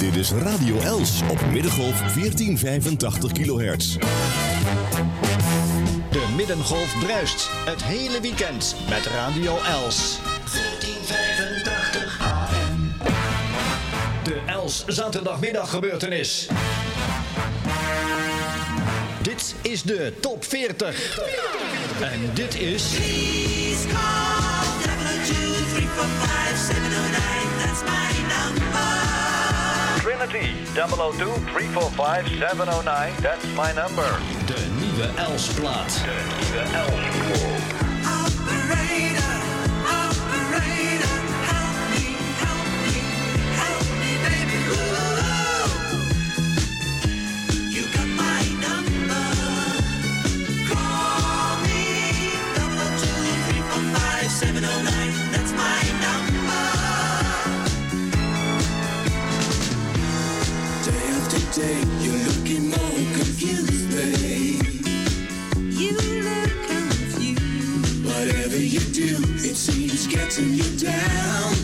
Dit is Radio Els op Middengolf 1485 kHz. De Middengolf bruist het hele weekend met Radio Els. 1485 AM. De Els zaterdagmiddag gebeurtenis. Dit is de top 40. En dit is... Please call 702-345-709. That's my number. Trinity 002 345 709. That's my number. De nieuwe Els-plaat. De nieuwe Els. Seems getting you down,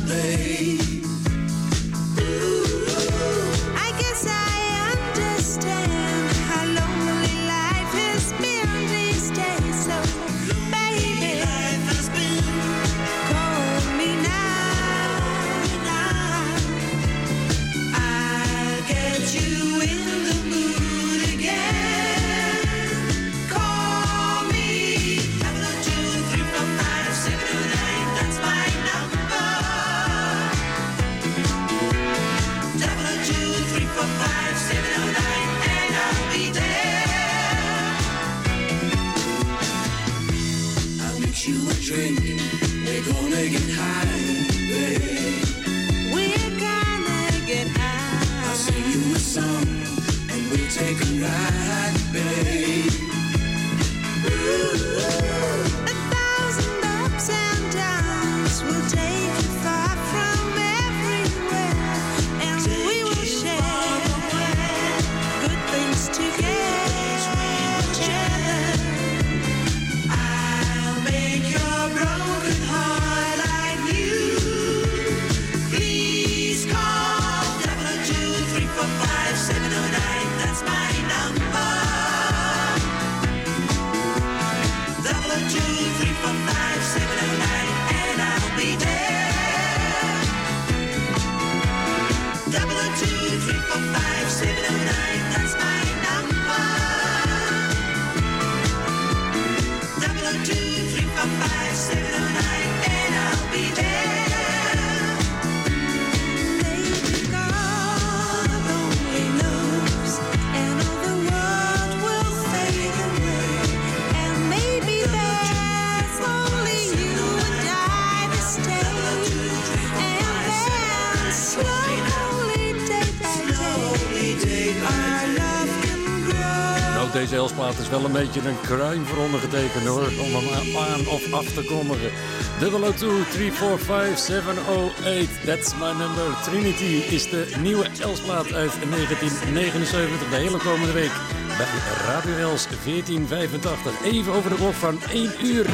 deze Elsplaat is wel een beetje een crime voor ondergetekend hoor. Om hem aan of af te kondigen. 002 345 708, that's my number. Trinity is de nieuwe Elsplaat uit 1979. De hele komende week bij Radio Els 1485. Even over de klok van 1 uur.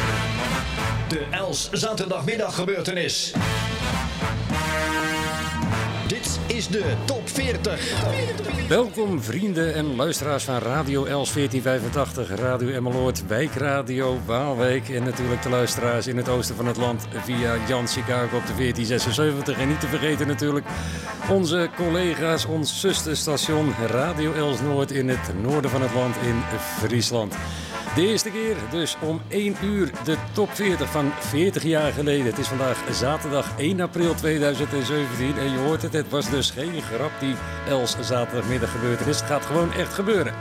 De Els zaterdagmiddag gebeurtenis. Is de top 40. Welkom vrienden en luisteraars van Radio Els 1485, Radio Emmeloord, Wijkradio, Waalwijk en natuurlijk de luisteraars in het oosten van het land via Jan Chicago op de 1476. En niet te vergeten natuurlijk onze collega's, ons zusterstation Radio Els Noord in het noorden van het land in Friesland. De eerste keer dus om 1 uur de top 40 van 40 jaar geleden. Het is vandaag zaterdag 1 april 2017 en je hoort het, het was dus geen grap die Els zaterdagmiddag gebeurtenis. Het gaat gewoon echt gebeuren.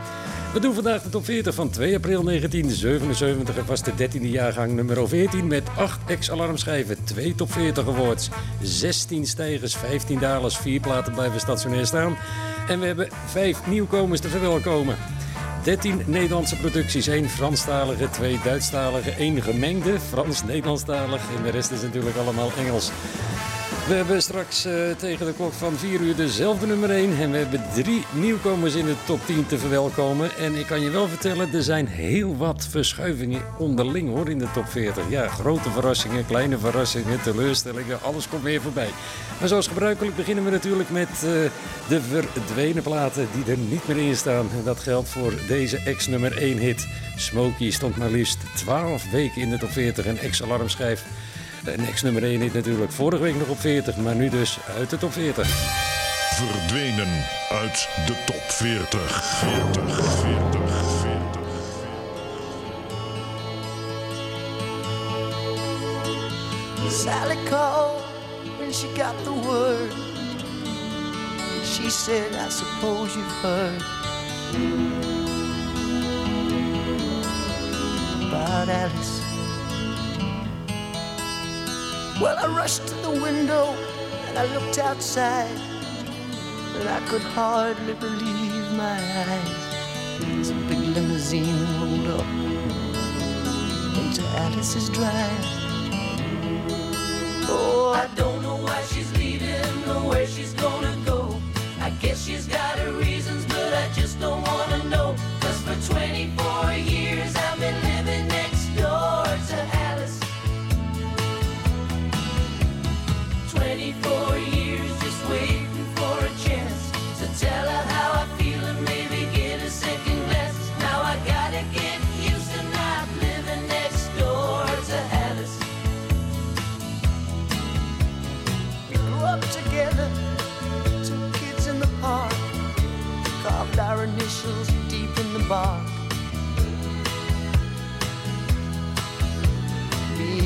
We doen vandaag de top 40 van 2 april 1977. Het was de 13e jaargang nummer 14 met 8 ex-alarmschijven, 2 top 40 awards, 16 stijgers, 15 dalers, 4 platen blijven stationair staan. En we hebben 5 nieuwkomers te verwelkomen. 13 Nederlandse producties, 1 Franstalige, 2 Duitsstalige, 1 gemengde, Frans-Nederlandstalig en de rest is natuurlijk allemaal Engels. We hebben straks eh, tegen de klok van 4 uur dezelfde nummer 1. En we hebben drie nieuwkomers in de top 10 te verwelkomen. En ik kan je wel vertellen, er zijn heel wat verschuivingen onderling hoor in de top 40. Ja, grote verrassingen, kleine verrassingen, teleurstellingen, alles komt weer voorbij. Maar zoals gebruikelijk beginnen we natuurlijk met eh, de verdwenen platen die er niet meer in staan. En dat geldt voor deze ex-nummer 1 hit. Smokey stond maar liefst 12 weken in de top 40 en ex-alarmschijf. Een ex-nummer 1 hit natuurlijk vorige week nog op 40, maar nu dus uit de top 40. Verdwenen uit de top 40. 40, 40, 40. Sally called when she got the word. She said, I suppose you've heard about Alice. Well, I rushed to the window and I looked outside, but I could hardly believe my eyes. As a big limousine rolled up into Alice's drive. Oh, I don't know why she's leaving or where she's gonna go. I guess she's got her reasons, but I just don't wanna know. Cause for 24 years I've been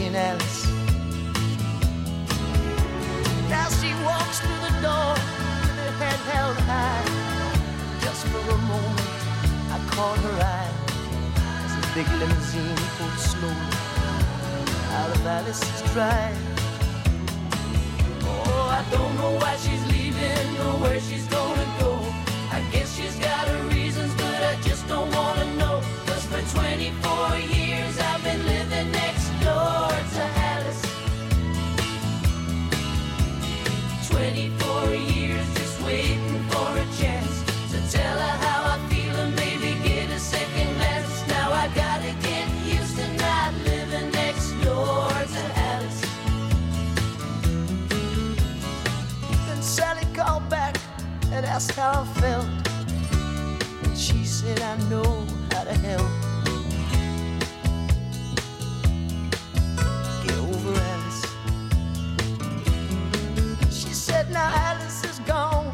and Alice. Now she walks through the door with her head held high. Just for a moment, I caught her eye as the big limousine pulled slowly out of Alice's drive. Oh, I don't know why she's leaving or where she's gonna go. I guess she's got her don't wanna know. Cause for 24 years I've been living next door to Alice. 24 years just waiting for a chance to tell her how I feel and maybe get a second glance. Now I gotta get used to not living next door to Alice. Then Sally called back and asked how I felt. Said, I know how to help. Get over Alice. She said, Now Alice is gone,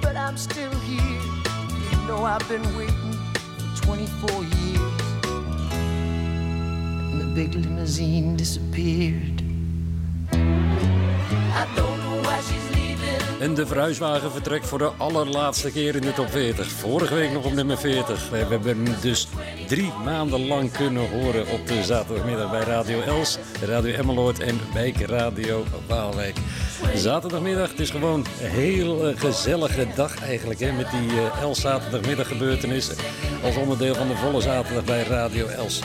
but I'm still here. You know, I've been waiting for 24 years. And the big limousine disappeared. I don't En de verhuiswagen vertrekt voor de allerlaatste keer in de top 40. Vorige week nog op nummer 40. We hebben hem dus drie maanden lang kunnen horen op de zaterdagmiddag bij Radio Els, Radio Emmeloord en Wijk Radio Waalwijk. Zaterdagmiddag, het is gewoon een heel eh, gezellige dag eigenlijk hè, met die eh, Els zaterdagmiddag gebeurtenissen. Als onderdeel van de volle zaterdag bij Radio Els.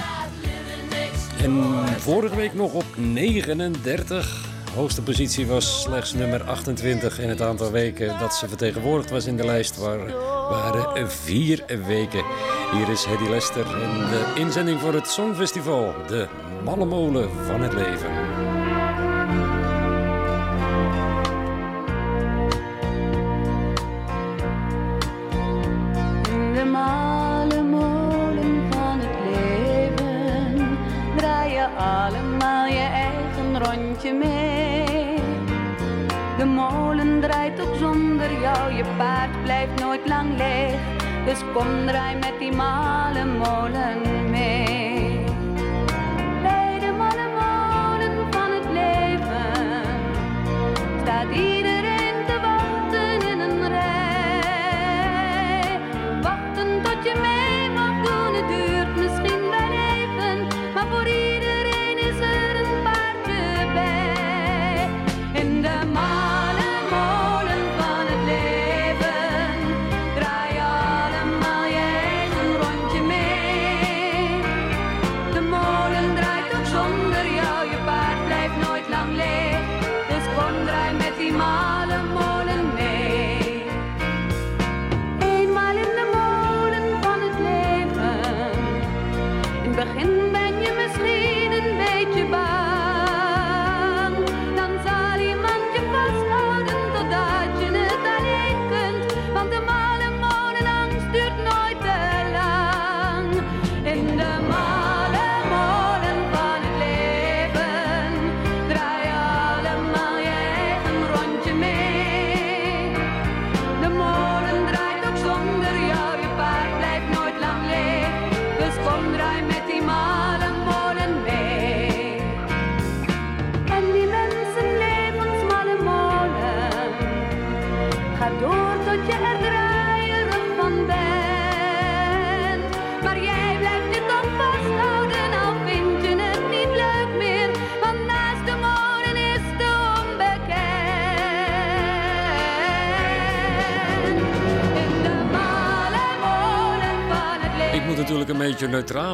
En vorige week nog op 39. Hoogste positie was slechts nummer 28. En het aantal weken dat ze vertegenwoordigd was in de lijst waren, waren vier weken. Hier is Hedy Lester en de inzending voor het Songfestival. De malle molen van het leven. Je paard blijft nooit lang leeg. Dus kom draai met die malle molen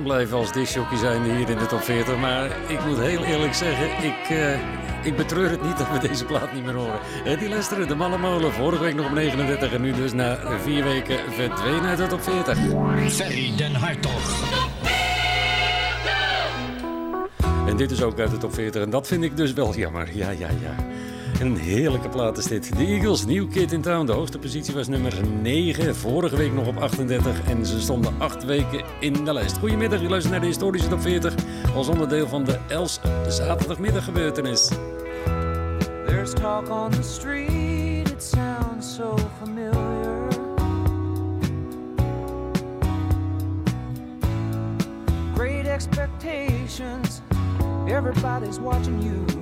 blijven als disjockey zijn hier in de top 40. Maar ik moet heel eerlijk zeggen, ik, eh, ik betreur het niet dat we deze plaat niet meer horen. Eh, die luisteren, de Malle Molen, vorige week nog op 39 en nu dus na vier weken verdwenen uit de top 40. Ferry den Hartog. En dit is ook uit de top 40 en dat vind ik dus wel jammer. Ja, ja, ja. Een heerlijke plaat is dit. De Eagles, New Kid in Town. De hoogste positie was nummer 9. Vorige week nog op 38. En ze stonden 8 weken in de lijst. Goedemiddag, je luistert naar de historische top 40. Als onderdeel van de Els zaterdagmiddaggebeurtenis. There's talk on the street, it sounds so familiar. Great expectations, everybody's watching you.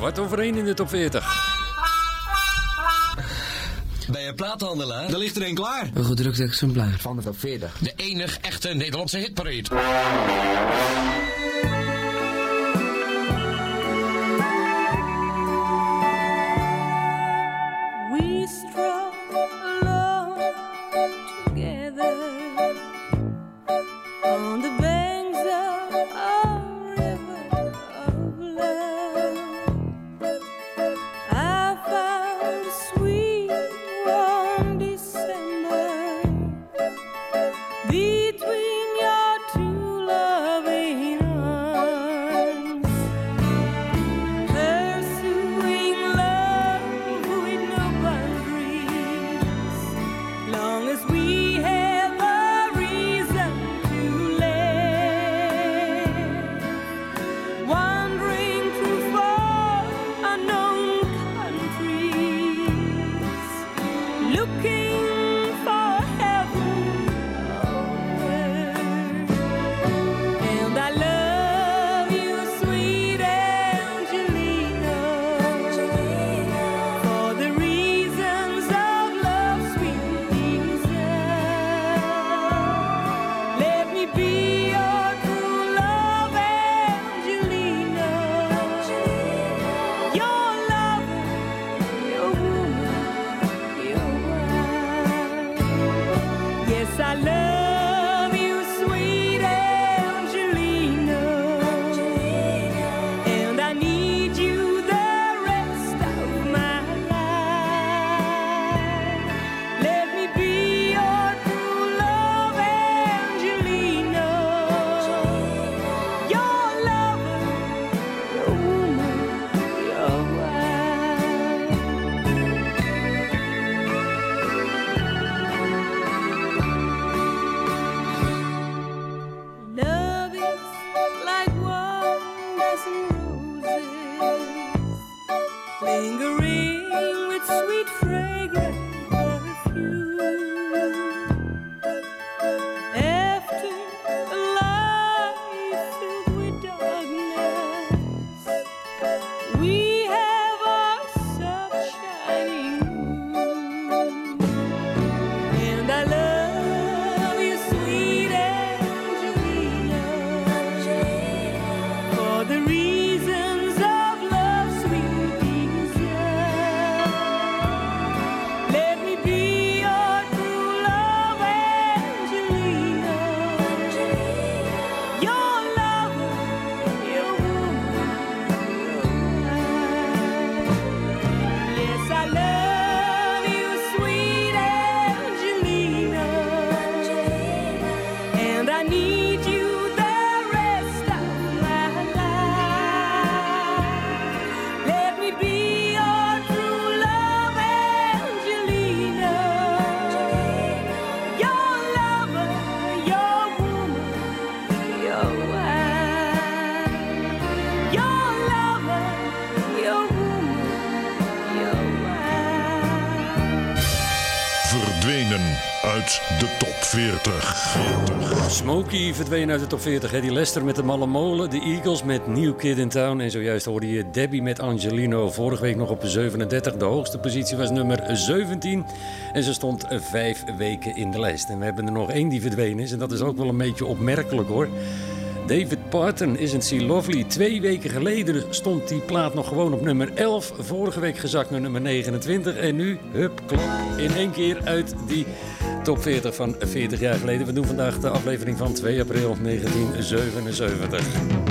Kwart over één in de top 40. Bij een plaathandelaar? Daar ligt er een klaar. Een gedrukt exemplaar van de top 40. De enig echte Nederlandse hitparade. 40. Smokey verdween uit de top 40. Eddie Lester met de Malle Molen. De Eagles met New Kid in Town. En zojuist hoorde je Debbie met Angelino. Vorige week nog op 37. De hoogste positie was nummer 17. En ze stond vijf weken in de lijst. En we hebben er nog één die verdwenen is. En dat is ook wel een beetje opmerkelijk hoor. David Parton, Isn't She Lovely? Twee weken geleden stond die plaat nog gewoon op nummer 11. Vorige week gezakt naar nummer 29. En nu, hup, klop, in één keer uit die top 40 van 40 jaar geleden. We doen vandaag de aflevering van 2 april 1977.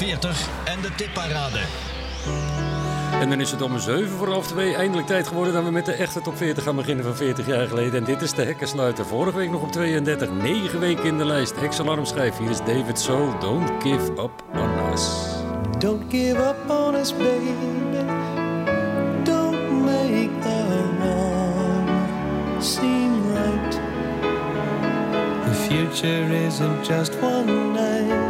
40 en de tipparade. En dan is het om 7 voor half 2 eindelijk tijd geworden dat we met de echte top 40 gaan beginnen van 40 jaar geleden. En dit is de hekkensluiter. Vorige week nog op 32, 9 weken in de lijst. Ex-alarmschijf, hier is David Soul, Don't Give Up On Us. Don't give up on us, baby. Don't make the wrong seem right. The future isn't just one night,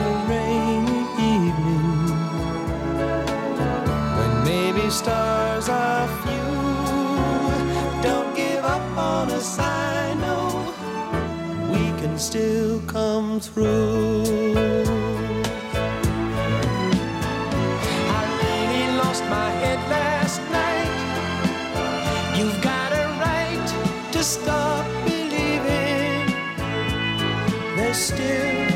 still come through. I really lost my head last night. You've got a right to stop believing. There's still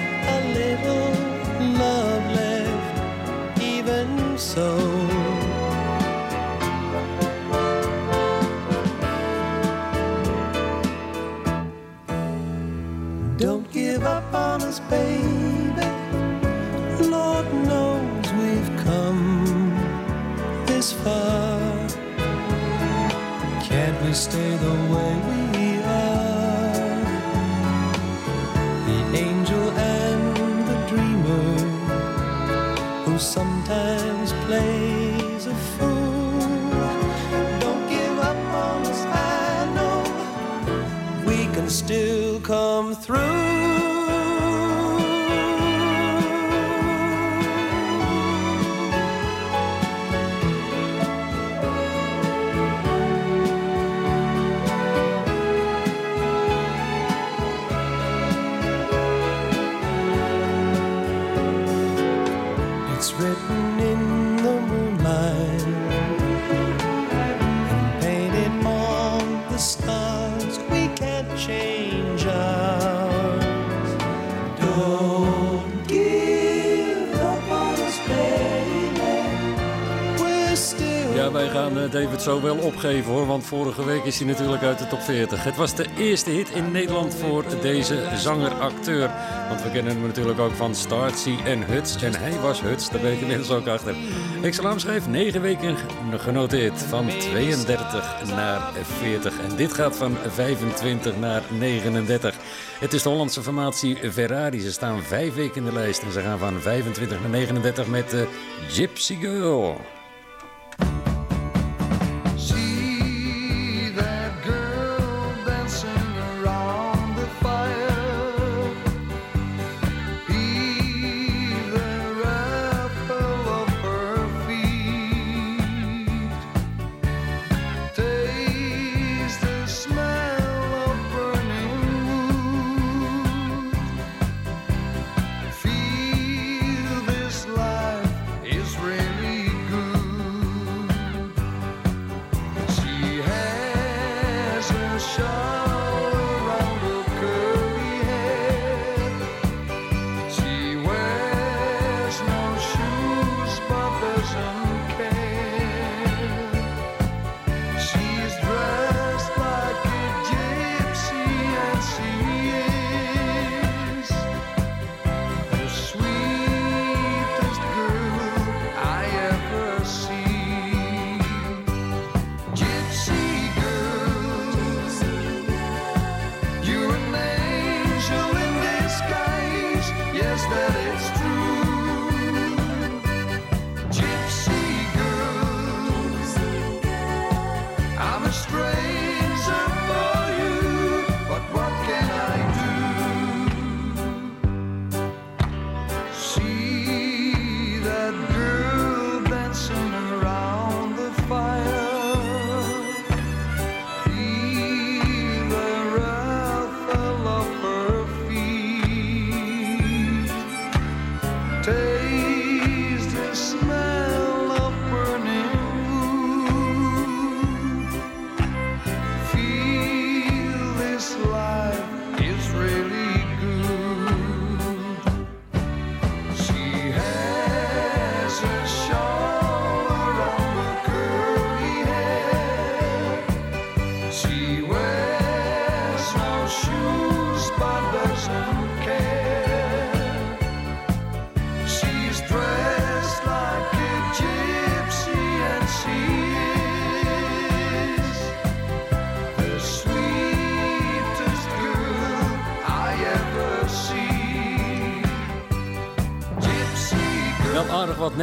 opgeven hoor, want vorige week is hij natuurlijk uit de top 40. Het was de eerste hit in Nederland voor deze zanger-acteur. Want we kennen hem natuurlijk ook van Startsy en Huts. En hij was Huts, daar ben ik inmiddels ook achter. Exalam schreef 9 weken genoteerd, van 32 naar 40. En dit gaat van 25 naar 39. Het is de Hollandse formatie Ferrari. Ze staan 5 weken in de lijst en ze gaan van 25 naar 39 met de Gypsy Girl.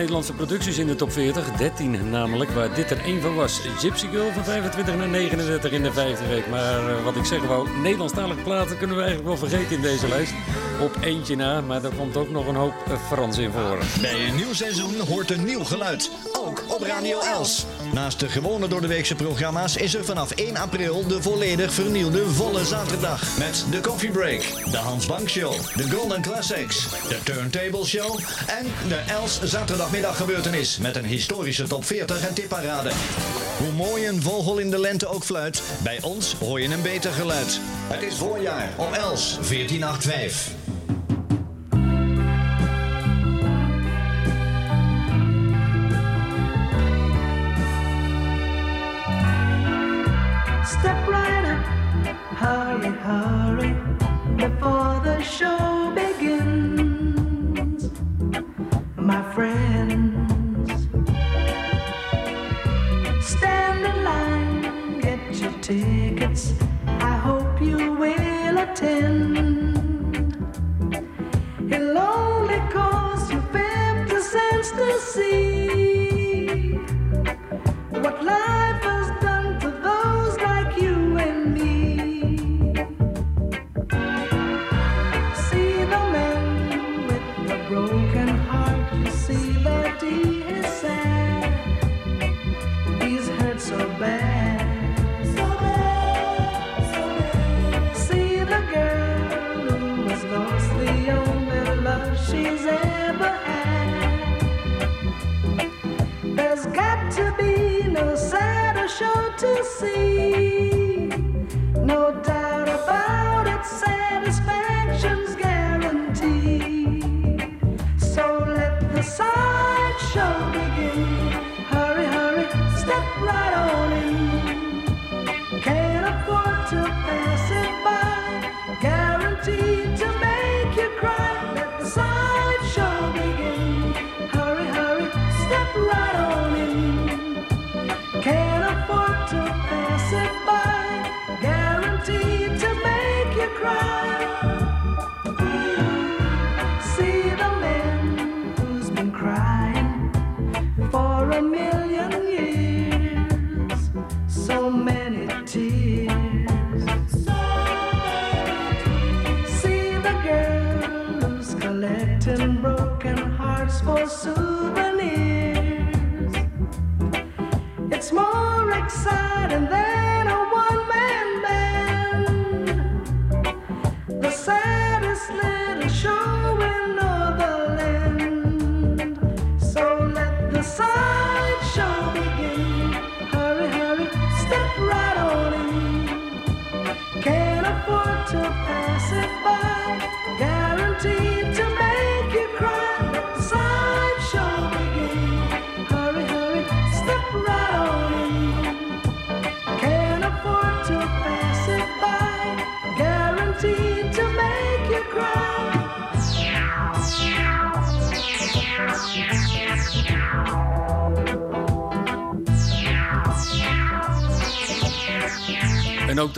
Nederlandse producties in de top 40. 13 namelijk, waar dit er één van was. Gypsy Girl van 25 naar 39 in de vijfde week. Maar eh, wat ik zeg wou, Nederlandstalige platen kunnen we eigenlijk wel vergeten in deze lijst. Op eentje na, maar er komt ook nog een hoop eh, Frans in voor. Bij een nieuw seizoen hoort een nieuw geluid. Op Radio Els. Naast de gewone doordeweekse programma's is er vanaf 1 april de volledig vernieuwde Volle Zaterdag. Met de Coffee Break, de Hans Bank Show, de Golden Classics, de Turntable Show en de Els Zaterdagmiddag gebeurtenis met een historische top 40 en tipparade. Hoe mooi een vogel in de lente ook fluit, bij ons hoor je een beter geluid. Het is voorjaar op Els 1485.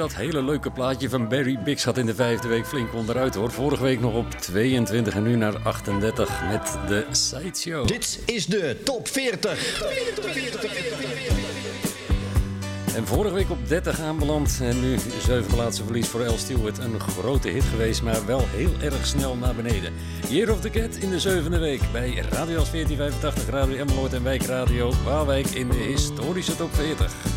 Dat hele leuke plaatje van Barry Bix had in de vijfde week flink onderuit hoor. Vorige week nog op 22 en nu naar 38 met de Sideshow. Dit is de top 40. En vorige week op 30 aanbeland en nu 7 plaatsen verlies voor El Stewart. Een grote hit geweest, maar wel heel erg snel naar beneden. Year of the Cat in de zevende week bij Radio als 1485, Radio Emmeloord en Wijkradio Waalwijk in de historische top 40.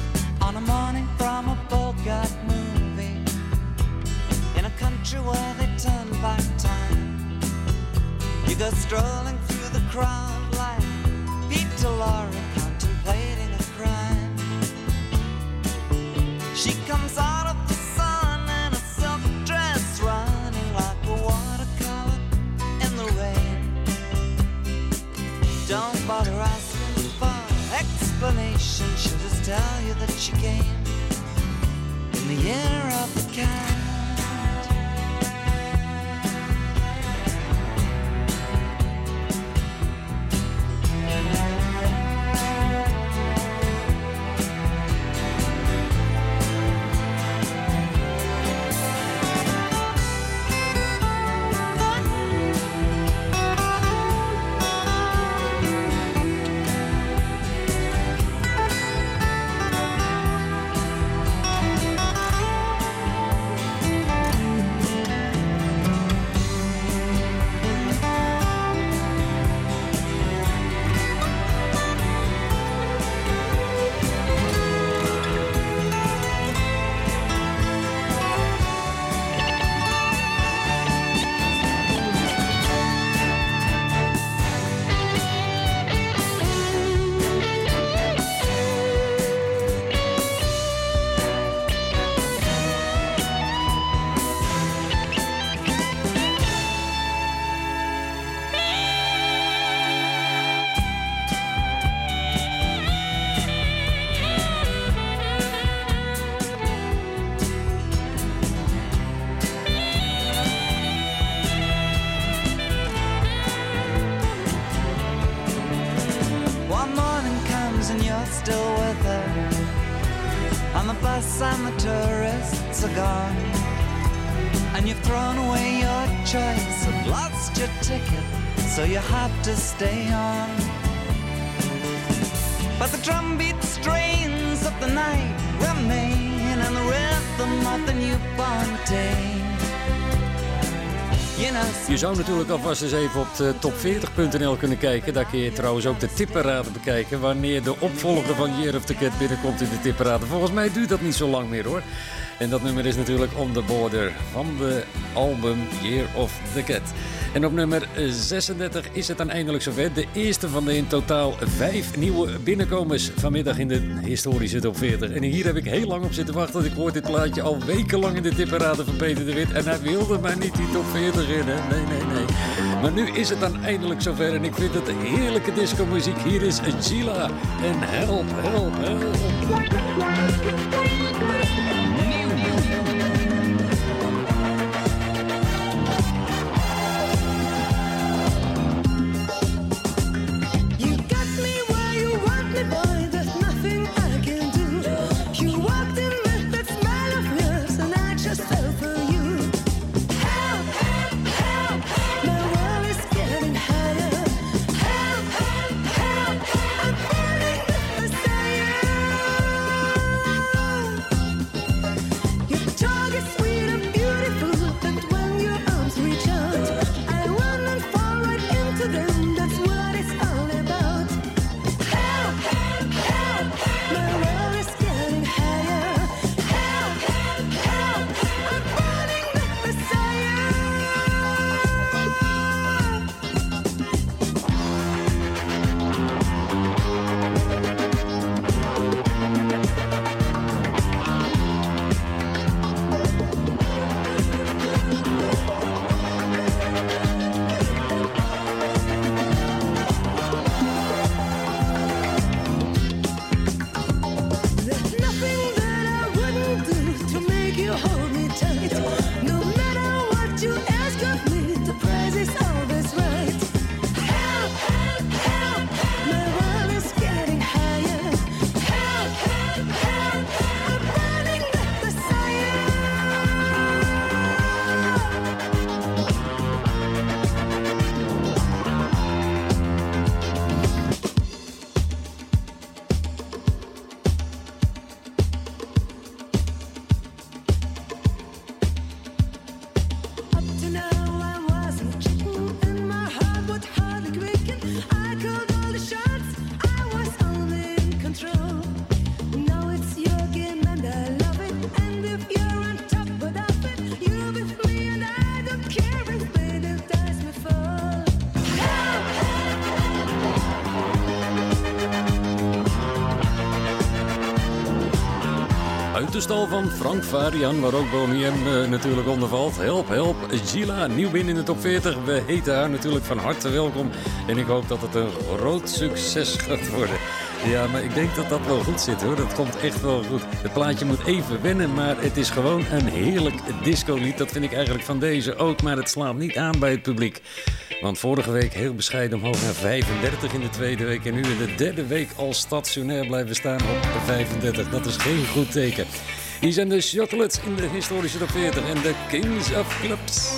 Zou natuurlijk alvast eens even op de top40.nl kunnen kijken. Daar kun je trouwens ook de tipperaden bekijken. Wanneer de opvolger van Year of the Cat binnenkomt in de tipperaden. Volgens mij duurt dat niet zo lang meer hoor. En dat nummer is natuurlijk On the Border van de album Year of the Cat. En op nummer 36 is het dan eindelijk zover. De eerste van de in totaal vijf nieuwe binnenkomers vanmiddag in de historische top 40. En hier heb ik heel lang op zitten wachten. Ik hoor dit plaatje al wekenlang in de tipperaden van Peter de Wit. En hij wilde maar niet die top 40 in. Hè? Nee, nee, nee. Maar nu is het dan eindelijk zover. En ik vind het heerlijke disco muziek. Hier is Gila. En help, help, help. Frank Varian, waar ook Boniem eh, natuurlijk onder valt. Help, help, Gila, nieuw binnen in de top 40. We heten haar natuurlijk van harte welkom. En ik hoop dat het een groot succes gaat worden. Ja, maar ik denk dat dat wel goed zit hoor. Dat komt echt wel goed. Het plaatje moet even wennen, maar het is gewoon een heerlijk disco-lied. Dat vind ik eigenlijk van deze ook, maar het slaat niet aan bij het publiek. Want vorige week heel bescheiden omhoog naar 35 in de tweede week. En nu in de derde week al stationair blijven staan op de 35. Dat is geen goed teken. Hier zijn de Chocolates in de historische top 40 en de Kings of Clubs.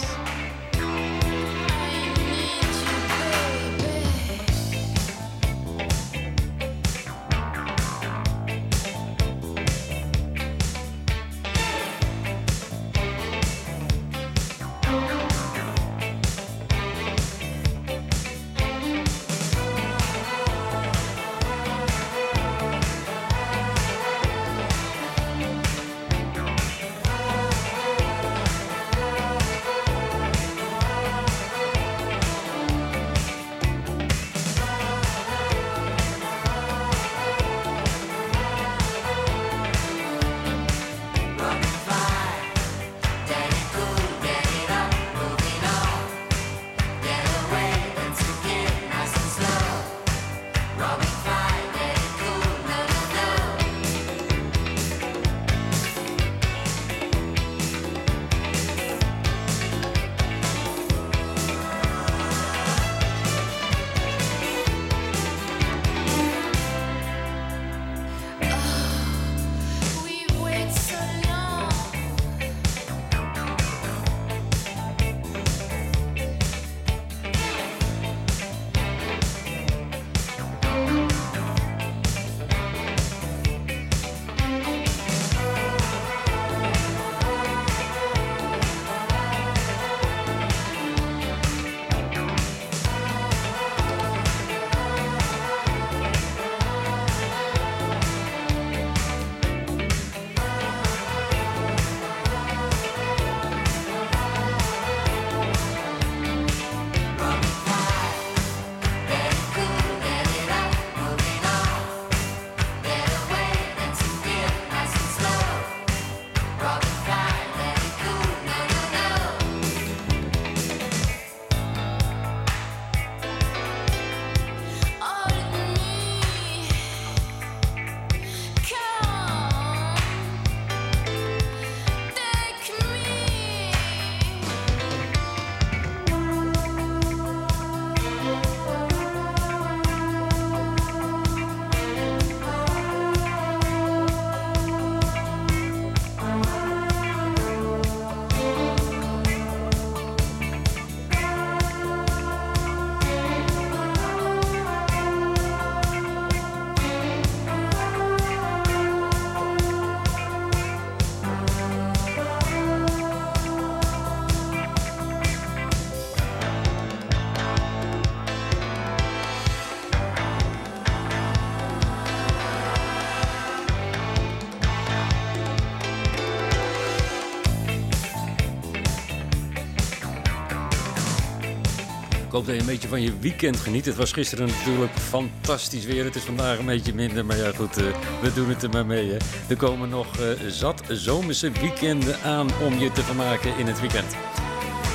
Hoop dat je een beetje van je weekend geniet. Het was gisteren natuurlijk fantastisch weer. Het is vandaag een beetje minder, maar ja goed, eh, we doen het er maar mee. Hè. Er komen nog eh, zat zomerse weekenden aan om je te vermaken in het weekend.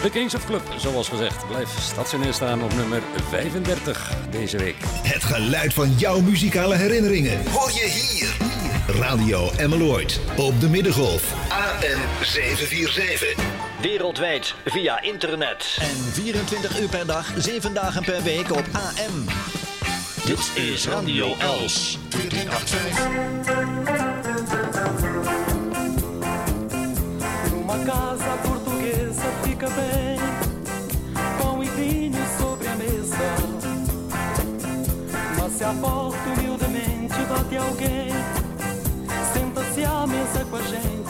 De Kings of Club, zoals gezegd, blijft stationair staan op nummer 35 deze week. Het geluid van jouw muzikale herinneringen hoor je hier. Radio Emmeloord op de Middengolf. AM 747. Wereldwijd via internet. En 24 uur per dag, 7 dagen per week op AM. Dit is Radio Els. 1485. Numa casa portuguesa fica bem, pão e vinho sobre a mesa. Mas se a porta humildemente bate alguém, senta-se à mesa com a gente.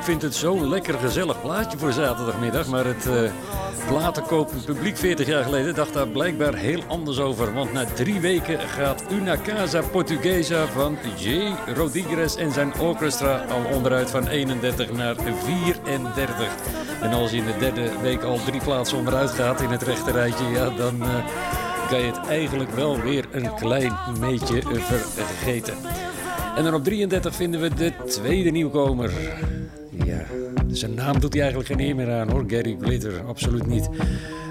Ik vind het zo'n lekker gezellig plaatje voor zaterdagmiddag. Maar het eh platenkopend publiek 40 jaar geleden dacht daar blijkbaar heel anders over. Want na drie weken gaat Una Casa Portuguesa van J. Rodriguez en zijn orchestra al onderuit van 31 naar 34. En als je in de derde week al drie plaatsen onderuit gaat in het rechterrijtje, ja, dan eh, kan je het eigenlijk wel weer een klein beetje vergeten. En dan op 33 vinden we de tweede nieuwkomer. Zijn naam doet hij eigenlijk geen eer meer aan hoor, Gary Glitter, absoluut niet.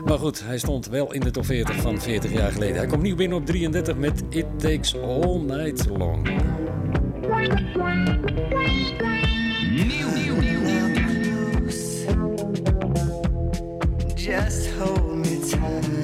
Maar goed, hij stond wel in de top 40 van 40 jaar geleden. Hij komt nieuw binnen op 33 met It Takes All Night Long. Just hold me tight.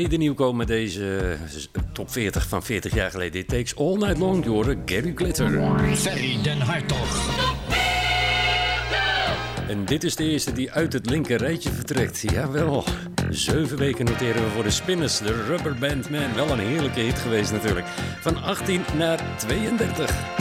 Tweede nieuwkomer deze eh, top 40 van 40 jaar geleden. It Takes All Night Long, je hoorde Gary Glitter. Ferry den Hartog. En dit is de eerste die uit het linker rijtje vertrekt. Jawel, zeven weken noteren we voor de Spinners. De Rubber Band Man, wel een heerlijke hit geweest natuurlijk. Van 18 naar 32.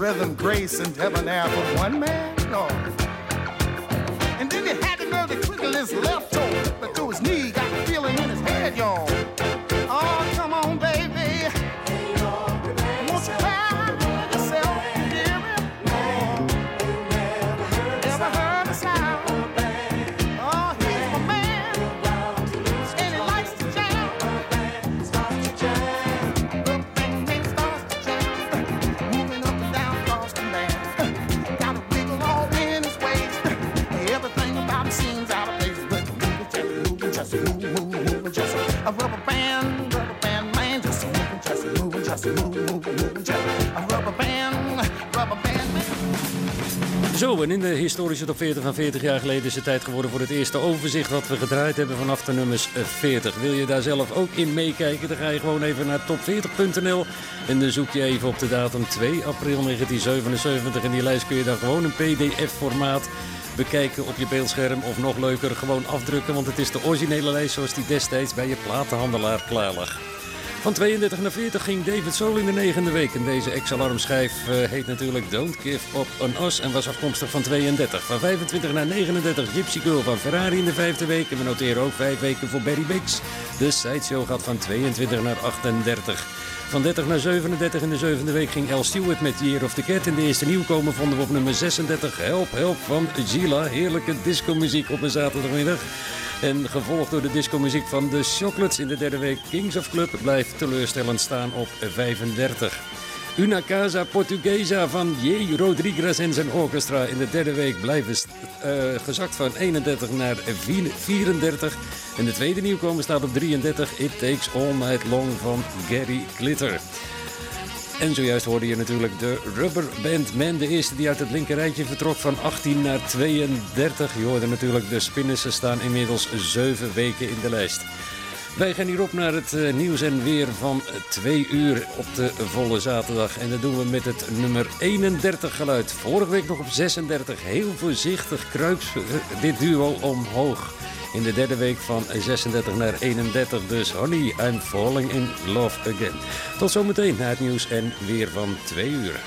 Rhythm, grace, and debonair for one man? En in de historische top 40 van 40 jaar geleden is het tijd geworden voor het eerste overzicht wat we gedraaid hebben vanaf de nummers 40. Wil je daar zelf ook in meekijken? Dan ga je gewoon even naar top40.nl en dan zoek je even op de datum 2 april 1977. En die lijst kun je dan gewoon in PDF-formaat bekijken op je beeldscherm of nog leuker gewoon afdrukken, want het is de originele lijst zoals die destijds bij je platenhandelaar klaar lag. Van 32 naar 40 ging David Soul in de negende week. En deze ex-alarmschijf eh, heet natuurlijk Don't Give Up on Us en was afkomstig van 32. Van 25 naar 39 Gypsy Girl van Ferrari in de vijfde week. En we noteren ook vijf weken voor Barry Biggs. De sideshow gaat van 22 naar 38. Van 30 naar 37 in de zevende week ging El Stewart met Year of the Cat. In de eerste nieuwkomer vonden we op nummer 36 Help Help van Gila. Heerlijke discomuziek op een zaterdagmiddag. En gevolgd door de discomuziek van de Chocolates in de derde week. Kings of Club blijft teleurstellend staan op 35. Una Casa Portuguesa van J. Rodriguez en zijn orchestra in de derde week blijven eh, gezakt van 31 naar 34. En de tweede nieuwkomer staat op 33. It Takes All Night Long van Gary Glitter. En zojuist hoorde je natuurlijk de Rubber Band Man, de eerste die uit het linkerrijtje vertrok van 18 naar 32. Je hoorde natuurlijk de Spinners, staan inmiddels 7 weken in de lijst. Wij gaan hierop naar het eh, nieuws en weer van twee uur op de volle zaterdag. En dat doen we met het nummer 31 geluid. Vorige week nog op 36. Heel voorzichtig kruipt dit duo omhoog. In de derde week van 36 naar 31. Dus honey, I'm falling in love again. Tot zometeen naar het nieuws en weer van twee uur.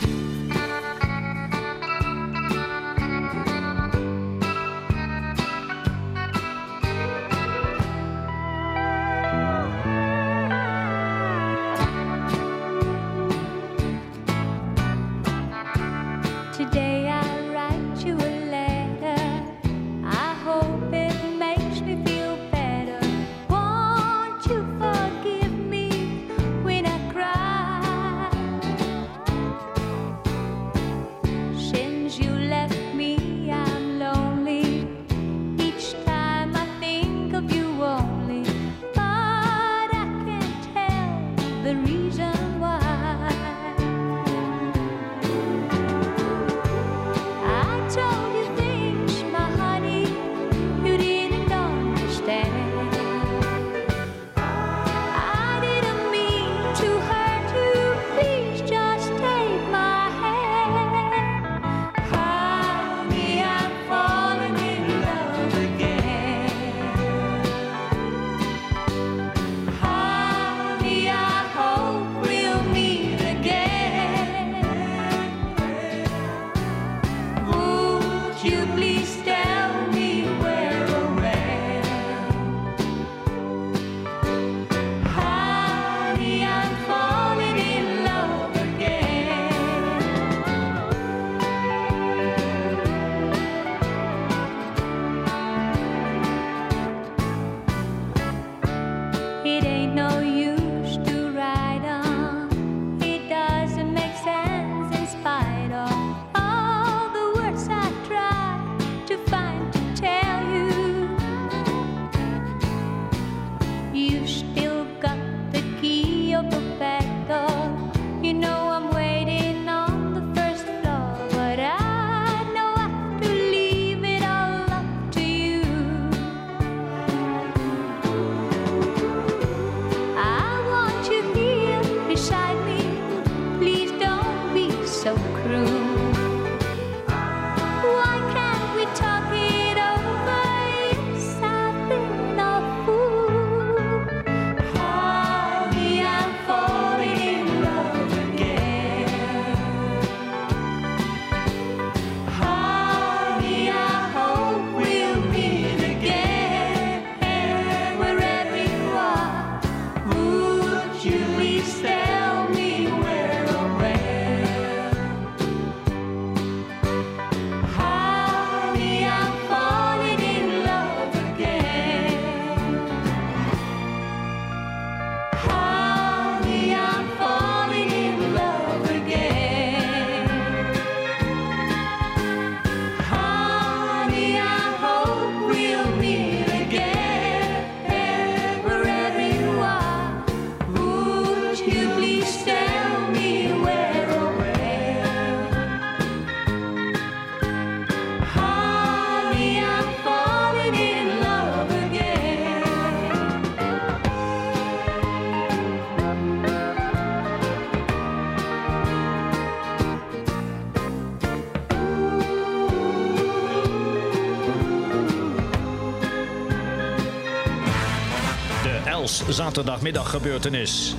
zaterdagmiddag gebeurtenis.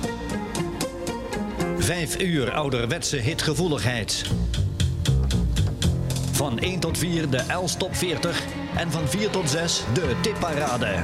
Vijf uur ouderwetse hitgevoeligheid. Van 1 tot 4 de Els Top 40 en van 4 tot 6 de Tipparade.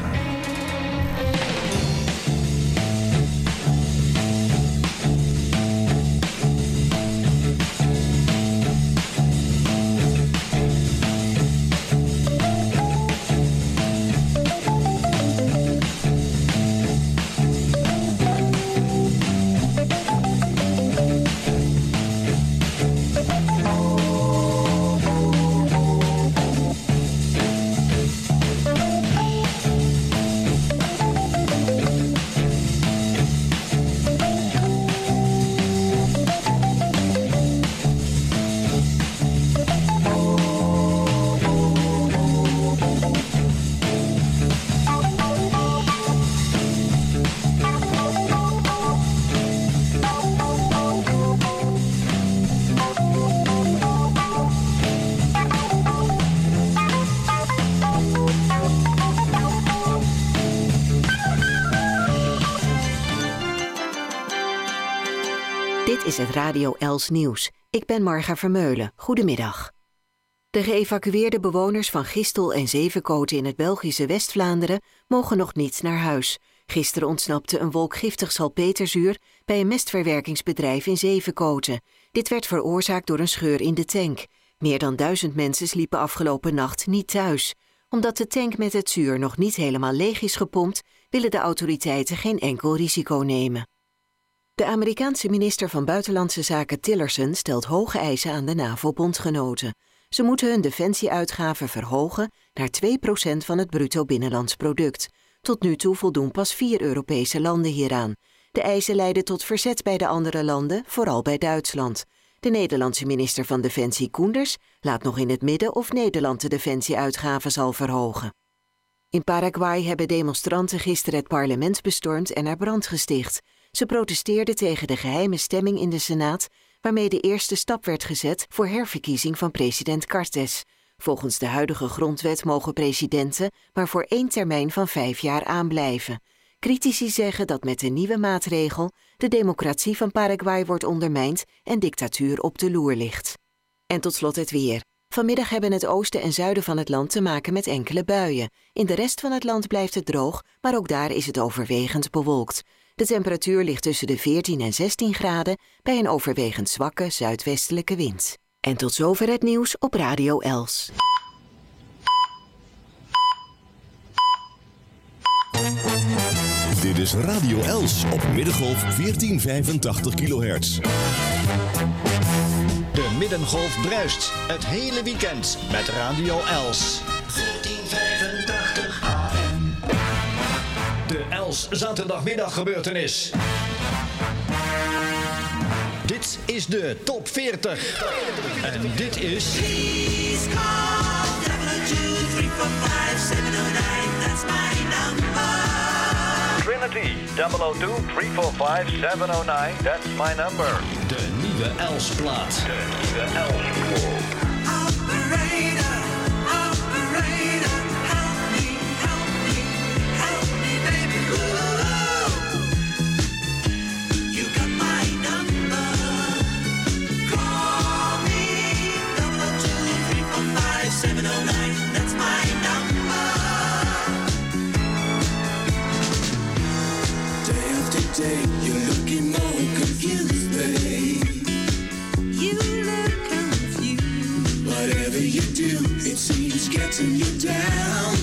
Radio Els Nieuws. Ik ben Marga Vermeulen. Goedemiddag. De geëvacueerde bewoners van Gistel en Zevenkoten in het Belgische West-Vlaanderen mogen nog niet naar huis. Gisteren ontsnapte een wolk giftig salpeterzuur bij een mestverwerkingsbedrijf in Zevenkoten. Dit werd veroorzaakt door een scheur in de tank. Meer dan duizend mensen sliepen afgelopen nacht niet thuis. Omdat de tank met het zuur nog niet helemaal leeg is gepompt, willen de autoriteiten geen enkel risico nemen. De Amerikaanse minister van Buitenlandse Zaken Tillerson stelt hoge eisen aan de NAVO-bondgenoten. Ze moeten hun defensieuitgaven verhogen naar 2% van het bruto binnenlands product. Tot nu toe voldoen pas vier Europese landen hieraan. De eisen leiden tot verzet bij de andere landen, vooral bij Duitsland. De Nederlandse minister van Defensie Koenders laat nog in het midden of Nederland de defensieuitgaven zal verhogen. In Paraguay hebben demonstranten gisteren het parlement bestormd en er brand gesticht. Ze protesteerden tegen de geheime stemming in de Senaat, waarmee de eerste stap werd gezet voor herverkiezing van president Cartes. Volgens de huidige grondwet mogen presidenten maar voor één termijn van vijf jaar aanblijven. Critici zeggen dat met de nieuwe maatregel de democratie van Paraguay wordt ondermijnd en dictatuur op de loer ligt. En tot slot het weer. Vanmiddag hebben het oosten en zuiden van het land te maken met enkele buien. In de rest van het land blijft het droog, maar ook daar is het overwegend bewolkt. De temperatuur ligt tussen de 14 en 16 graden bij een overwegend zwakke zuidwestelijke wind. En tot zover het nieuws op Radio Els. Dit is Radio Els op Middengolf 1485 kilohertz. De Middengolf bruist het hele weekend met Radio Els. Els zaterdagmiddag gebeurtenis. Dit is de top 40. En dit is... Please call 702-345-709. That's my number. Trinity 002-345-709. That's my number. De nieuwe Els-plaat. De nieuwe Els-plaat. Seems getting you down,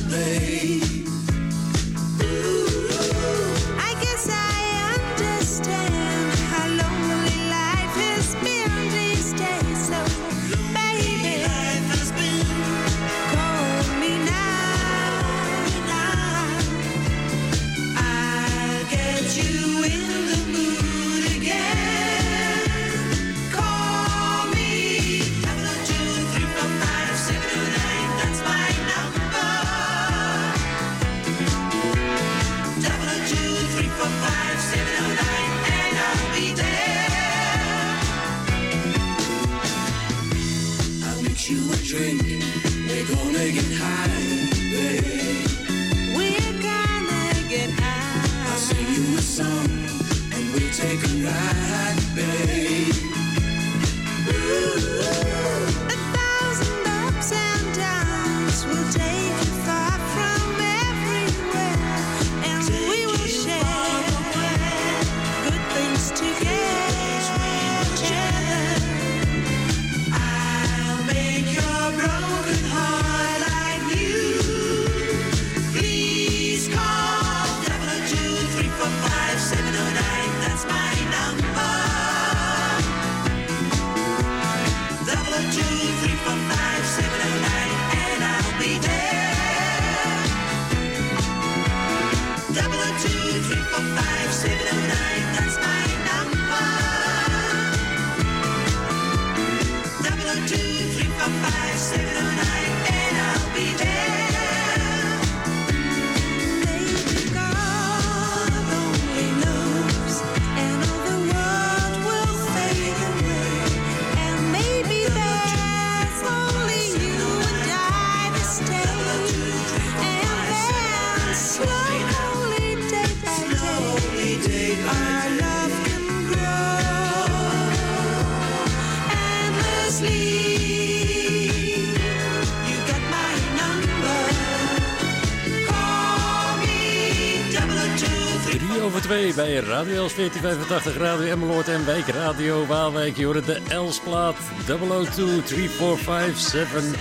2 bij Radio Els 1485, Radio Emmeloord en Wijk Radio Waalwijk. Je hoorde de Elsplaat 002 345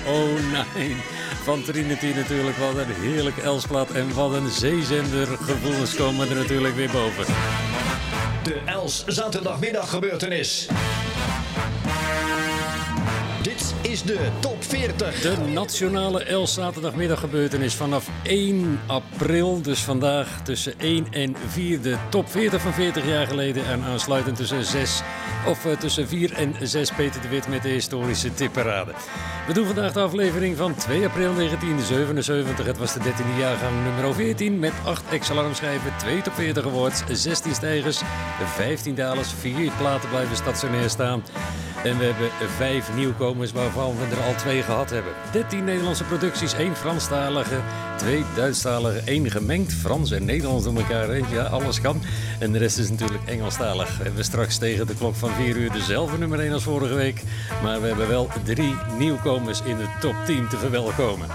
van Trinity natuurlijk. Wat een heerlijk Elsplaat en wat een zeezender. Gevoelens komen er natuurlijk weer boven. De Els zaterdagmiddag gebeurtenis. Dit de top 40. De nationale Els zaterdagmiddag gebeurtenis vanaf 1 april. Dus vandaag tussen 1 en 4 de top 40 van 40 jaar geleden. En aansluitend tussen 6 of eh, tussen 4 en 6 Peter de Wit met de historische tipparade. We doen vandaag de aflevering van 2 april 1977. Het was de 13e jaargang nummer 14 met 8 ex-alarmschijven, 2 top 40 awards, 16 stijgers, 15 dalers, 4 platen blijven stationair staan. En we hebben vijf nieuwkomers waarvan we er al twee gehad hebben. 13 Nederlandse producties, één Franstalige, twee Duitsstalige, één gemengd Frans en Nederlands door elkaar. heen. Ja, alles kan. En de rest is natuurlijk Engelstalig. We hebben straks tegen de klok van 4 uur dezelfde nummer 1 als vorige week. Maar we hebben wel drie nieuwkomers in de top 10 te verwelkomen.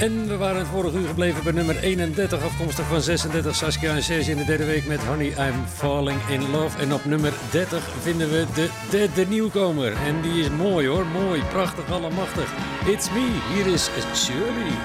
En we waren het vorige uur gebleven bij nummer 31, afkomstig van 36 Saskia en Serge in de derde week met Honey I'm Falling in Love. En op nummer 30 vinden we de derde nieuwkomer. En die is mooi hoor, mooi, prachtig, allemachtig. It's me, hier is Shirley.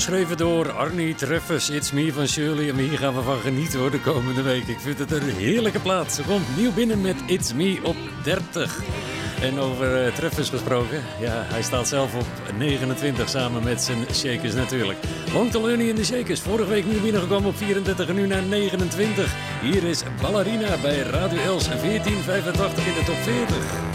Geschreven door Arnie Treffers, It's Me van Shirley. En hier gaan we van genieten hoor de komende week. Ik vind het een heerlijke plaat. Ze komt nieuw binnen met It's Me op 30. En over eh, Treffers gesproken, ja, hij staat zelf op 29 samen met zijn Shakers natuurlijk. Long Learning in de Shakers, vorige week nieuw binnengekomen op 34 en nu naar 29. Hier is Ballerina bij Radio Els 1485 in de top 40.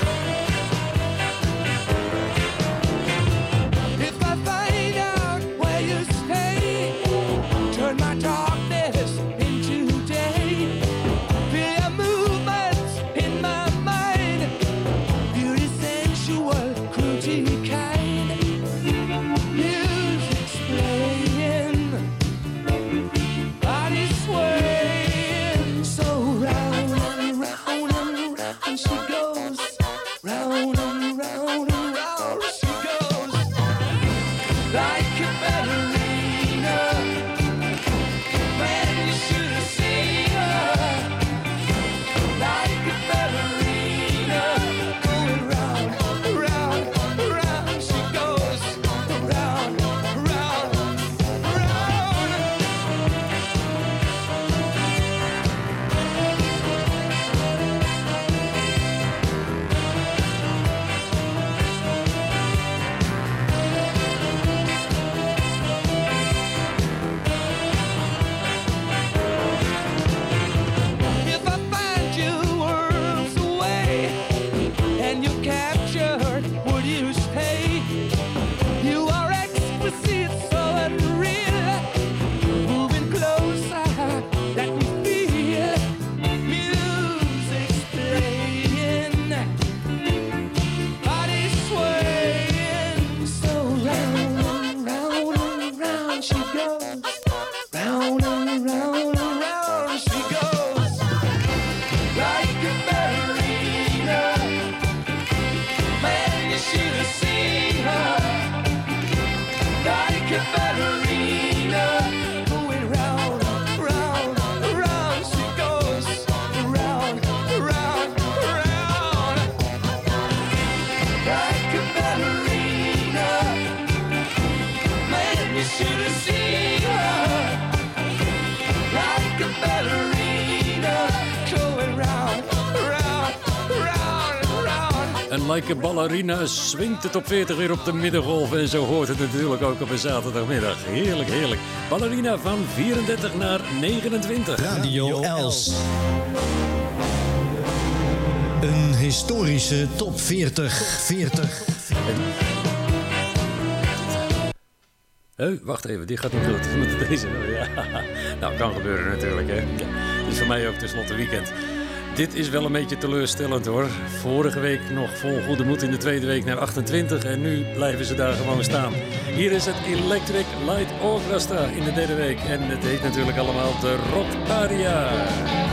A Ballerina swingt het op 40 weer op de middengolf. En zo hoort het natuurlijk ook op een zaterdagmiddag. Heerlijk, heerlijk. Ballerina van 34 naar 29. Radio Els. Een historische top 40. 40. Hé, wacht even, die gaat niet goed. We moeten deze. Ja. Nou, kan gebeuren natuurlijk. Hè. Ja, Het is voor mij ook tenslotte weekend. Dit is wel een beetje teleurstellend hoor. Vorige week nog vol goede moed in de tweede week naar 28 en nu blijven ze daar gewoon staan. Hier is het Electric Light Orchestra in de derde week en het heet natuurlijk allemaal de Rock.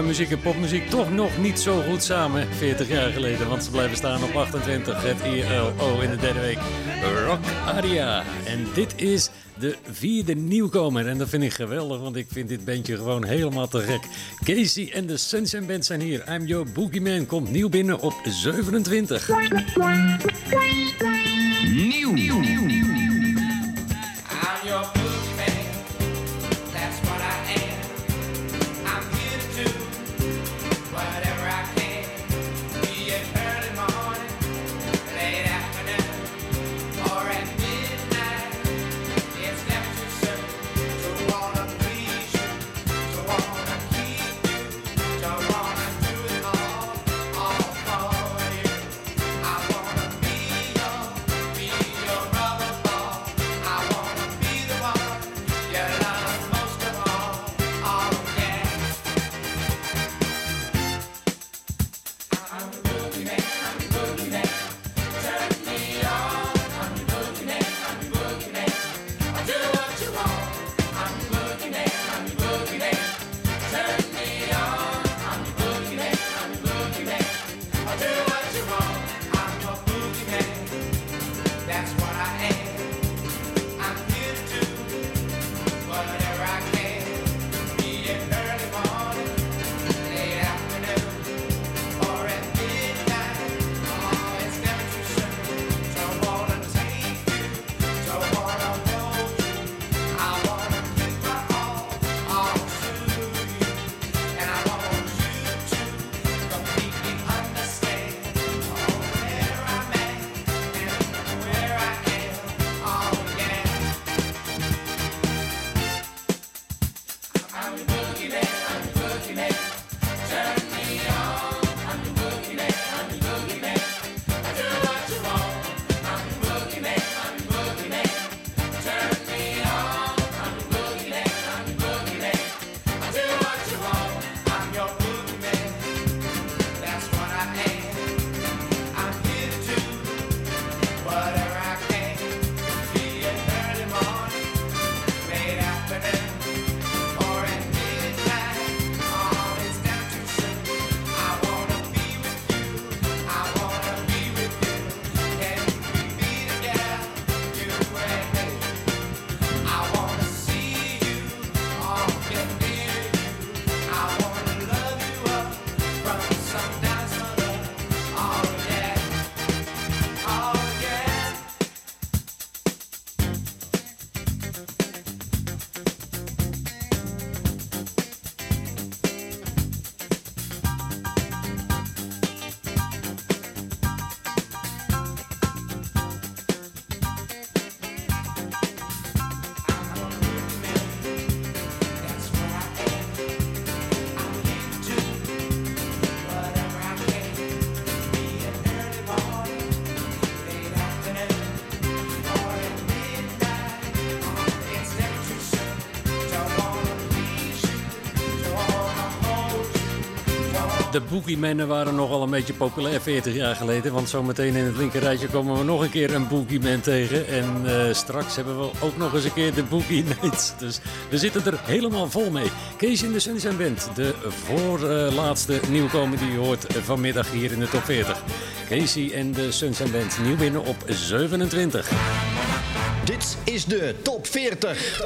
Operamuziek en popmuziek toch nog niet zo goed samen 40 jaar geleden. Want ze blijven staan op 28, het ILO in de derde week. Rock Aria. En dit is de vierde nieuwkomer. En dat vind ik geweldig, want ik vind dit bandje gewoon helemaal te gek. Casey en de Sunshine Band zijn hier. I'm Your Boogeyman komt nieuw binnen op 27. De Boogeymannen waren nogal een beetje populair 40 jaar geleden. Want zometeen in het linkerrijtje komen we nog een keer een Boogeyman tegen. En eh, straks hebben we ook nog eens een keer de Boogie. Dus we zitten er helemaal vol mee. Kees in de Sunshine Band. De voorlaatste nieuwkomer die je hoort vanmiddag hier in de top 40. Casey en de Sunshine Band. Nieuw binnen op 27. Dit de top 40.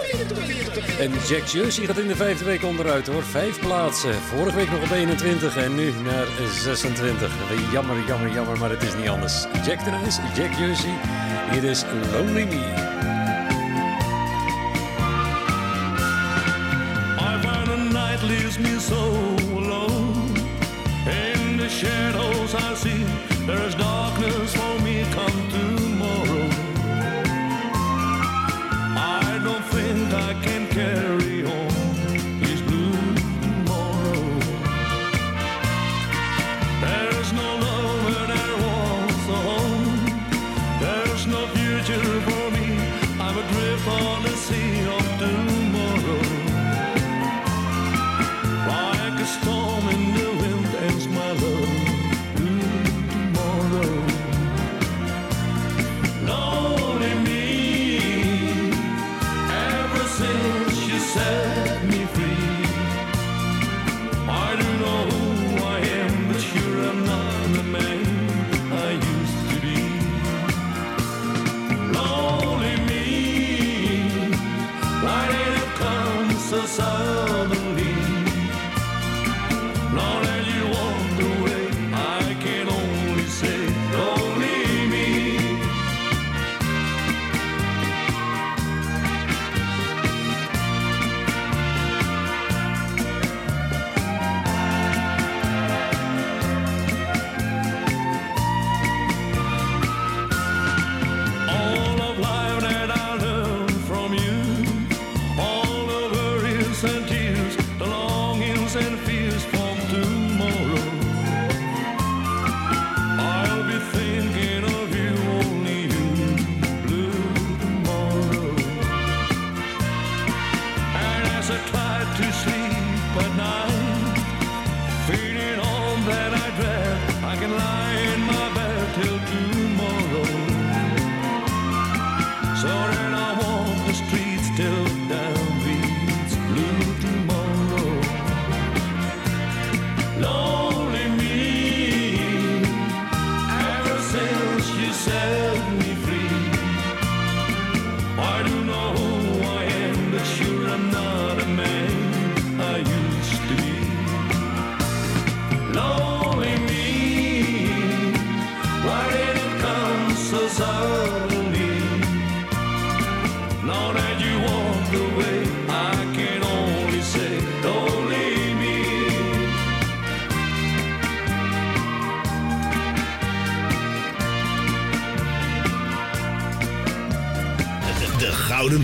En Jack Jersey gaat in de vijfde week onderuit hoor. Vijf plaatsen. Vorige week nog op 21 en nu naar 26. Jammer, jammer, jammer, maar het is niet anders. Jack de Jack Jersey. Hier is Lonely Me.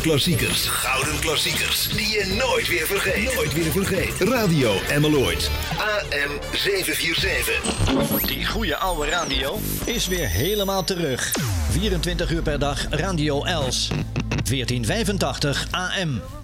klassiekers. Gouden klassiekers die je nooit weer vergeet. Nooit weer vergeet. Radio Emmeloid. AM 747. Die goede oude radio is weer helemaal terug. 24 uur per dag Radio Els. 1485 AM.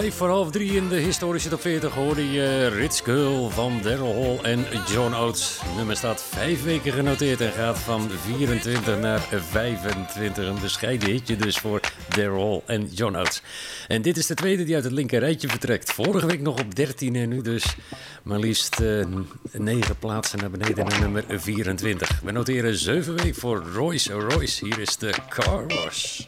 Vijf voor half drie in de historische top 40 hoorde je Ritz Girl van Daryl Hall en John Oates. Nummer staat vijf weken genoteerd en gaat van 24 naar 25. Een bescheiden hitje dus voor Daryl Hall en John Oates. En dit is de tweede die uit het linker rijtje vertrekt. Vorige week nog op 13 en nu dus maar liefst eh, uh, 9 plaatsen naar beneden naar nummer 24. We noteren 7 weken voor Royce Royce. Hier is de Car Wash.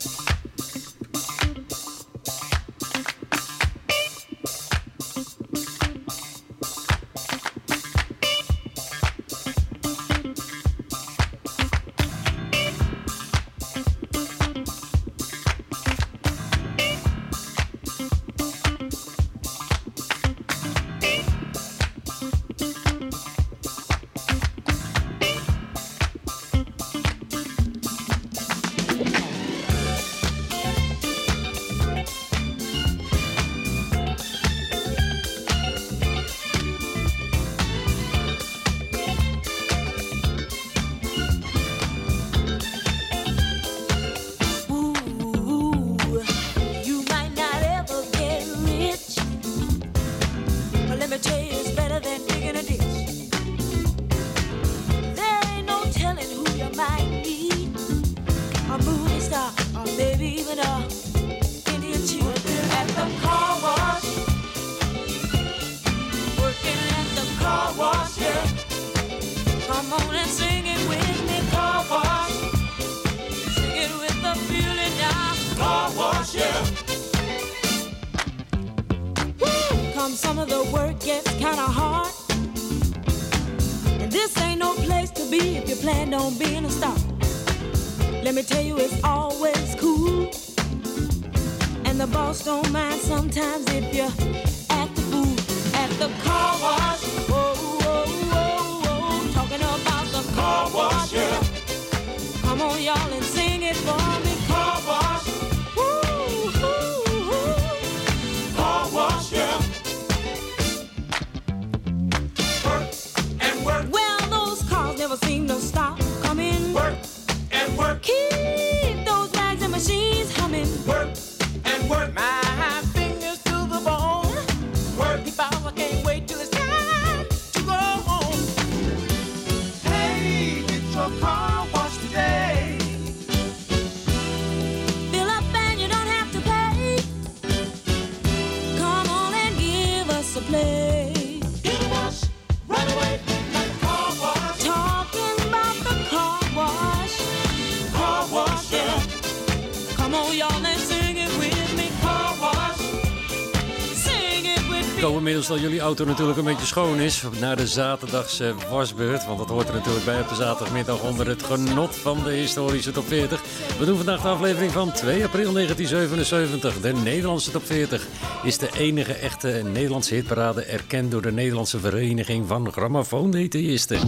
Dus dat jullie auto natuurlijk een beetje schoon is na de zaterdagse wasbeurt. Want dat hoort er natuurlijk bij op de zaterdagmiddag onder het genot van de historische top 40. We doen vandaag de aflevering van 2 april 1977. De Nederlandse top 40 is de enige echte Nederlandse hitparade erkend door de Nederlandse Vereniging van Grammofoondetheïsten.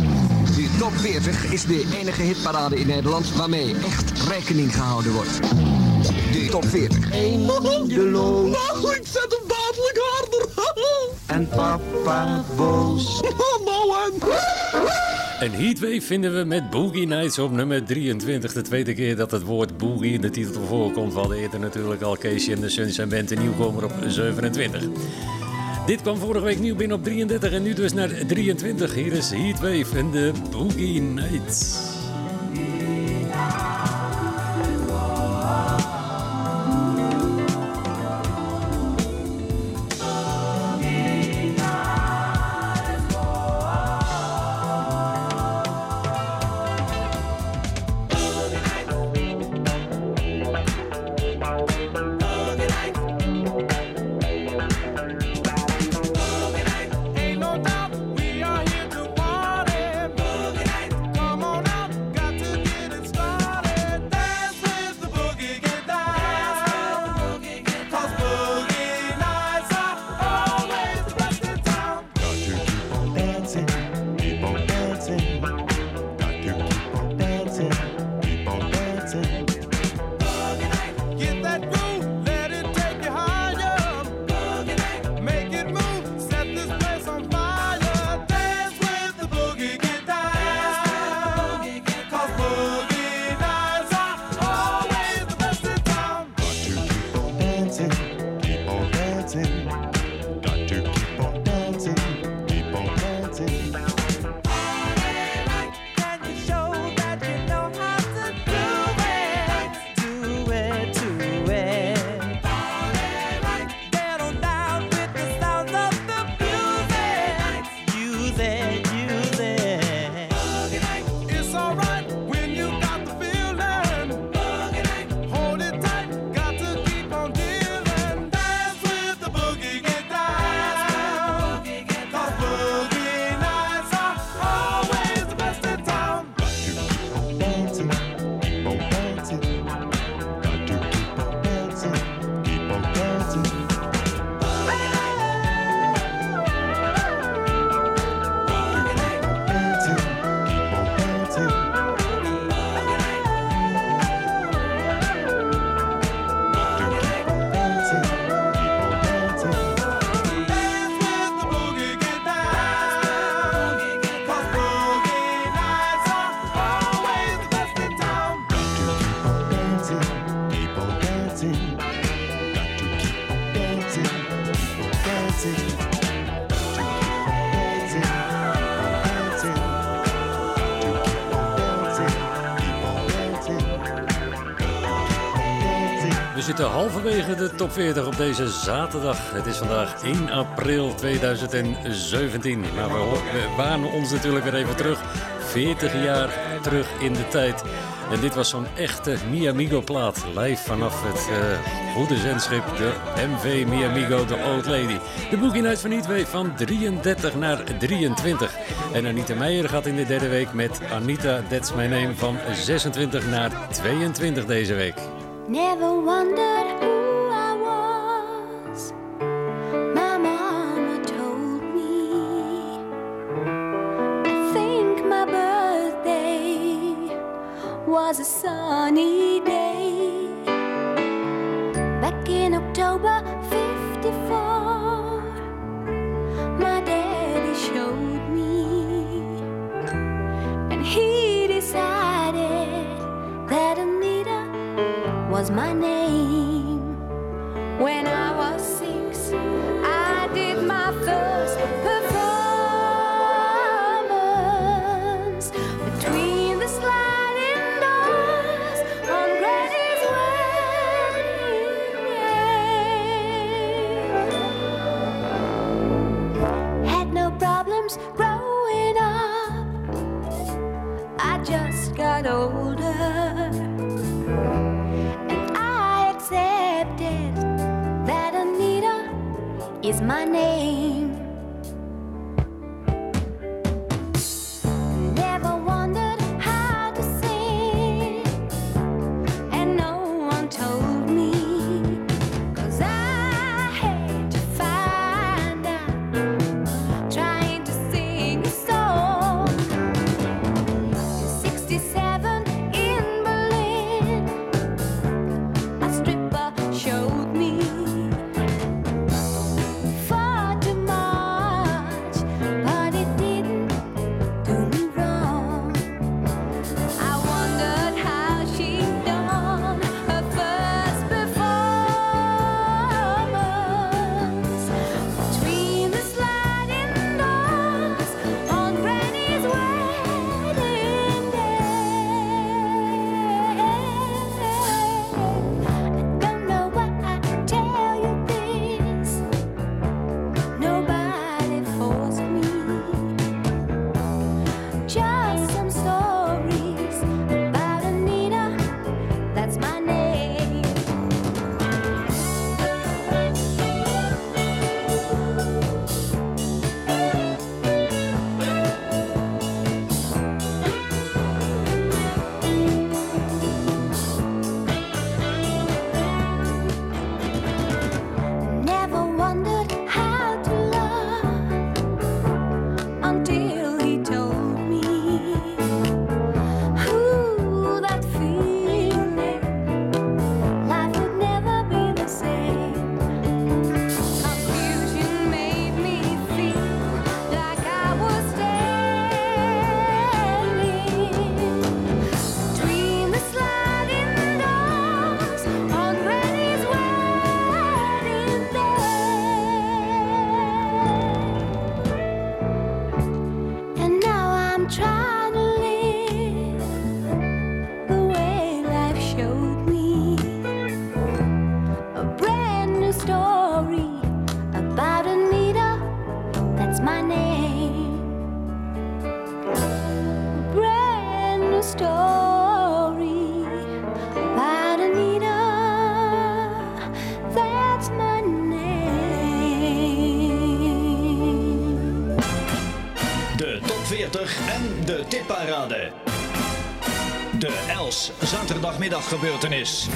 De top 40 is de enige hitparade in Nederland waarmee echt rekening gehouden wordt. De top 40. De loon en papa boos. En heatwave vinden we met Boogie Nights op nummer 23. De tweede keer dat het woord boogie in de titel voorkomt. Van de eerder natuurlijk al Casey en de Suns en Bent een nieuwkomer op 27. Dit kwam vorige week nieuw binnen op 33 en nu dus naar 23. Hier is Heatwave en de Boogie Nights. de top 40 op deze zaterdag. Het is vandaag 1 april 2017. Maar we, banen ons natuurlijk weer even terug. 40 jaar terug in de tijd. En dit was zo'n echte Miamigo plaat. Live vanaf het eh, uh, goede zendschip, de MV Miamigo, de Old Lady. De Boogie Nights van Nietwee van 33 naar 23. En Anita Meijer gaat in de derde week met Anita That's My Name van 26 naar 22 deze week. Never Wonder! middaggebeurtenis.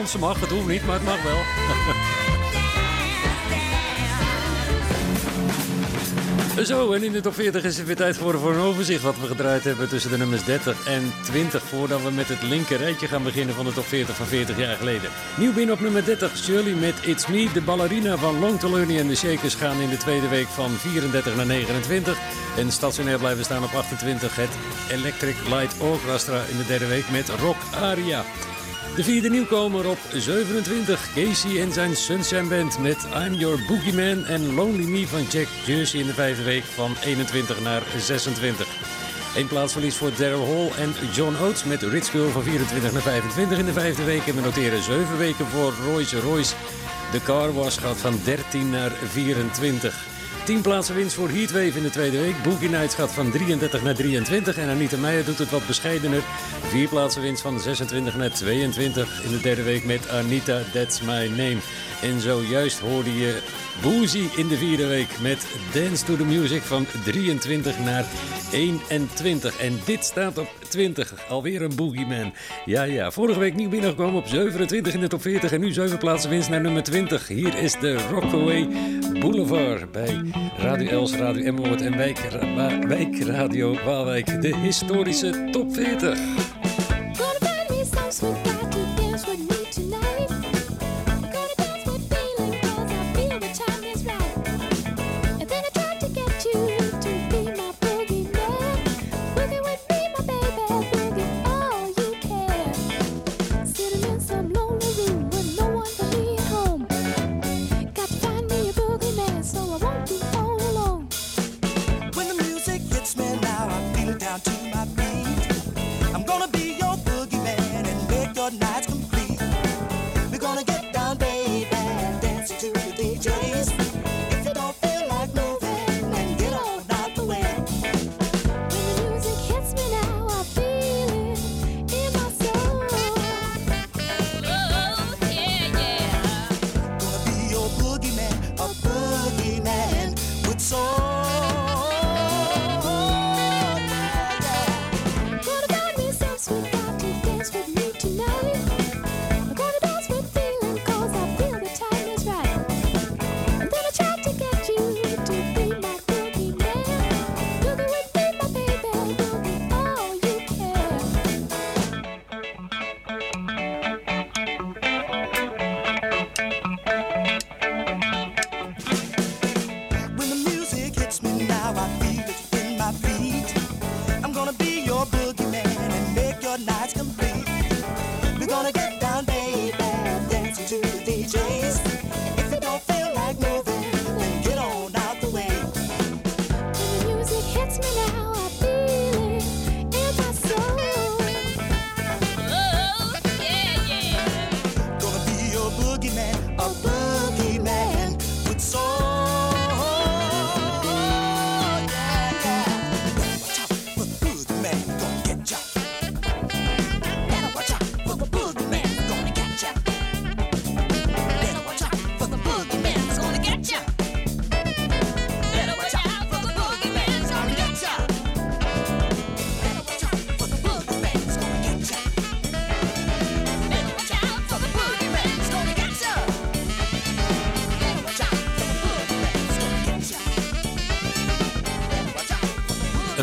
Meedansen mag, het hoeft niet, maar het mag wel. Zo, en in de top 40 is het weer tijd geworden voor een overzicht wat we gedraaid hebben tussen de nummers 30 en 20. Voordat we met het linker rijtje gaan beginnen van de top 40 van 40 jaar geleden. Nieuw binnen op nummer 30, Shirley met It's Me. De ballerina van Long Tolony en de Shakers gaan in de tweede week van 34 naar 29. En stationair blijven staan op 28 het Electric Light Orchestra in de derde week met Rock Aria. De vierde nieuwkomer op 27, Casey en zijn Sunshine Band met I'm Your Boogeyman en Lonely Me van Jack Jersey in de vijfde week van 21 naar 26. Eén plaatsverlies voor Daryl Hall en John Oates met Rich van 24 naar 25 in de vijfde week. En we noteren 7 weken voor Royce Royce. De Car Wash gaat van 13 naar 24. 10 plaatsen winst voor Heatwave in de tweede week. Boogie Nights gaat van 33 naar 23. En Anita Meijer doet het wat bescheidener. 4 plaatsen winst van 26 naar 22 in de derde week met Anita That's My Name. En zojuist hoorde je Boozy in de vierde week met Dance to the Music van 23 naar 21. En dit staat op 20. Alweer een Boogeyman. Ja, ja. Vorige week nieuw binnengekomen op 27 in de top 40. En nu 7 plaatsen winst naar nummer 20. Hier is de Rockaway Boulevard bij Radio Els, Radio Emmeloord en Wijk, Wijkradio Waalwijk. De historische top 40.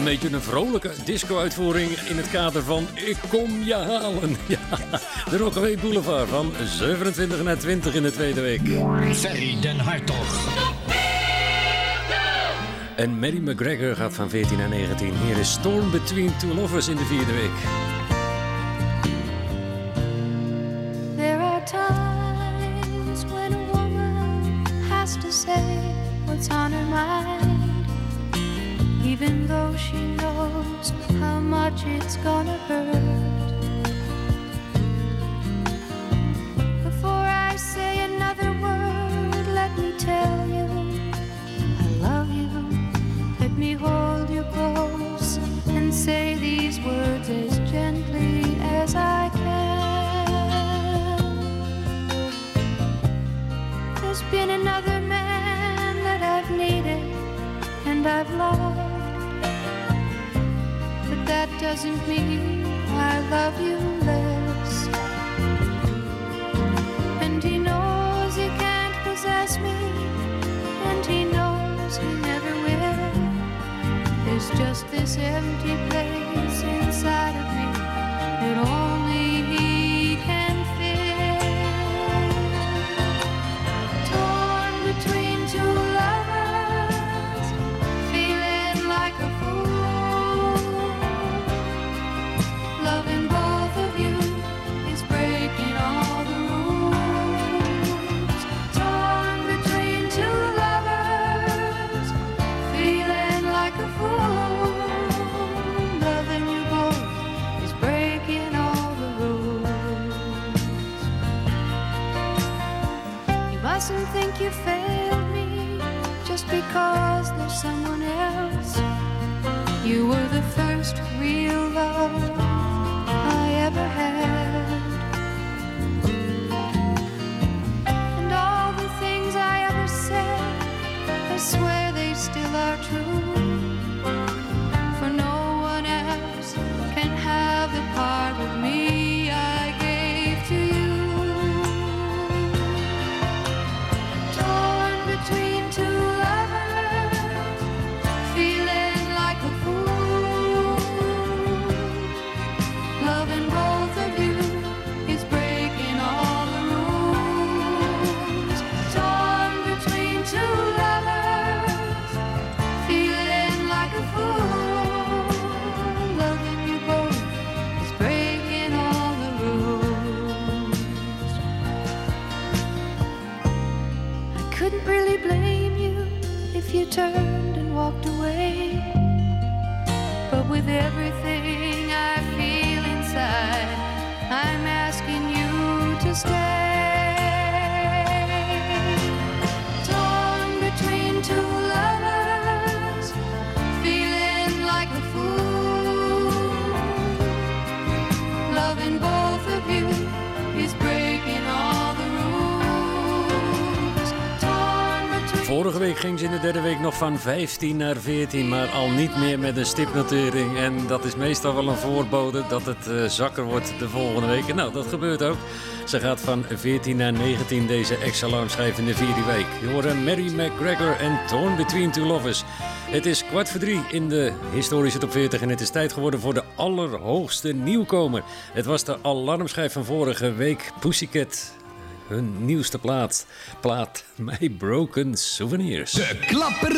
Beetje een vrolijke disco-uitvoering in het kader van Ik kom je halen. Ja, de Rockaway Boulevard van 27 naar 20 in de tweede week. Ferry den Hartog. En Mary McGregor gaat van 14 naar 19. Hier is Storm Between Two Lovers in de vierde week. De derde week nog van 15 naar 14, maar al niet meer met een stipnotering. En dat is meestal wel een voorbode dat het eh, zakker wordt de volgende week. Nou, dat gebeurt ook. Ze gaat van 14 naar 19 deze ex-alarmschijf in de vierde week. Je hoort Mary McGregor en Torn Between Two Lovers. Het is kwart voor drie in de historische top 40 en het is tijd geworden voor de allerhoogste nieuwkomer. Het was de alarmschijf van vorige week, Pussycat. Hun nieuwste plaat, plaat My Broken Souvenirs. De klapper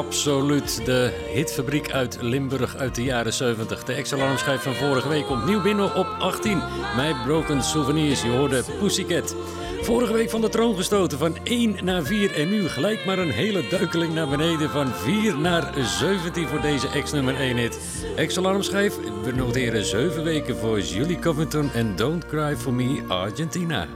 Absoluut, de hitfabriek uit Limburg uit de jaren 70. De ex-alarmschijf van vorige week komt nieuw binnen op 18. Mijn Broken Souvenirs, je hoorde Pussycat. Vorige week van de troon gestoten van 1 naar 4 en nu gelijk maar een hele duikeling naar beneden van 4 naar 17 voor deze ex-nummer 1 hit. Ex-alarmschijf, we noteren 7 weken voor Julie Covington en Don't Cry For Me Argentina.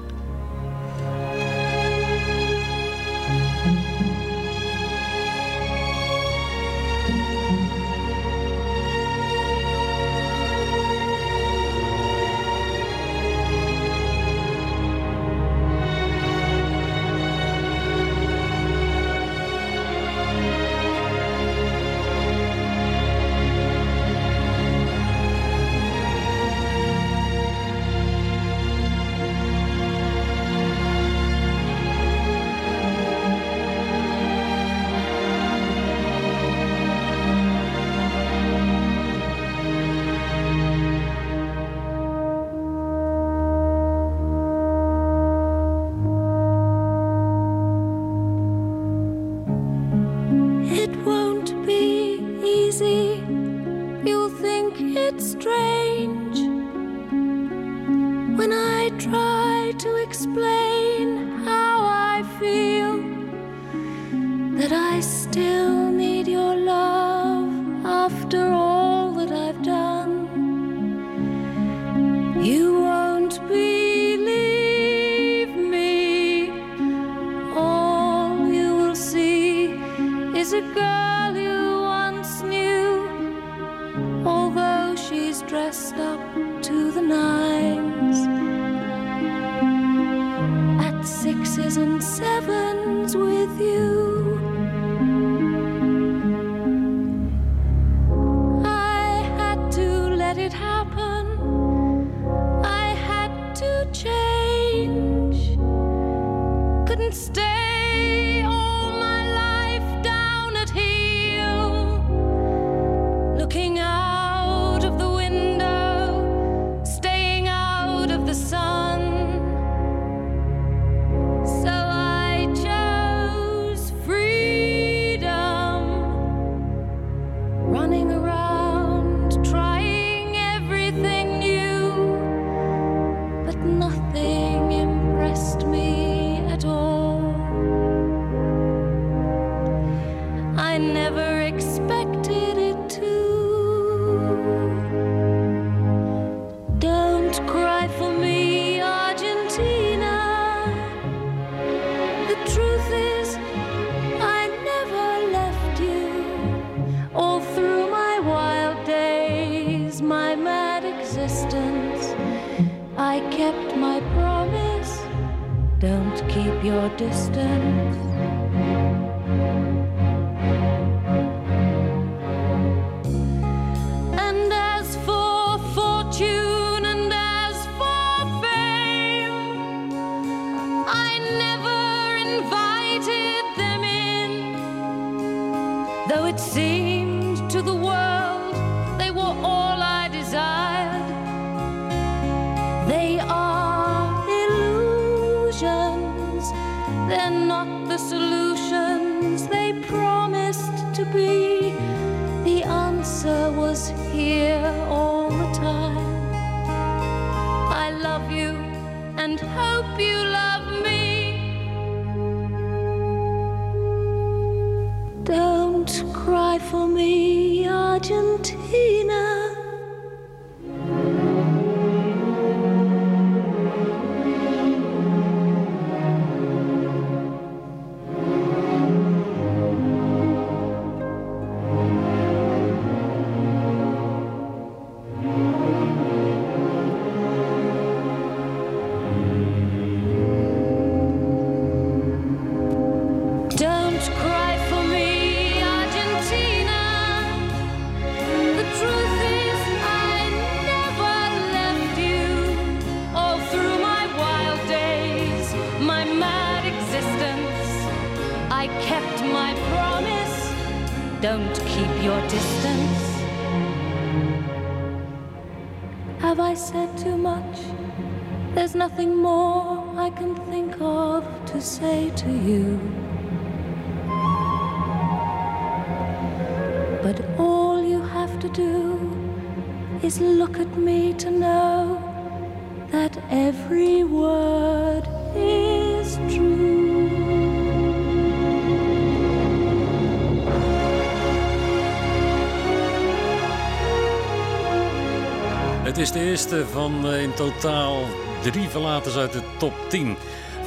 Van eh, in totaal drie verlaters uit de top 10.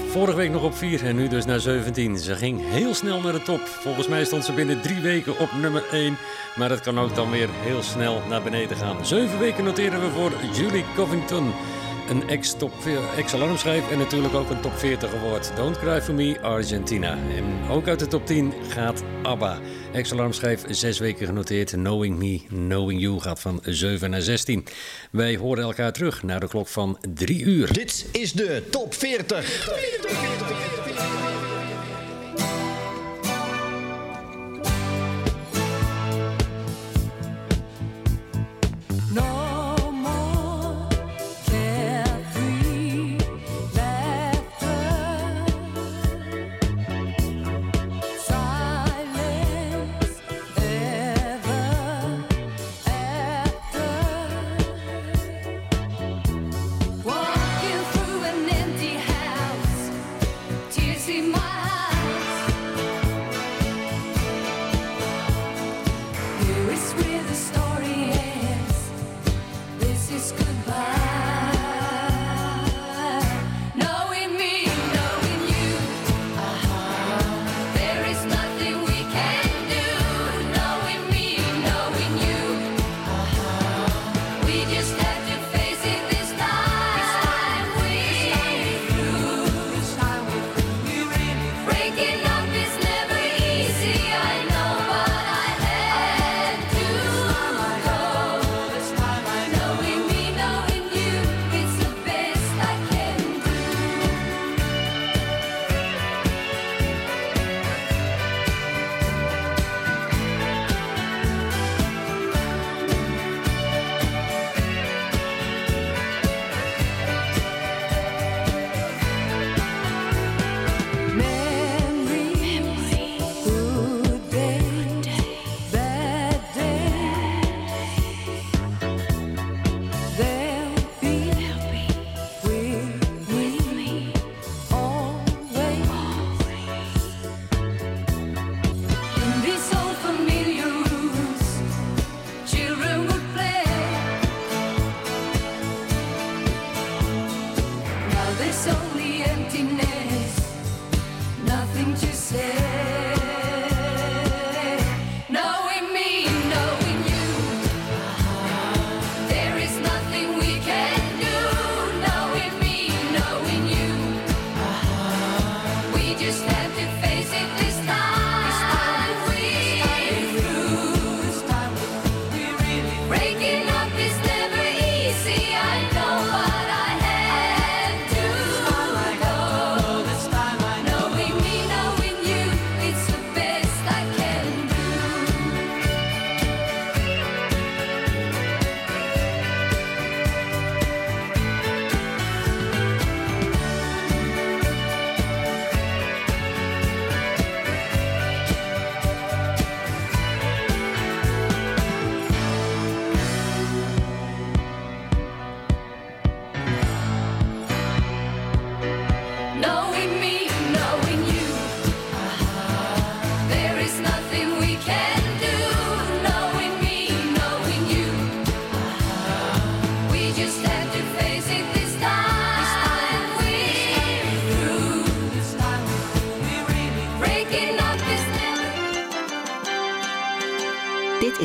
Vorige week nog op 4 en nu dus naar 17. Ze ging heel snel naar de top. Volgens mij stond ze binnen drie weken op nummer 1. Maar het kan ook dan weer heel snel naar beneden gaan. Zeven weken noteren we voor Julie Covington een ex-top, ex-alarmschijf en natuurlijk ook een top 40 geworden. Don't Cry For Me, Argentina. En ook uit de top 10 gaat ABBA. Ex-alarmschijf, zes weken genoteerd. Knowing Me, Knowing You gaat van 7 naar 16. Wij horen elkaar terug naar de klok van 3 uur. Dit is de top 40. 40, 40, 40.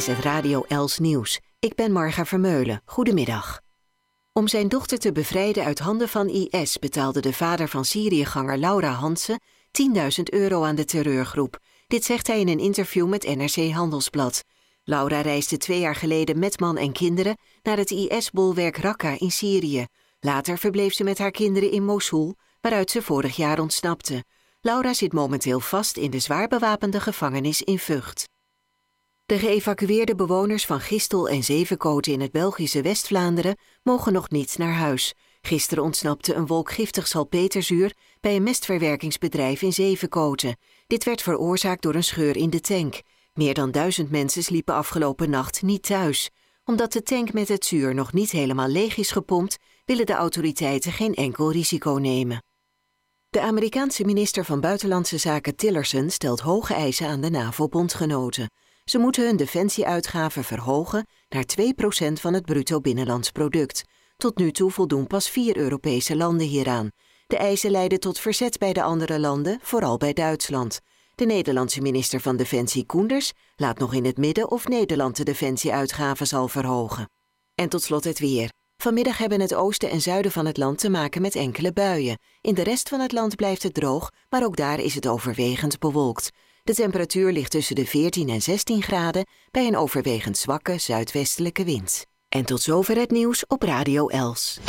Is het Radio Els Nieuws. Ik ben Marga Vermeulen. Goedemiddag. Om zijn dochter te bevrijden uit handen van IS betaalde de vader van Syriëganger Laura Hansen 10.000 euro aan de terreurgroep. Dit zegt hij in een interview met NRC Handelsblad. Laura reisde twee jaar geleden met man en kinderen naar het IS-bolwerk Raqqa in Syrië. Later verbleef ze met haar kinderen in Mosul, waaruit ze vorig jaar ontsnapte. Laura zit momenteel vast in de zwaar bewapende gevangenis in Vught. De geëvacueerde bewoners van Gistel en Zevenkoten in het Belgische West-Vlaanderen mogen nog niet naar huis. Gisteren ontsnapte een wolk giftig salpeterzuur bij een mestverwerkingsbedrijf in Zevenkoten. Dit werd veroorzaakt door een scheur in de tank. Meer dan duizend mensen sliepen afgelopen nacht niet thuis. Omdat de tank met het zuur nog niet helemaal leeg is gepompt, willen de autoriteiten geen enkel risico nemen. De Amerikaanse minister van Buitenlandse Zaken Tillerson stelt hoge eisen aan de NAVO-bondgenoten. Ze moeten hun defensieuitgaven verhogen naar 2% van het bruto binnenlands product. Tot nu toe voldoen pas vier Europese landen hieraan. De eisen leiden tot verzet bij de andere landen, vooral bij Duitsland. De Nederlandse minister van Defensie Koenders laat nog in het midden of Nederland de defensieuitgaven zal verhogen. En tot slot het weer. Vanmiddag hebben het oosten en zuiden van het land te maken met enkele buien. In de rest van het land blijft het droog, maar ook daar is het overwegend bewolkt. De temperatuur ligt tussen de 14 en 16 graden bij een overwegend zwakke zuidwestelijke wind. En tot zover het nieuws op Radio Els.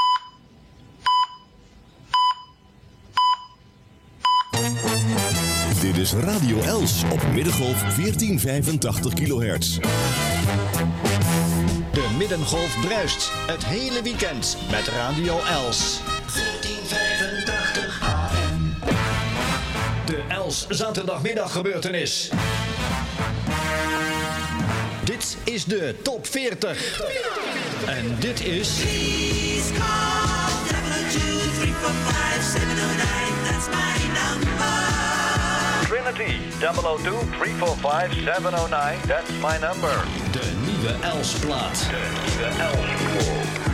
Dit is Radio Els op middengolf 1485 kilohertz. De Middengolf bruist het hele weekend met Radio Els. Els zaterdagmiddag gebeurtenis. Dit is de top 40. En dit is... Please call 702-345-709. That's my number. Trinity 002-345-709. That's my number. De nieuwe Els-plaat. De nieuwe Els. Operator,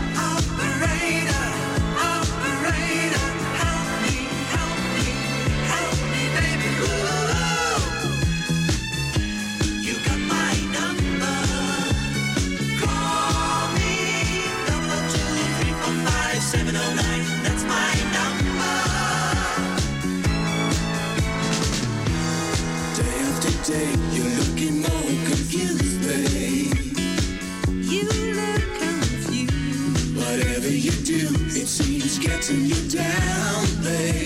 You look confused. Whatever you do, it seems getting you down, babe.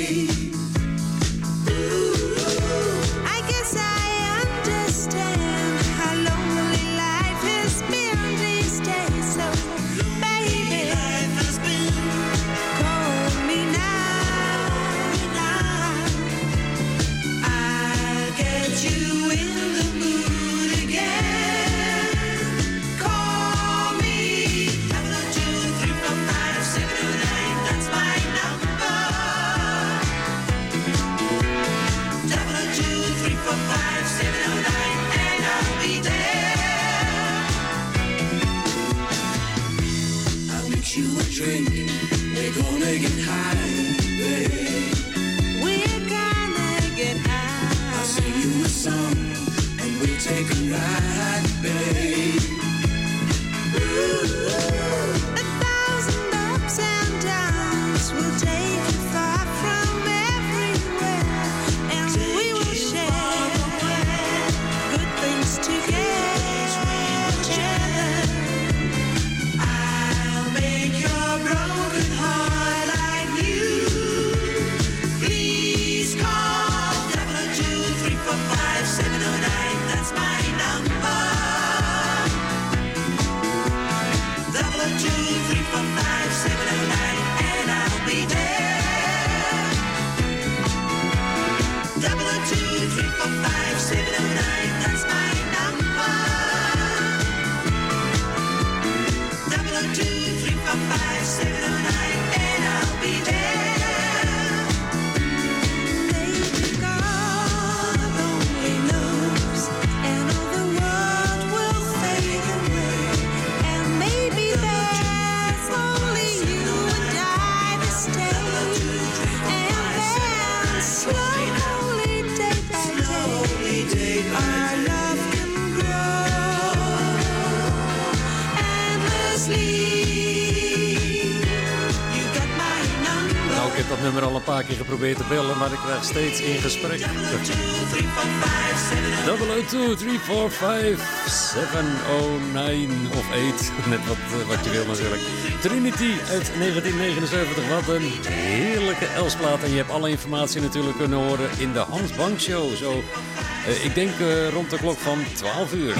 Nummer al een paar keer geprobeerd te bellen, maar ik krijg steeds in gesprek. 002 345 709 of 8. Net wat, eh, wat je wil natuurlijk. Trinity uit 1979. Wat een heerlijke Elsplaat. En je hebt alle informatie natuurlijk kunnen horen in de Hans Bank Show. Zo, eh, ik denk eh, rond de klok van 12 uur.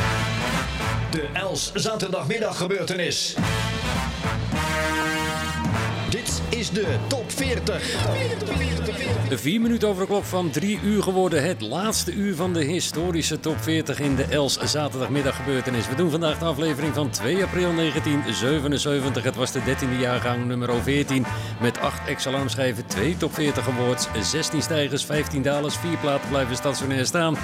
De Els zaterdagmiddag gebeurtenis. De Top 40. Vier minuten over de klok van drie uur geworden. Het laatste uur van de historische top 40 in de Els zaterdagmiddag gebeurtenis. We doen vandaag de aflevering van 2 april 1977. Het was de 13e jaargang nummer 14 met 8 ex-alarmschijven, 2 top 40 awards, 16 stijgers, 15 dalers, 4 platen blijven stationair staan.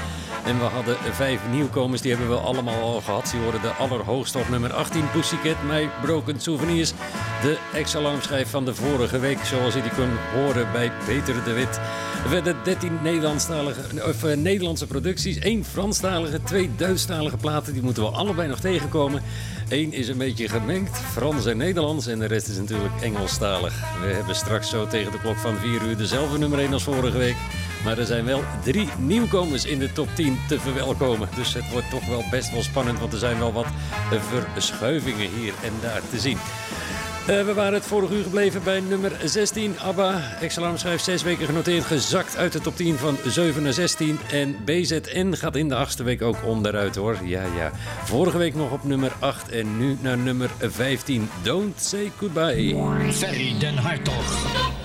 En we hadden 5 nieuwkomers, die hebben we allemaal al gehad. Die worden de allerhoogste op nummer 18, Pussycat, My Broken Souvenirs. De ex-alarmschijf van de vorige week, zoals je die kunt horen bij Peter de Wit. Er werden 13 Nederlandstalige, of, eh, Nederlandse producties, 1 Franstalige, 2 Duitsstalige platen. Die moeten we allebei nog tegenkomen. Eén is een beetje gemengd, Frans en Nederlands. En de rest is natuurlijk Engelstalig. We hebben straks zo tegen de klok van 4 uur dezelfde nummer 1 als vorige week. Maar er zijn wel drie nieuwkomers in de top 10 te verwelkomen. Dus het wordt toch wel best wel spannend, want er zijn wel wat verschuivingen hier en daar te zien. Eh, we waren het vorige uur gebleven bij nummer 16. ABBA, Exalarm schrijft zes weken genoteerd, gezakt uit de top 10 van 7 naar 16. En BZN gaat in de achtste week ook onderuit hoor. Ja, ja. Vorige week nog op nummer 8 en nu naar nummer 15. Don't say goodbye. Ferry den Hartog.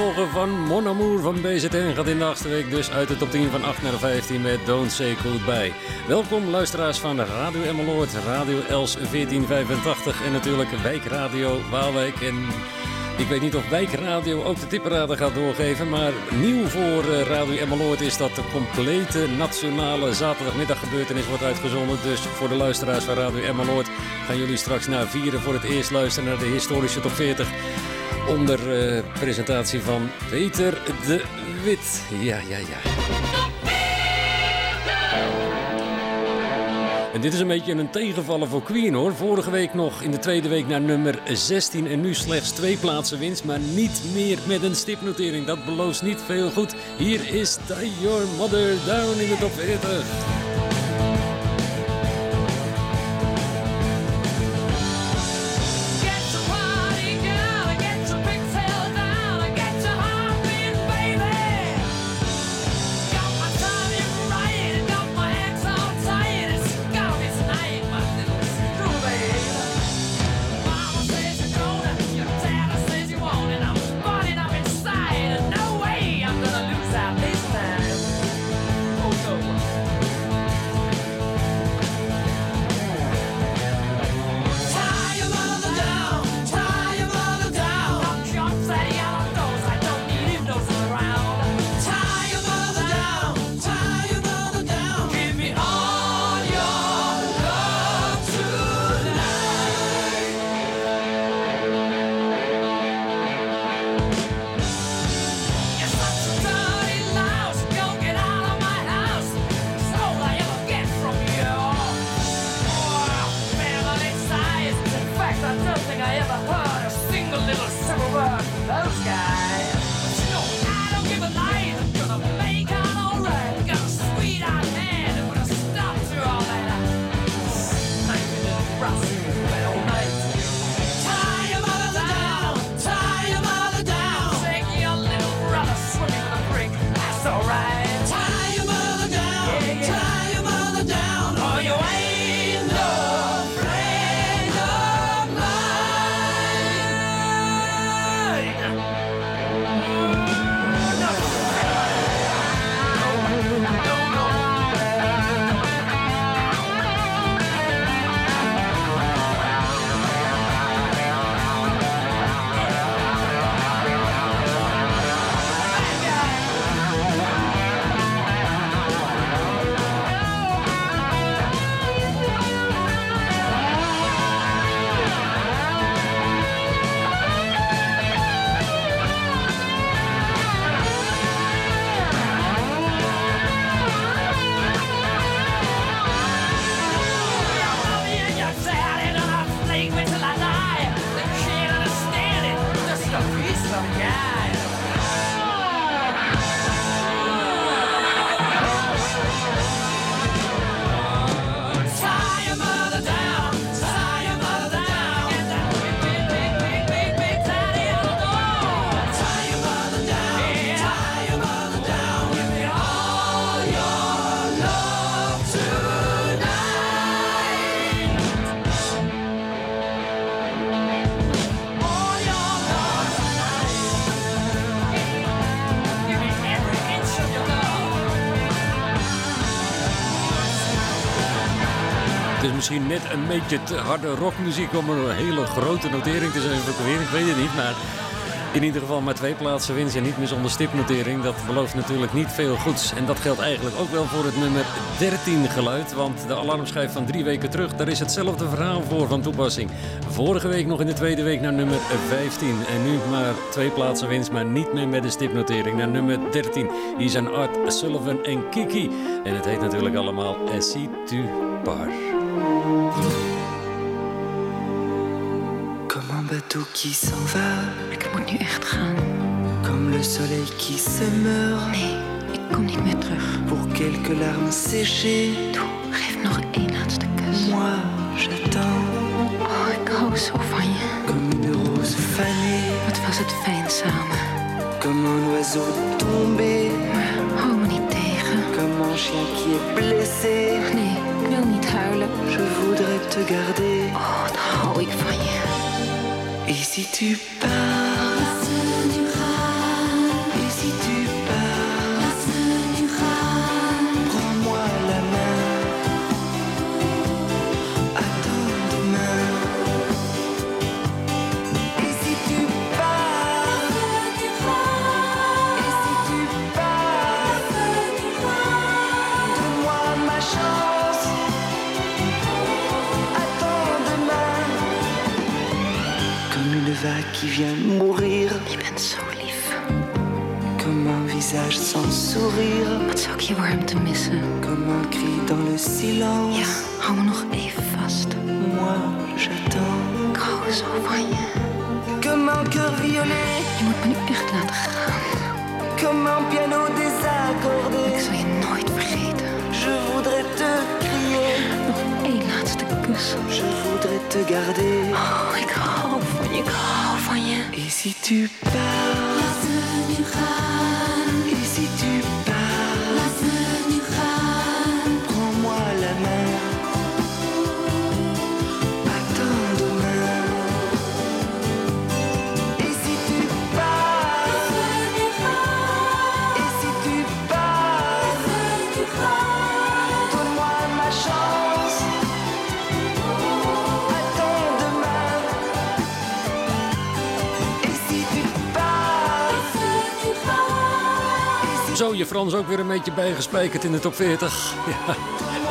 Opvolger van Mon Amour van BZN gaat in de achtste week dus uit de top 10 van 8 naar de 15 met Don't Say Goodbye. Welkom luisteraars van Radio Emmeloord, Radio Els 1485 en natuurlijk Wijkradio Waalwijk. En ik weet niet of Wijkradio ook de tipperaden gaat doorgeven, maar nieuw voor eh, Radio Emmeloord is dat de complete nationale zaterdagmiddaggebeurtenis wordt uitgezonden. Dus voor de luisteraars van Radio Emmeloord gaan jullie straks na vieren voor het eerst luisteren naar de historische top 40 onder eh, presentatie van Peter de Wit. Ja, ja, ja. En dit is een beetje een tegenvaller voor Queen hoor. Vorige week nog in de tweede week naar nummer 16 en nu slechts twee plaatsen winst, maar niet meer met een stipnotering. Dat belooft niet veel goed. Hier is Tie Your Mother Down in de top 40. Misschien net een beetje te harde rockmuziek om een hele grote notering te zijn voor. Ik weet het niet, maar in ieder geval maar twee plaatsen winst en niet meer zonder stipnotering. Dat belooft natuurlijk niet veel goeds. En dat geldt eigenlijk ook wel voor het nummer 13 geluid. Want de alarmschijf van drie weken terug, daar is hetzelfde verhaal voor van toepassing. Vorige week nog in de tweede week naar nummer 15. En nu maar twee plaatsen winst, maar niet meer met de stipnotering. Naar nummer 13. Hier zijn Art Sullivan en Kiki. En het heet natuurlijk allemaal Essie tu par. Bateau qui s'en va. Ik moet nu echt gaan. Comme le soleil qui se meurt. Nee, ik kom niet meer terug. Pour quelques larmes séchées. Toe, geef nog één laatste kus. Moi, j'attends. Oh, ik hou zo van je. Comme une rose fanée. Wat was het fijn samen. Comme un oiseau tombé. Maar hou me niet tegen. Comme un chien qui est blessé. Nee, ik wil niet huilen. Je voudrais te garder. Oh, dan hou ik van je. ici tu Je warmte missen. Comme un cri dans le silence. Ja, hou me nog even vast. Moi, j'attends. Ik hou zo van je. Comme un cœur violet. Je moet me nu echt laten gaan. Comme un piano désaccordé. Ik zal je nooit vergeten. Je voudrais te crier. Nog één laatste kus. Je voudrais te garder. Oh, ik hou van je, ik hou van je. Et si tu pars? Laat me nu. Et si tu pars? Zo, je Frans ook weer een beetje bijgespijkerd in de top 40. Ja.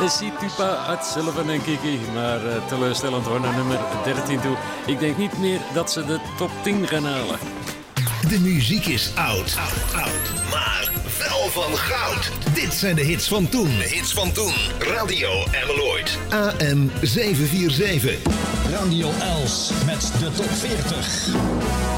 En Situpa uit Sullivan en Kiki. Maar eh, teleurstellend hoor, naar nummer 13 toe. Ik denk niet meer dat ze de top 10 gaan halen. De muziek is oud, oud, oud, maar wel van goud. Dit zijn de hits van toen. De hits van toen. Radio Ameloid. AM 747. Radio Els met de top 40.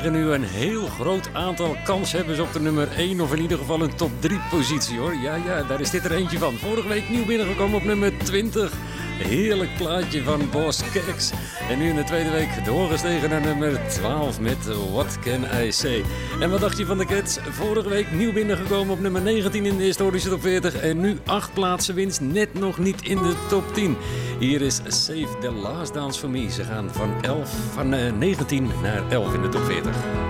Krijgen nu een heel groot aantal kanshebbers op de nummer 1 of in ieder geval een top 3 positie hoor. Ja, ja, daar is dit er eentje van. Vorige week nieuw binnengekomen op nummer 20. Heerlijk plaatje van Boss Keks. En nu in de tweede week doorgestegen naar nummer 12 met What Can I Say. En wat dacht je van de Cats? Vorige week nieuw binnengekomen op nummer 19 in de historische top 40. En nu 8 plaatsen winst, net nog niet in de top 10. Hier is Save the Last Dance for Me. Ze gaan van, 11, van eh, 19 naar 11 in de top 40.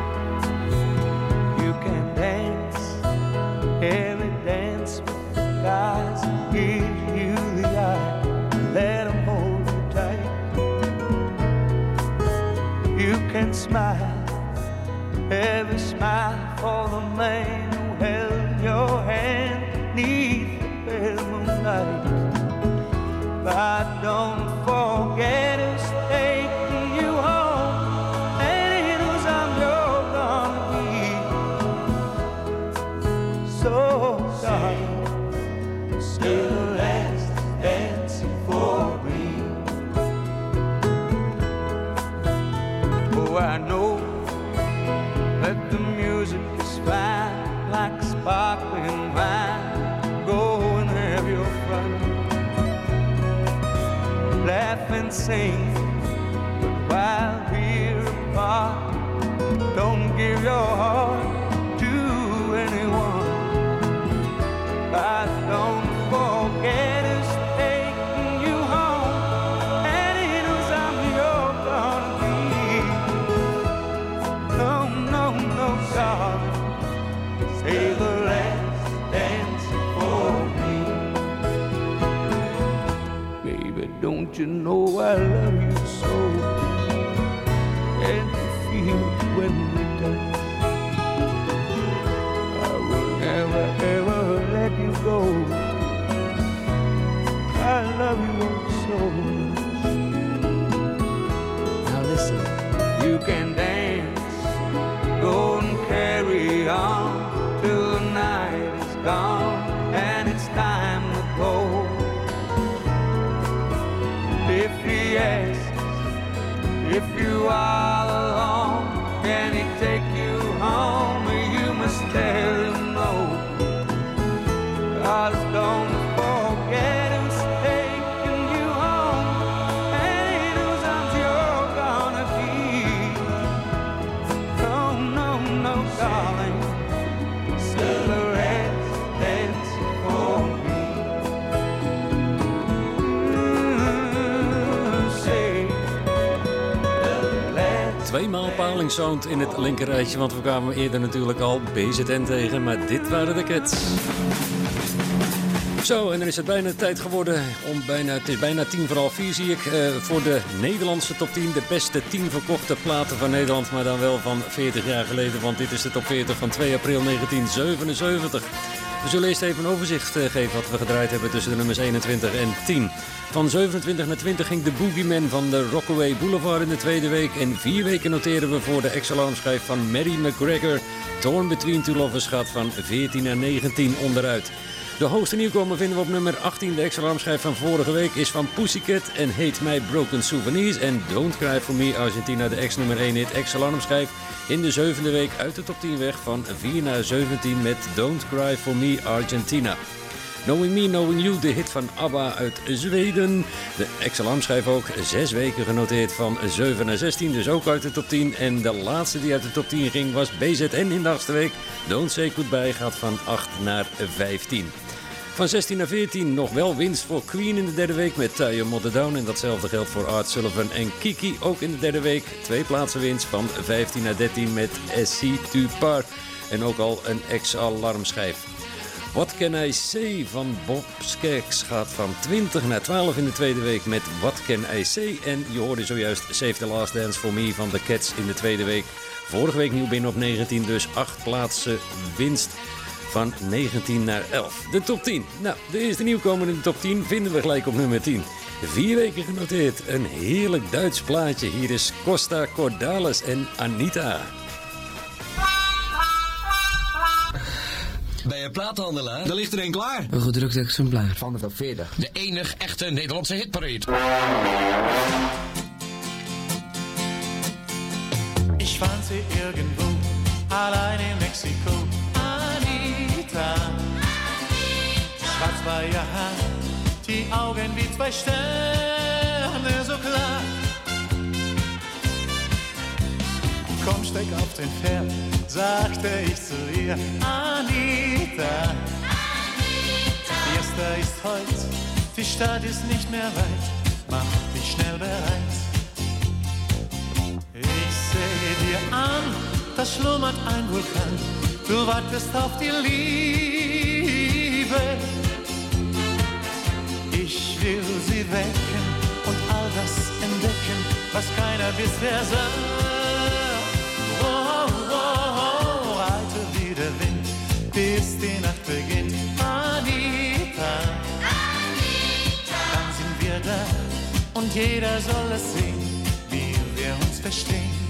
Night Palingsound in het linkerrijtje, want we kwamen eerder natuurlijk al BZN tegen, maar dit waren de Cats. Zo, en dan is het bijna tijd geworden om bijna, het is bijna tien voor half vier zie ik, eh, voor de Nederlandse top 10. De beste 10 verkochte platen van Nederland, maar dan wel van 40 jaar geleden, want dit is de top 40 van 2 april 1977. We zullen eerst even een overzicht eh, geven wat we gedraaid hebben tussen de nummers 21 en 10. Van 27 naar 20 ging de Boogeyman van de Rockaway Boulevard in de tweede week. En vier weken noteren we voor de ex-alarmschijf van Mary McGregor. Torn Between Two Lovers gaat van 14 naar 19 onderuit. De hoogste nieuwkomer vinden we op nummer 18. De ex-alarmschijf van vorige week is van Pussycat en Hate My Broken Souvenirs. En Don't Cry For Me Argentina, de ex-nummer 1 hit ex-alarmschijf. In de zevende week uit de top 10 weg van 4 naar 17 met Don't Cry For Me Argentina. Knowing Me, Knowing You, de hit van ABBA uit Zweden. De ex-alarmschijf ook zes weken genoteerd van 7 naar 16, dus ook uit de top 10. En de laatste die uit de top 10 ging was BZN in de achtste week. Don't Say Goodbye gaat van 8 naar 15. Van 16 naar 14 nog wel winst voor Queen in de derde week met Taya Modder Down. En datzelfde geldt voor Art Sullivan en Kiki ook in de derde week. Twee plaatsen winst van 15 naar 13 met SC Tupar. En ook al een ex-alarmschijf. What Can I Say van Bob Skeks gaat van 20 naar 12 in de tweede week met What Can I Say. En je hoorde zojuist Save the Last Dance for Me van The Cats in de tweede week. Vorige week nieuw binnen op 19, dus 8 plaatsen winst van 19 naar 11. De top 10. Nou, de eerste nieuwkomer in de top 10 vinden we gelijk op nummer 10. Vier weken genoteerd. Een heerlijk Duits plaatje. Hier is Costa Cordalis en Anita. Bij een plaathandelaar, daar ligt er een klaar. Een gedrukt exemplaar. Van de top 40. De enige echte Nederlandse hitparade. Ich fand sie irgendwo, allein in Mexiko. Anita. Schwarz war ihr Haar, die Augen wie zwei Sterne so klar. Komm, steig auf den Pferd, sagte ich zu ihr. Anita. Fiesta ist heut, die Stadt ist nicht mehr weit. Mach dich schnell bereit. Ich sehe dir an, da schlummert ein Vulkan. Du wartest auf die Liebe. Ich will sie wecken und all das entdecken, was keiner bisher sah. Oh, oh, oh, reite wie der Wind, bis die Nacht beginnt. Anita, dann sind wir da und jeder soll es sehen, wie wir uns verstehen.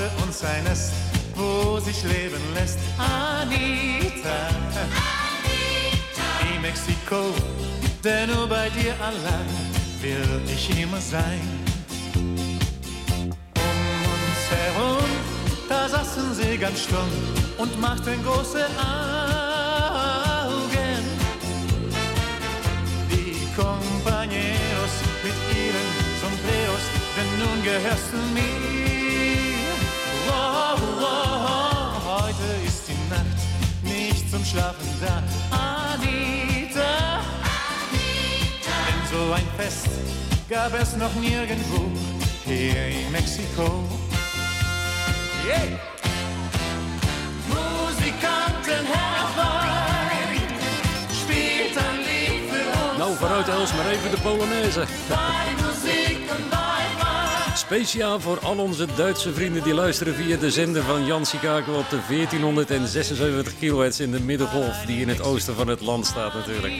für uns ein Nest, wo sich leben lässt. Anita, in Mexiko, denn nur bei dir allein will ich immer sein. Um uns herum, da saßen sie ganz stumm und machten große Augen. Die Compañeros mit ihren Sombreros, denn nun gehörst du mir. Heute ist die Nacht nicht zum Schlafen da. Anita, denn so ein Fest gab es noch nirgendwo hier in Mexiko. Yeah. Musikanten herbei, spielt ein Lied für uns. Nou, vooruit Els, maar even de Polonaise. Bei Musik und bei Wein. Speciaal voor al onze Duitse vrienden die luisteren via de zender van Jan op de 1476 kHz in de middengolf, die in het oosten van het land staat natuurlijk.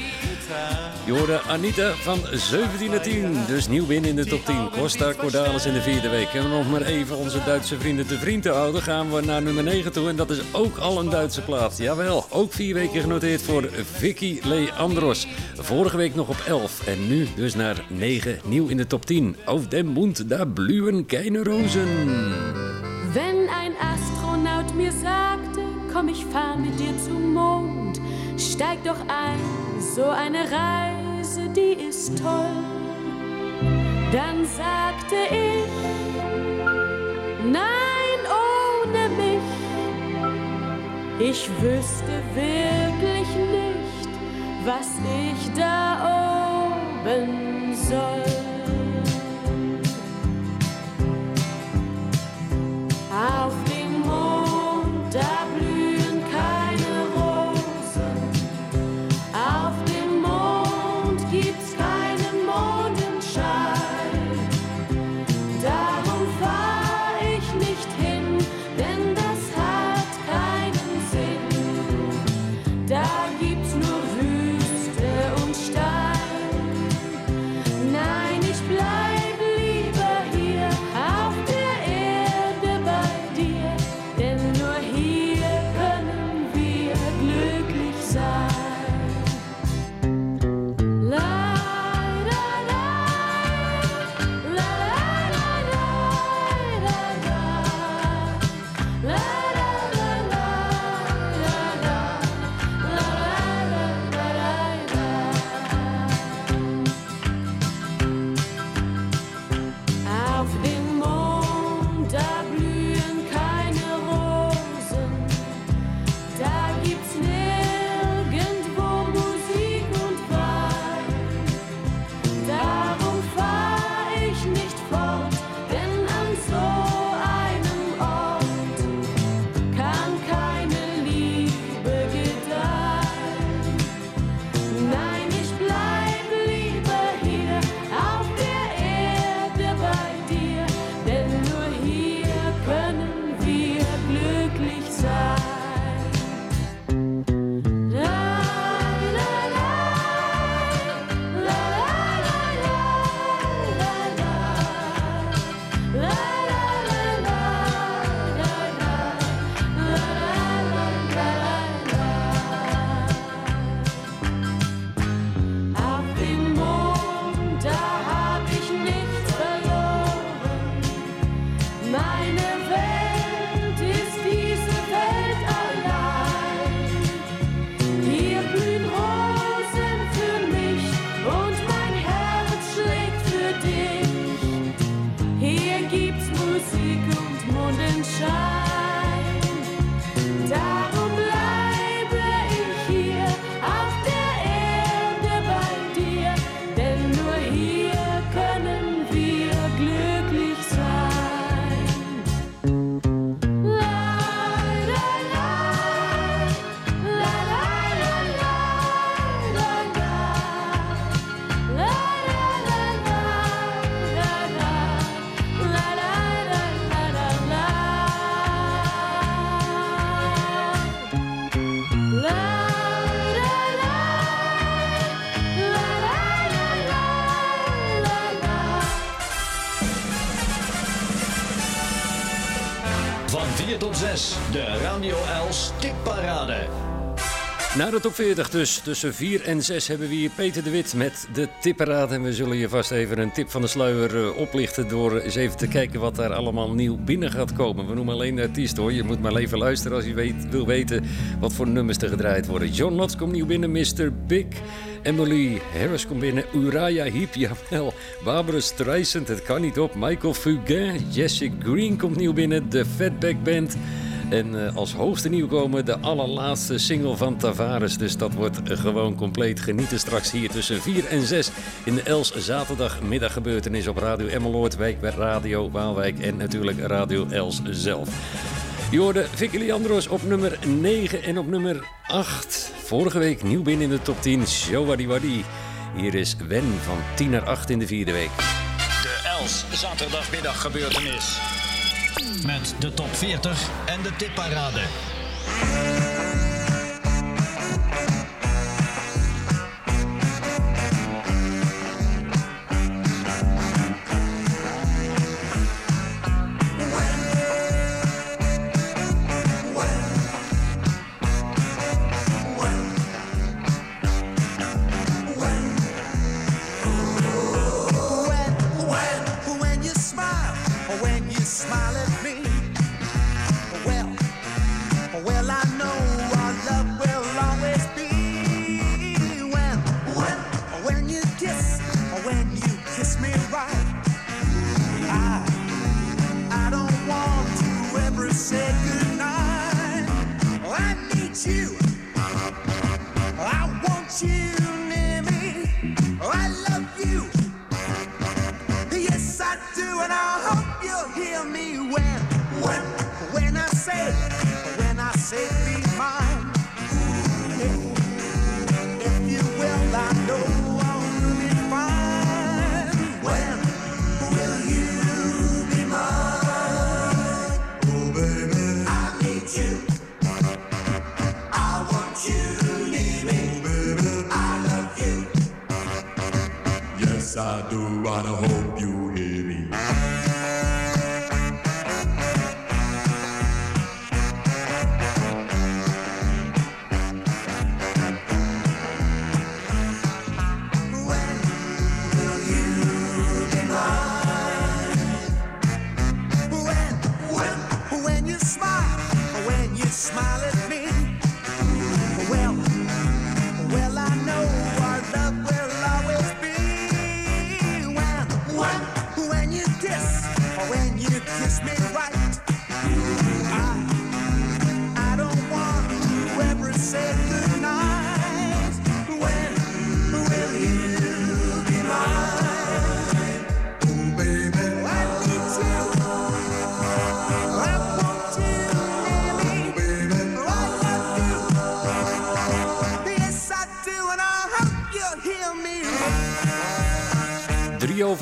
Je hoorde Anita van 17 naar 10, dus nieuw binnen in de top 10. Costa Cordalis in de vierde week. En om nog maar even onze Duitse vrienden te vriend te houden, gaan we naar nummer 9 toe. En dat is ook al een Duitse plaat. Jawel, ook vier weken genoteerd voor Vicky Leandros. Vorige week nog op 11 en nu dus naar 9, nieuw in de top 10. Auf dem Mund, da blühen keine Rosen. Wenn ein Astronaut mir sagte, komm, ich fahr mit dir zum Mond, steig doch ein, so eine Reise, die ist toll. Dann sagte ich, nein, ohne mich, ich wüsste wirklich nicht, was ich da oben soll. I'll Radio Els tipparade. Na de top 40 dus, tussen 4 en 6 hebben we hier Peter de Wit met de tipperaad. En we zullen je vast even een tip van de sluier eh, oplichten door eens even te kijken wat daar allemaal nieuw binnen gaat komen. We noemen alleen de artiest hoor, je moet maar even luisteren als je weet, wil weten wat voor nummers er gedraaid worden. John Lotz komt nieuw binnen, Mr. Big. Emily Harris komt binnen, Uriah Heep, jawel. Barbara Streisand, het kan niet op. Michael Fugain, Jesse Green komt nieuw binnen, de Fatback Band. En eh, als hoogste nieuwkomer de allerlaatste single van Tavares. Dus dat wordt gewoon compleet genieten straks hier tussen 4 en 6 in de Els zaterdagmiddaggebeurtenis op Radio Emmeloord, Wijk bij Radio Waalwijk en natuurlijk Radio Els zelf. Je hoorde Vicky Leandros op nummer 9 en op nummer 8. Vorige week nieuw binnen in de top 10, Showadi Wadi. Hier is Wen van 10 naar 8 in de vierde week. De Els zaterdagmiddag gebeurtenis. Met de top 40 en de tipparade.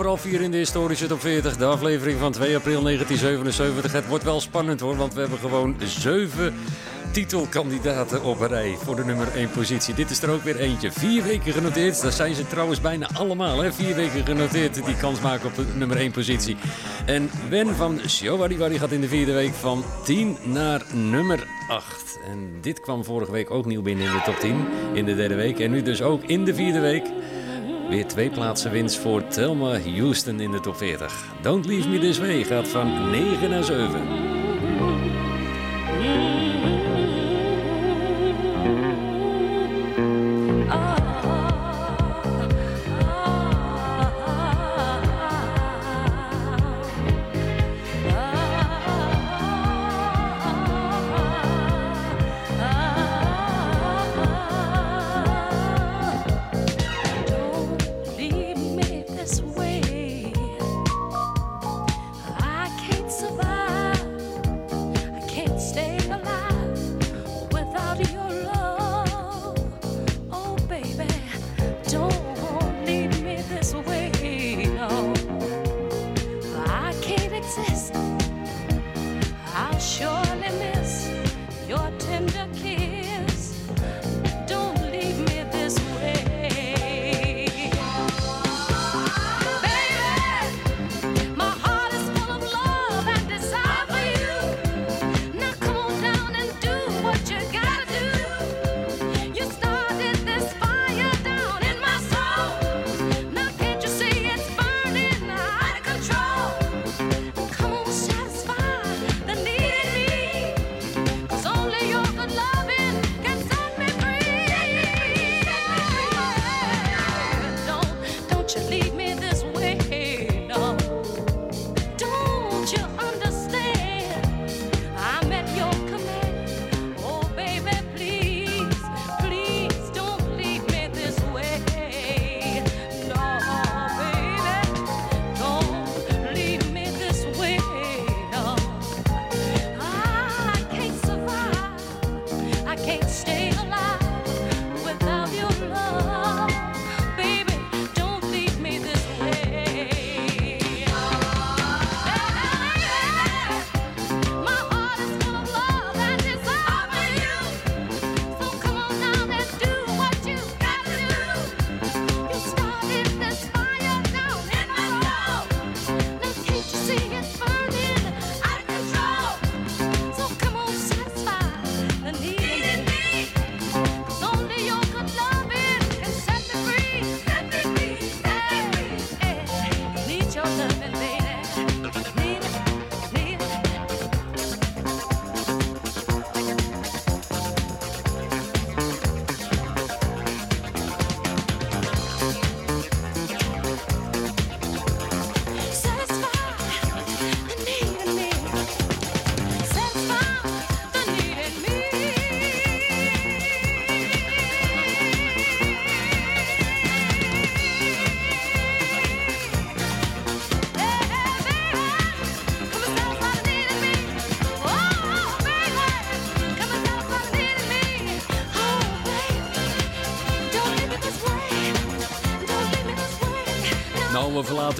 Overal vier in de historische top 40. De aflevering van 2 april 1977. Het wordt wel spannend hoor, want we hebben gewoon zeven titelkandidaten op rij voor de nummer 1 positie. Dit is er ook weer eentje. Vier weken genoteerd. Daar zijn ze trouwens bijna allemaal. Hè? Vier weken genoteerd die kans maken op de nummer 1 positie. En Wen van Showariwari gaat in de vierde week van 10 naar nummer 8. En dit kwam vorige week ook nieuw binnen in de top 10 in de derde week. En nu dus ook in de vierde week. Weer twee plaatsen winst voor Thelma Houston in de top 40. Don't Leave Me This Way gaat van 9 naar 7.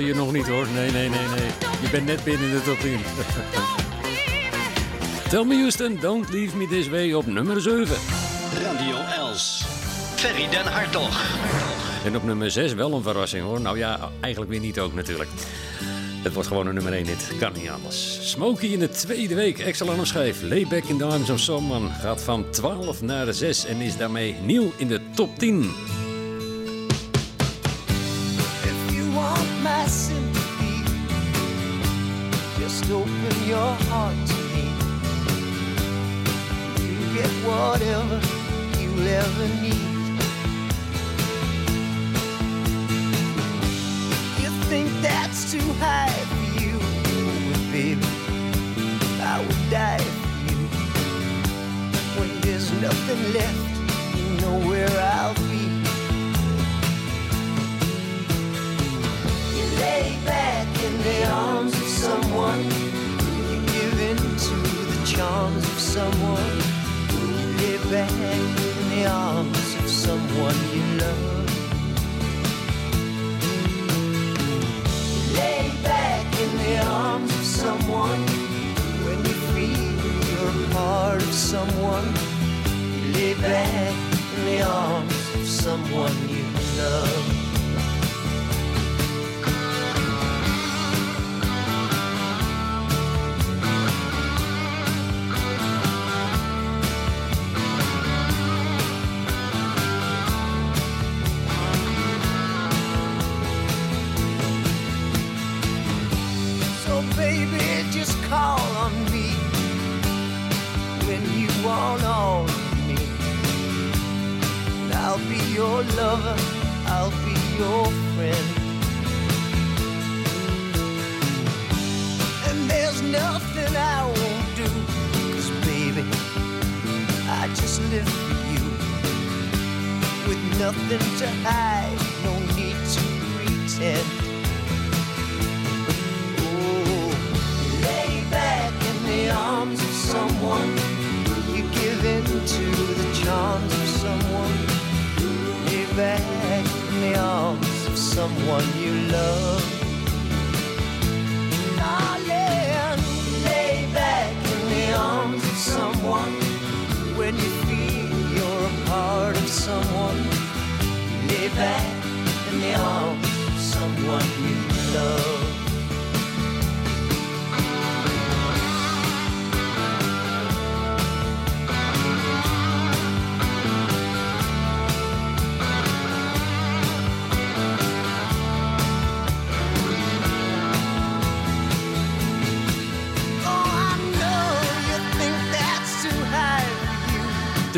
Je nog niet hoor. Nee, nee, nee, nee. Je bent net binnen de top 10. Tell me Houston, don't leave me this way op nummer 7. Radio Els. Ferry den Hartog. En op nummer 6 wel een verrassing hoor. Nou ja, eigenlijk weer niet ook natuurlijk. Het wordt gewoon een nummer 1 dit. Kan niet anders. Smokey in de tweede week. Extra aan schijf. Layback in the arms of someone. Gaat van 12 naar de 6 en is daarmee nieuw in de top 10.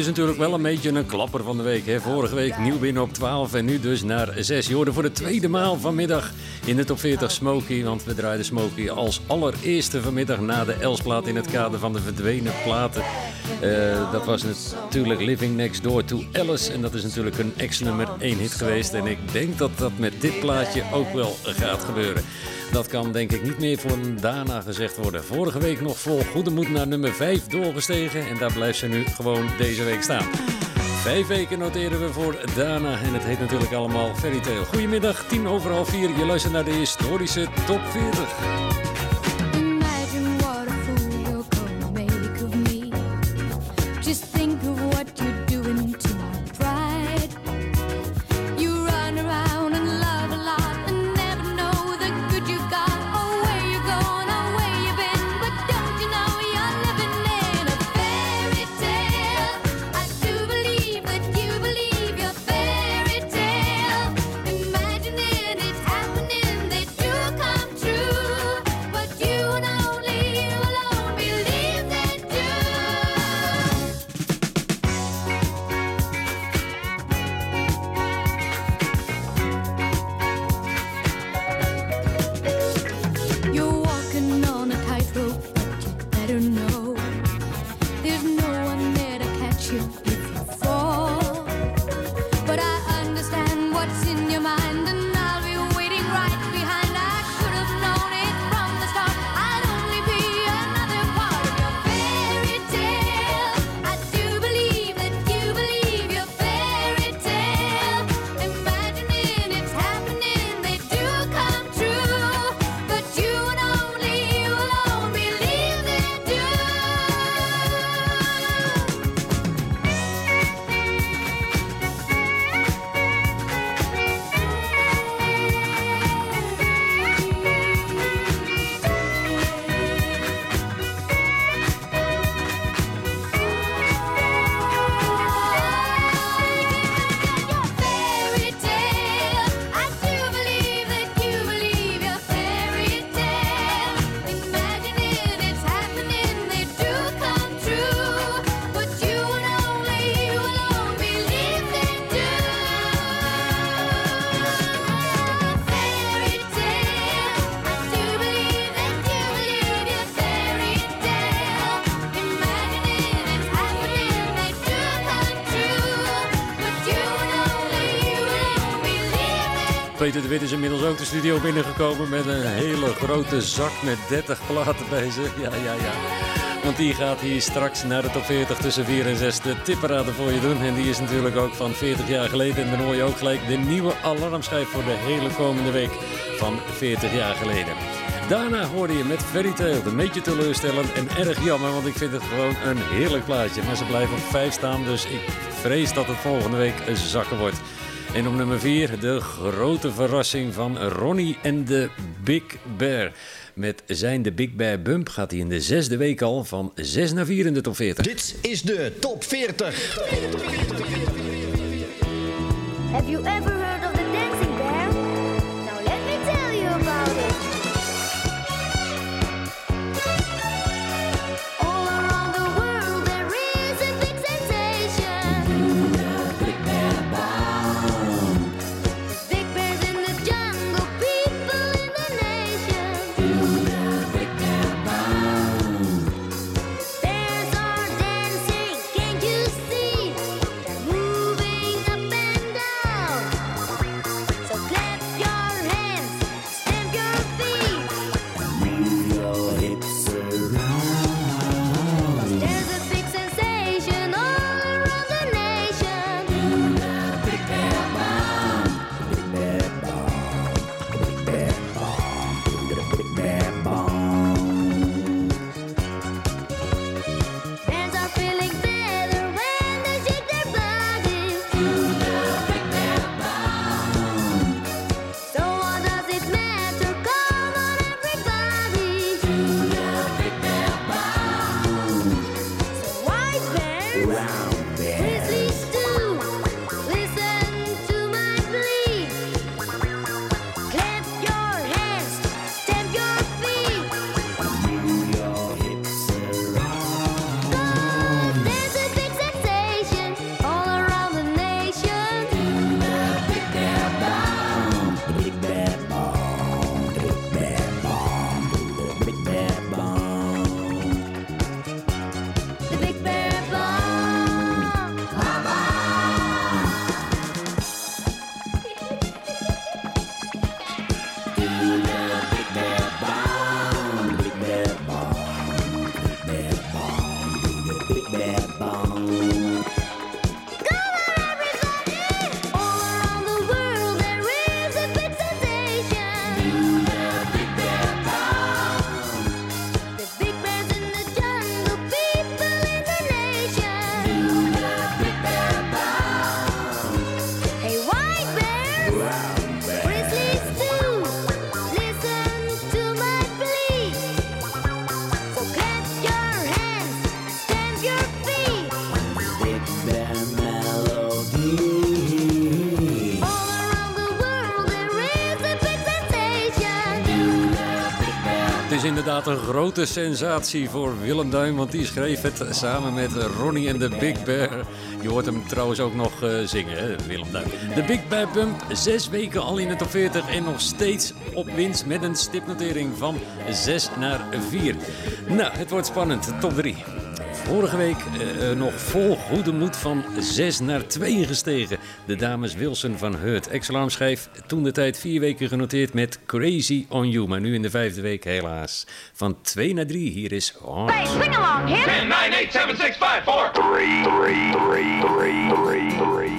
Is natuurlijk wel een beetje een klapper van de week. Hè? Vorige week nieuw binnen op 12 en nu dus naar 6. Je hoorde voor de tweede maal vanmiddag in de top 40 Smokey. Want we draaiden Smokey als allereerste vanmiddag na de Elsplaat in het kader van de verdwenen platen. Eh, dat was natuurlijk Living Next Door to Alice. En dat is natuurlijk een ex-nummer 1 hit geweest. En ik denk dat dat met dit plaatje ook wel gaat gebeuren. Dat kan denk ik niet meer voor Dana gezegd worden. Vorige week nog vol goede moed naar nummer 5 doorgestegen. En daar blijft ze nu gewoon deze week staan. Vijf weken noteren we voor Dana. En het heet natuurlijk allemaal Fairy Tale. Goedemiddag, tien over half vier. Je luistert naar de historische top 40. De Wit is inmiddels ook de studio binnengekomen met een hele grote zak met 30 platen bij zich. Ja, ja, ja. Want die gaat hier straks naar de top 40 tussen 4 en 6 de tipperaden voor je doen. En die is natuurlijk ook van 40 jaar geleden. En dan hoor je ook gelijk de nieuwe alarmschijf voor de hele komende week van 40 jaar geleden. Daarna hoorde je met Fairy Tale, een beetje teleurstellend en erg jammer, want ik vind het gewoon een heerlijk plaatje. Maar ze blijven op 5 staan, dus ik vrees dat het volgende week zakken wordt. En op nummer 4 de grote verrassing van Ronnie en de Big Bear. Met zijn de Big Bear Bump gaat hij in de zesde week al van 6 naar 4 in de top 40. Dit is de top 40. Have you ever inderdaad een grote sensatie voor Willem Duin, want die schreef het samen met Ronnie en de Big Bear. Je hoort hem trouwens ook nog eh, zingen, hè, Willem Duin. De Big Bear Bump, zes weken al in de top 40 en nog steeds op winst met een stipnotering van 6 naar 4. Nou, het wordt spannend, top 3. Vorige week eh, eh, nog vol goede moed van 6 naar 2 gestegen. De dames Wilson van Hurt. Ex-alarm schijf toen de tijd vier weken genoteerd met Crazy on You. Maar nu in de vijfde week helaas. Van 2 naar 3. Hier is Hard. Hey, sing along, hit 10, 9, 8, 7, 6, 5, 4, 3, 3, 3, 3, 3, 3.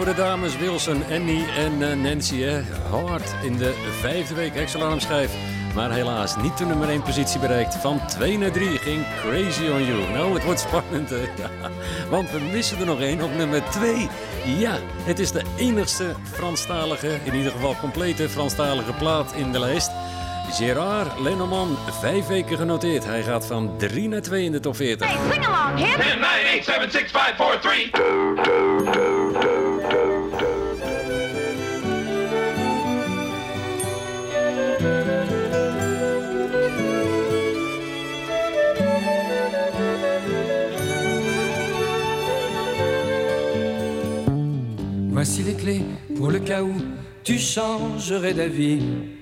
Voor de dames Wilson, Annie en eh, Nancy. Hè. Hard in de vijfde week Hexalarmschijf. Maar helaas niet de nummer 1 positie bereikt. Van 2 naar 3 ging Crazy on You. Nou, het wordt spannend. hè. Want we missen er nog één op nummer 2. Ja, het is de enigste Franstalige, in ieder geval complete Franstalige plaat in de lijst. Gerard Lenormand, vijf weken genoteerd. Hij gaat van 3 naar 2 in de top 40. Sing along, hip. 10, 9, 8, 7, 6, 5, 4, 3. Voici les clés pour le cas où tu changerais d'avis.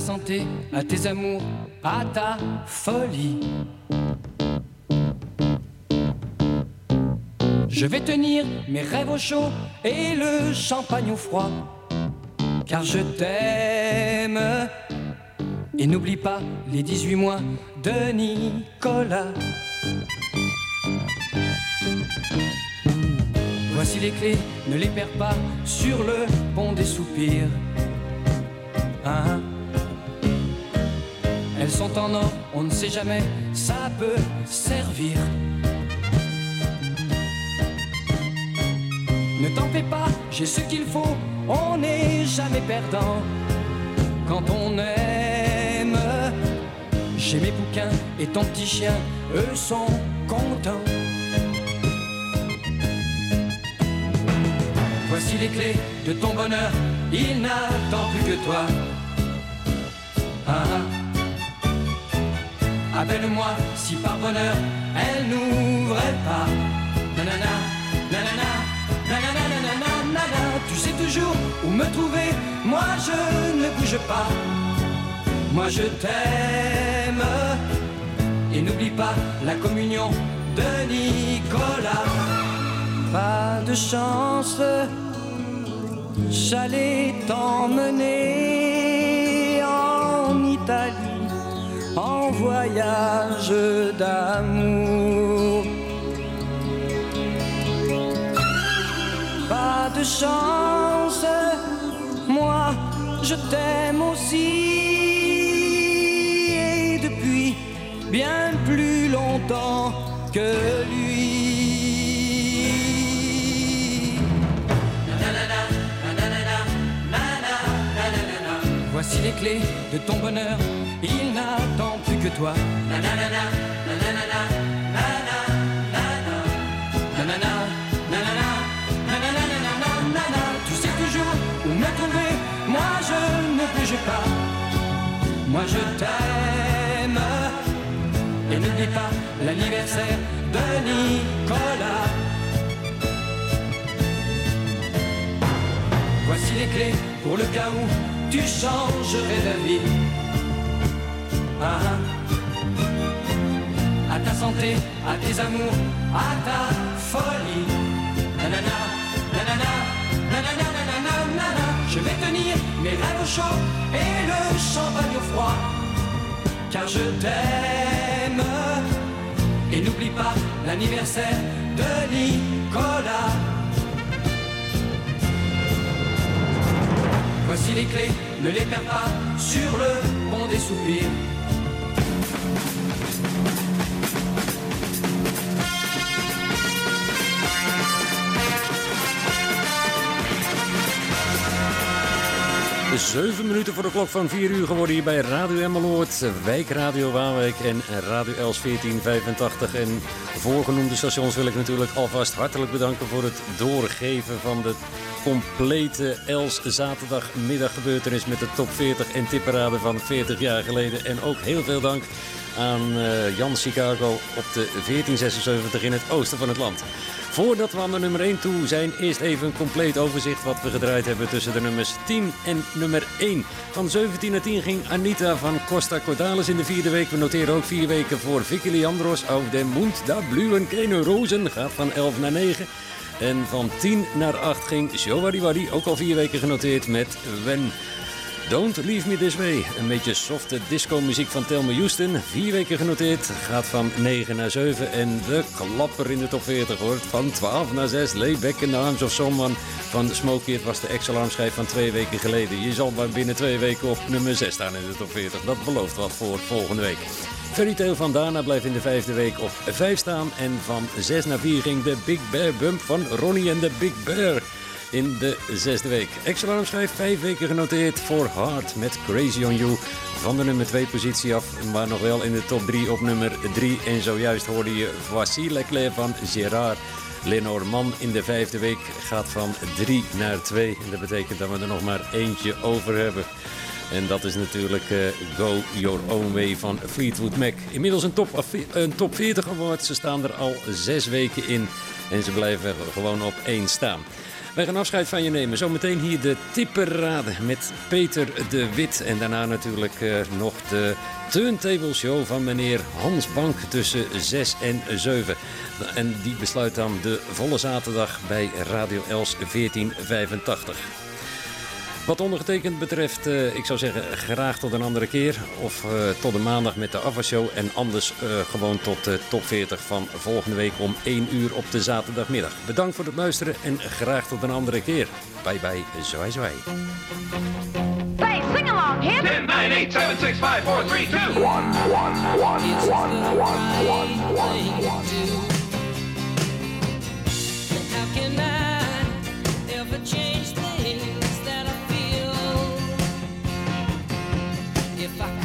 Santé, à tes amours, à ta folie. Je vais tenir mes rêves au chaud et le champagne au froid. Car je t'aime. Et n'oublie pas les 18 mois de Nicolas. Voici les clés, ne les perds pas sur le pont des soupirs. Hein Sont en or, on ne sait jamais, ça peut servir. Ne t'en fais pas, j'ai ce qu'il faut, on n'est jamais perdant. Quand on aime, j'ai mes bouquins et ton petit chien, eux sont contents. Voici les clés de ton bonheur, il n'attend plus que toi. Ah, ah. Appelle-moi si par bonheur elle n'ouvrait pas. Nanana, nanana, nanana, nanana. Tu sais toujours où me trouver, moi je ne bouge pas. Moi je t'aime. Et n'oublie pas la communion de Nicolas. Pas de chance, j'allais t'emmener en Italie en voyage d'amour. Pas de chance, moi je t'aime aussi et depuis bien plus longtemps que lui. Voici les clés de ton bonheur, il plus que toi. Nanana, nanana, nanana. Tu sais toujours où me trouver, moi je ne bouge pas. Moi je t'aime. Et n'oublie pas l'anniversaire de Nicolas. Voici les clés pour le cas où tu changerais d'avis. Ah, ah. À ta santé, à tes amours, à ta folie. Nanana, nanana, nanana, nanana, nanana. Je vais tenir mes rêves au chaud et le champagne au froid. Car je t'aime. Et n'oublie pas l'anniversaire de Nicolas. Voici les clés, ne les perds pas sur le pont des soupirs. Zeven minuten voor de klok van 4 uur geworden hier bij Radio Emmeloord, Wijkradio Waalwijk en Radio Els 1485. En voorgenoemde stations wil ik natuurlijk alvast hartelijk bedanken voor het doorgeven van de complete Els zaterdagmiddaggebeurtenis met de top 40 en tipperade van 40 jaar geleden. En ook heel veel dank aan eh, Jan Chicago op de 1476 in het oosten van het land. Voordat we aan de nummer 1 toe zijn, eerst even een compleet overzicht wat we gedraaid hebben tussen de nummers 10 en nummer 1. Van 17 naar 10 ging Anita van Costa Cordalis in de vierde week. We noteren ook vier weken voor Vicky Leandros. Auf dem Mund da blühen keine Rozen gaat van 11 naar 9. En van 10 naar 8 ging Wadi, ook al vier weken genoteerd met Wen. Don't Leave Me This Way. Een beetje softe disco-muziek van Thelma Houston. Vier weken genoteerd. Gaat van 9 naar 7. En de klapper in de top 40 hoort. Van 12 naar 6. Lay Back in the Arms of Someone van Smokey. Het was de ex-alarmschijf van twee weken geleden. Je zal maar binnen twee weken op nummer 6 staan in de top 40. Dat belooft wat voor volgende week. Fairy Tale van Dana blijft in de vijfde week op 5 staan. En van 6 naar 4 ging de Big Bear Bump van Ronnie en de Big Bear in de zesde week. Extra schrijft vijf weken genoteerd voor Hard met Crazy on You. Van de nummer 2 positie af, maar nog wel in de top 3 op nummer 3. En zojuist hoorde je Voici Leclerc van Gérard. Lenormand in de vijfde week gaat van 3 naar 2. En dat betekent dat we er nog maar eentje over hebben. En dat is natuurlijk eh, Go Your Own Way van Fleetwood Mac. Inmiddels een top, een top 40 geworden. Ze staan er al zes weken in. En ze blijven gewoon op één staan. Wij gaan afscheid van je nemen. Zometeen hier de tipperaden met Peter de Wit. En daarna natuurlijk eh, nog de turntable show van meneer Hans Bank tussen 6 en 7. En die besluit dan de volle zaterdag bij Radio Els 1485. Wat ondergetekend betreft, eh, ik zou zeggen graag tot een andere keer. Of eh, tot de maandag met de Avashow. En anders eh, gewoon tot de top 40 van volgende week om 1 uur op de zaterdagmiddag. Bedankt voor het luisteren en graag tot een andere keer. Bye bye, zwaai zwaai. If I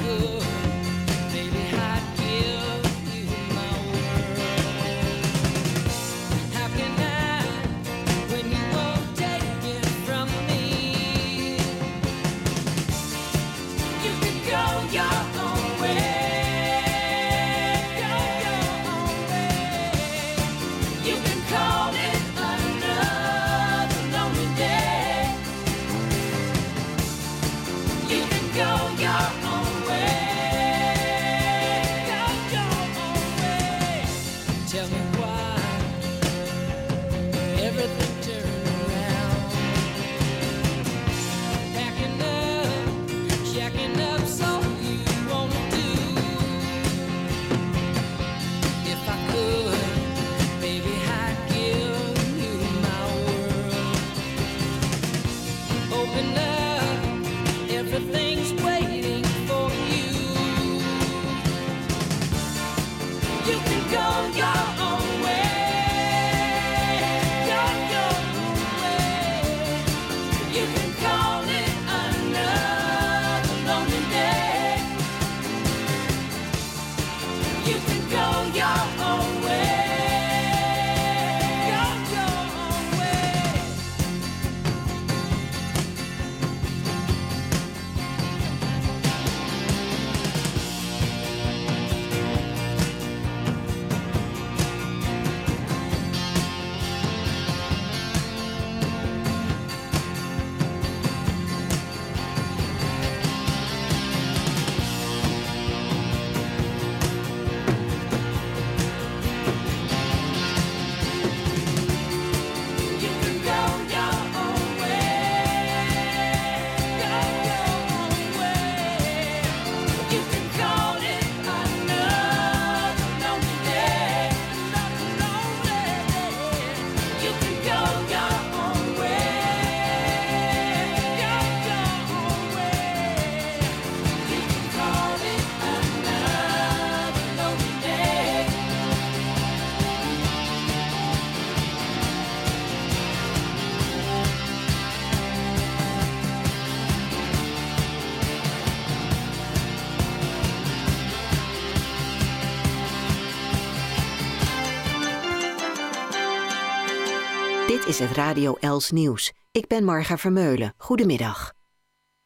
is het Radio Els Nieuws. Ik ben Marga Vermeulen. Goedemiddag.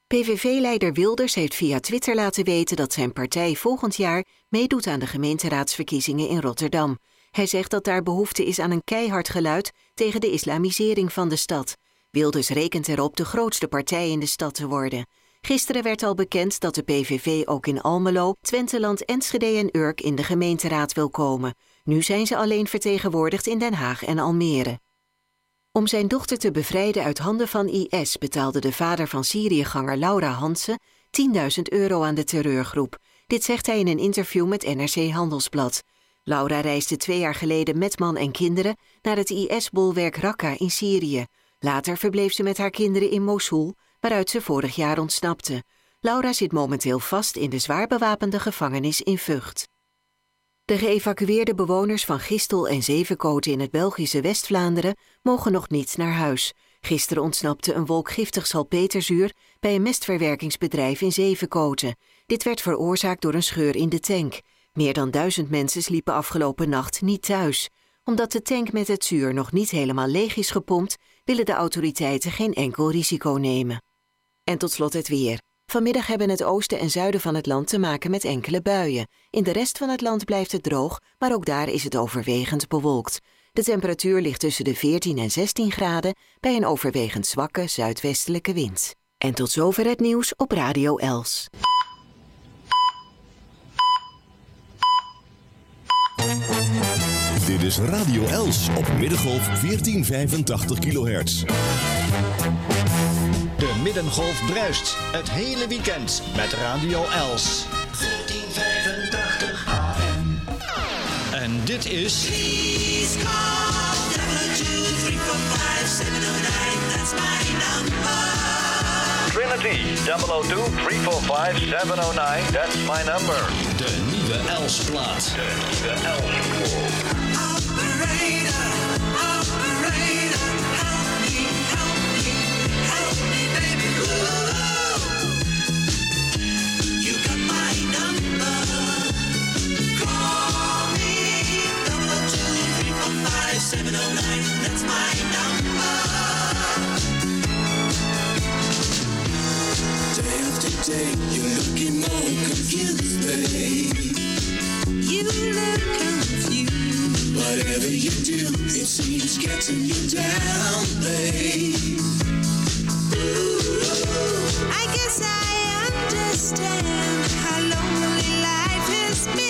PVV-leider Wilders heeft via Twitter laten weten dat zijn partij volgend jaar meedoet aan de gemeenteraadsverkiezingen in Rotterdam. Hij zegt dat daar behoefte is aan een keihard geluid tegen de islamisering van de stad. Wilders rekent erop de grootste partij in de stad te worden. Gisteren werd al bekend dat de PVV ook in Almelo, Twenteland, Enschede en Urk in de gemeenteraad wil komen. Nu zijn ze alleen vertegenwoordigd in Den Haag en Almere. Om zijn dochter te bevrijden uit handen van IS betaalde de vader van Syriëganger Laura Hansen 10.000 euro aan de terreurgroep. Dit zegt hij in een interview met NRC Handelsblad. Laura reisde twee jaar geleden met man en kinderen naar het IS-bolwerk Raqqa in Syrië. Later verbleef ze met haar kinderen in Mosul, waaruit ze vorig jaar ontsnapte. Laura zit momenteel vast in de zwaar bewapende gevangenis in Vught. De geëvacueerde bewoners van Gistel en Zevenkoten in het Belgische West-Vlaanderen mogen nog niet naar huis. Gisteren ontsnapte een wolk giftig salpeterzuur bij een mestverwerkingsbedrijf in Zevenkoten. Dit werd veroorzaakt door een scheur in de tank. Meer dan duizend mensen sliepen afgelopen nacht niet thuis. Omdat de tank met het zuur nog niet helemaal leeg is gepompt, willen de autoriteiten geen enkel risico nemen. En tot slot het weer. Vanmiddag hebben het oosten en zuiden van het land te maken met enkele buien. In de rest van het land blijft het droog, maar ook daar is het overwegend bewolkt. De temperatuur ligt tussen de 14 en 16 graden bij een overwegend zwakke zuidwestelijke wind. En tot zover het nieuws op Radio Els. Dit is Radio Els op middengolf 1485 kilohertz. De Middengolf bruist het hele weekend met Radio Els. 1485 AM. En dit is... Please call 702-345-709. That's my number. Trinity 002-345-709. That's my number. De nieuwe Els-plaat. De nieuwe Els-plaat. Baby, You look confused. Whatever you do, it seems getting you down, baby. I guess I understand how lonely life has been.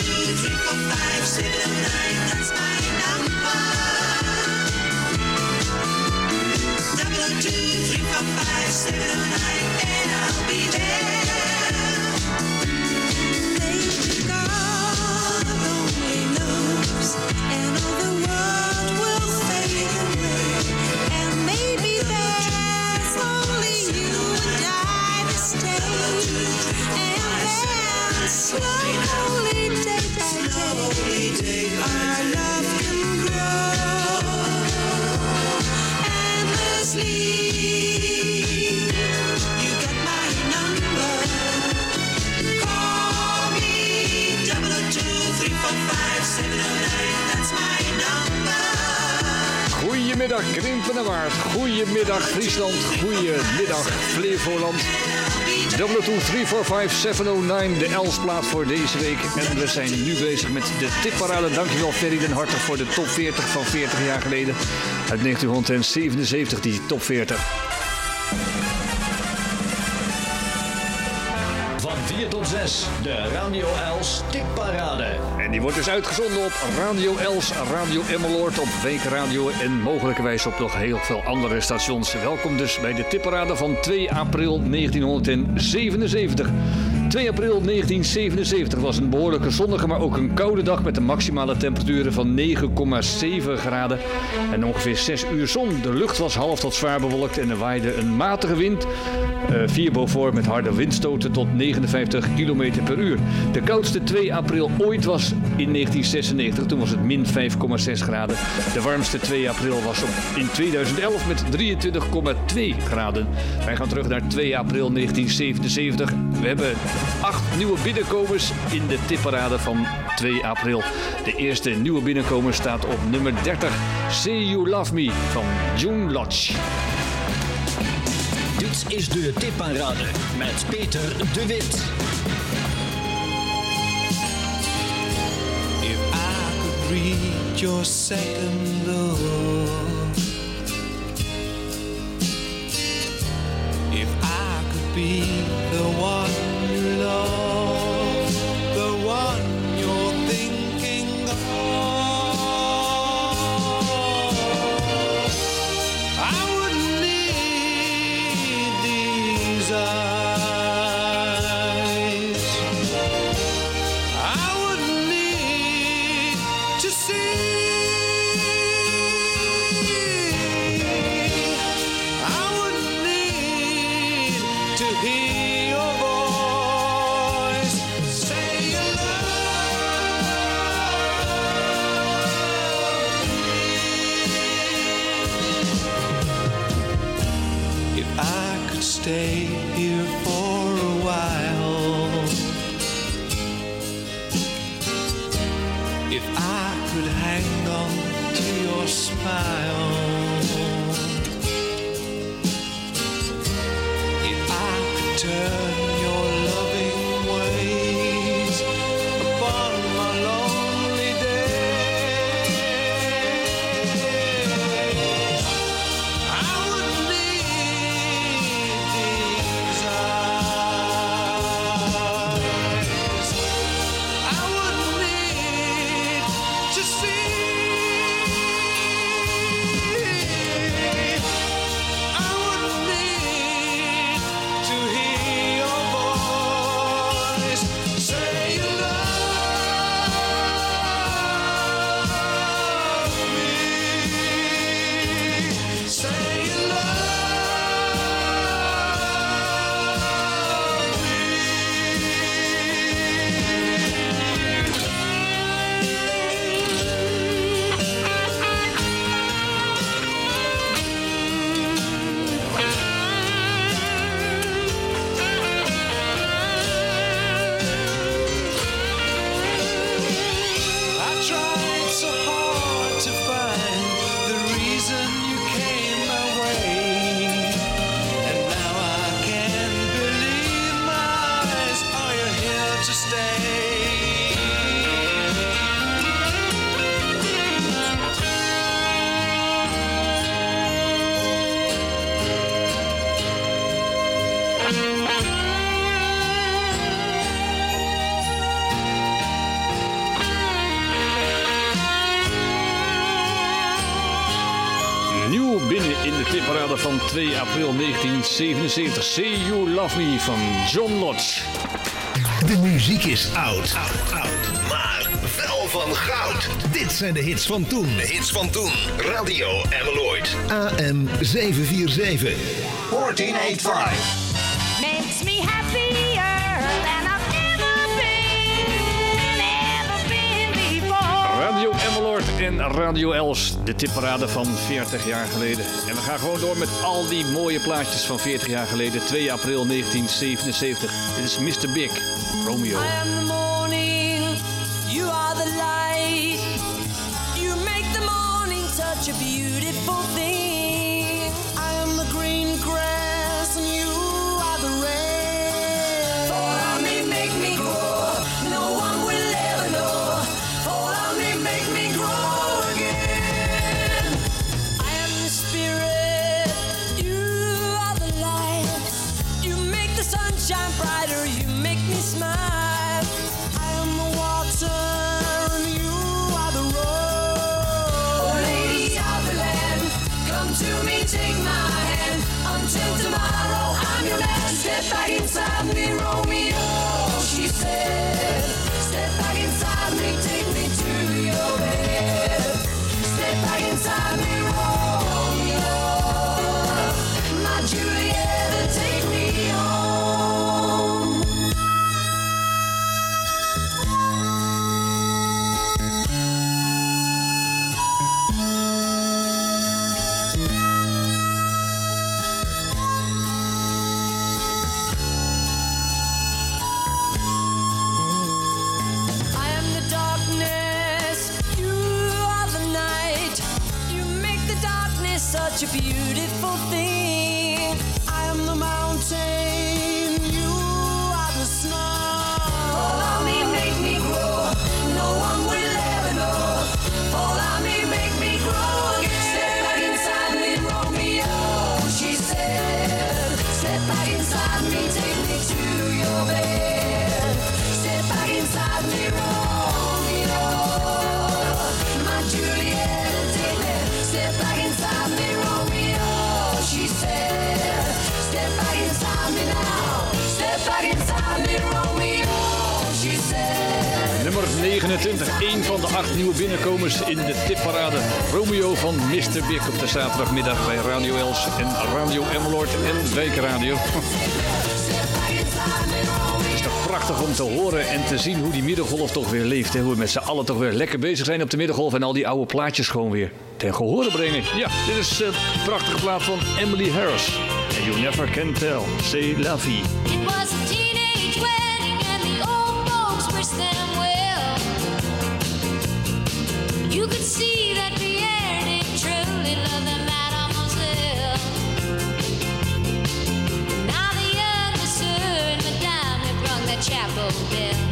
002-345-709. That's my number. 002-345-709, and I'll be there. Goedemiddag Krimpenerwaard, goedemiddag Friesland, goedemiddag Flevoland. 02345-709, de Elsplaat voor deze week. En we zijn nu bezig met de tipparade. Dankjewel Ferry den Hartog voor de top 40 van 40 jaar geleden. Uit 1977, die top 40. Tot 6, de Radio Els Tipparade. En die wordt dus uitgezonden op Radio Els, Radio Emmeloord, op Weekradio en mogelijkerwijs op nog heel veel andere stations. Welkom dus bij de tipparade van 2 april 1977. 2 april 1977 was een behoorlijke zonnige, maar ook een koude dag met een maximale temperaturen van 9,7 graden en ongeveer 6 uur zon. De lucht was half tot zwaar bewolkt en er waaide een matige wind, eh 4 boven met harde windstoten tot 59 km per uur. De koudste 2 april ooit was in 1996, toen was het min 5,6 graden. De warmste 2 april was op, in 2011 met 23,2 graden. Wij gaan terug naar 2 april 1977. We hebben acht nieuwe binnenkomers in de tipparade van 2 april. De eerste nieuwe binnenkomer staat op nummer 30. Say You Love Me van June Lodge. Dit is de tipparade met Peter de Wit. If I could read your second if I could be the one you 1977. Say You Love Me van John Lodge. De muziek is oud, oud, oud, maar wel van goud. Dit zijn de hits van toen. De hits van toen. Radio Ameloid. AM 747. 1485. En Radio Els, de tipparade van 40 jaar geleden. En we gaan gewoon door met al die mooie plaatjes van 40 jaar geleden, 2 april 1977. Dit is Mr. Big, Romeo. Een van de acht nieuwe binnenkomers in de tipparade. Romeo van Mr. Big op de zaterdagmiddag bij Radio Els en Radio Emmeloord en Weekradio. Het is toch prachtig om te horen en te zien hoe die middengolf toch weer leeft. En hoe we met z'n allen toch weer lekker bezig zijn op de middengolf. En al die oude plaatjes gewoon weer ten gehore brengen. Ja, dit is een prachtige plaat van Emily Harris. And you never can tell, say la vie. Yeah.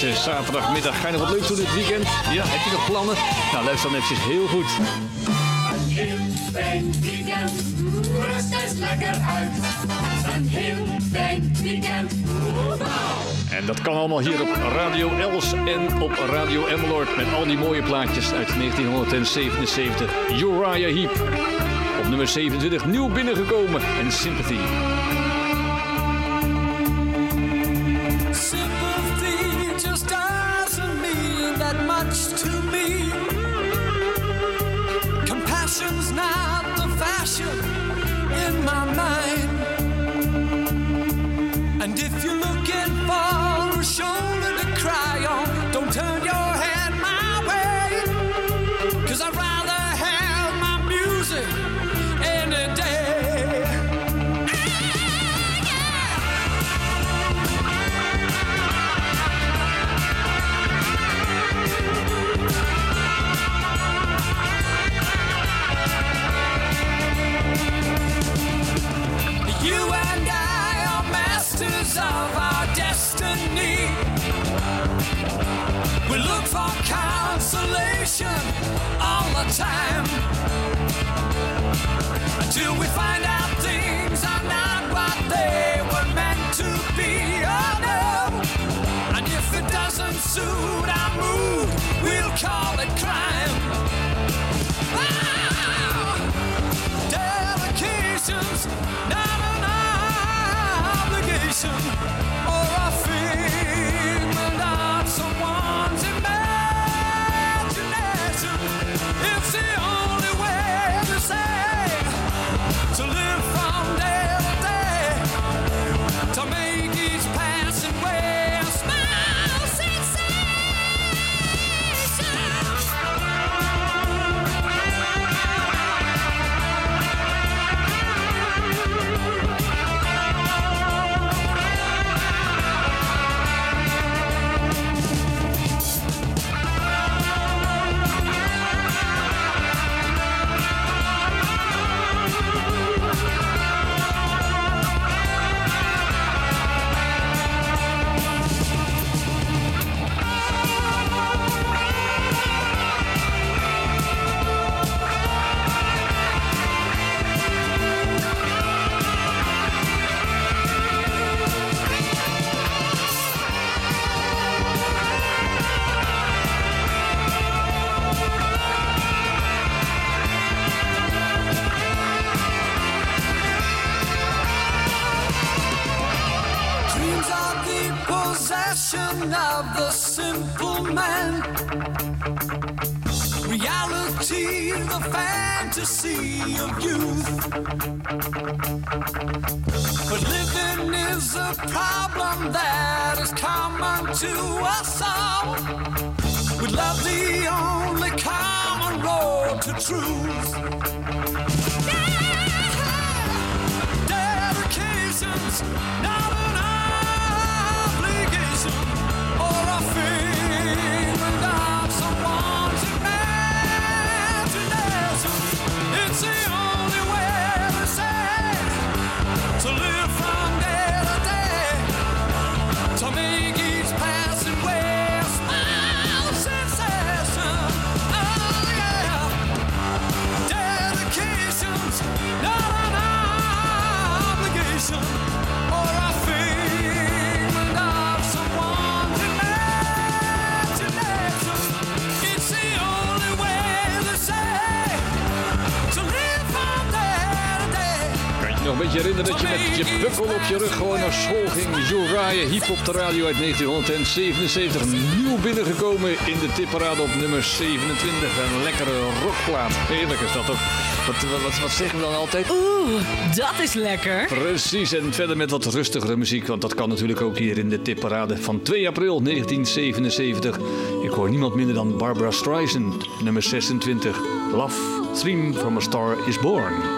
deze eh, zaterdagmiddag. Ga je nog wat leuk doen dit weekend? Ja, heb je nog plannen? Nou, luister dan zich heel goed. Een heel fijn weekend, rust eens lekker uit. Een heel fijn weekend, En dat kan allemaal hier op Radio Els en op Radio Emmeloord... met al die mooie plaatjes uit 1977. Uriah Heep. Op nummer 27 nieuw binnengekomen en Sympathy. Fantasy of youth. But living is a problem that is common to us all. With love, the only common road to truth. Yeah! Dedication's not dat je met je bukkel op je rug gewoon naar school ging? Uriah Heep op de radio uit 1977. Nieuw binnengekomen in de tipparade op nummer 27. Een lekkere rockplaat. Heerlijk is dat. Wat, wat, wat, wat zeggen we dan altijd? Oeh, dat is lekker. Precies, en verder met wat rustigere muziek, want dat kan natuurlijk ook hier in de tipparade van 2 april 1977. Ik hoor niemand minder dan Barbara Streisand, nummer 26. Love, Stream from a Star is Born.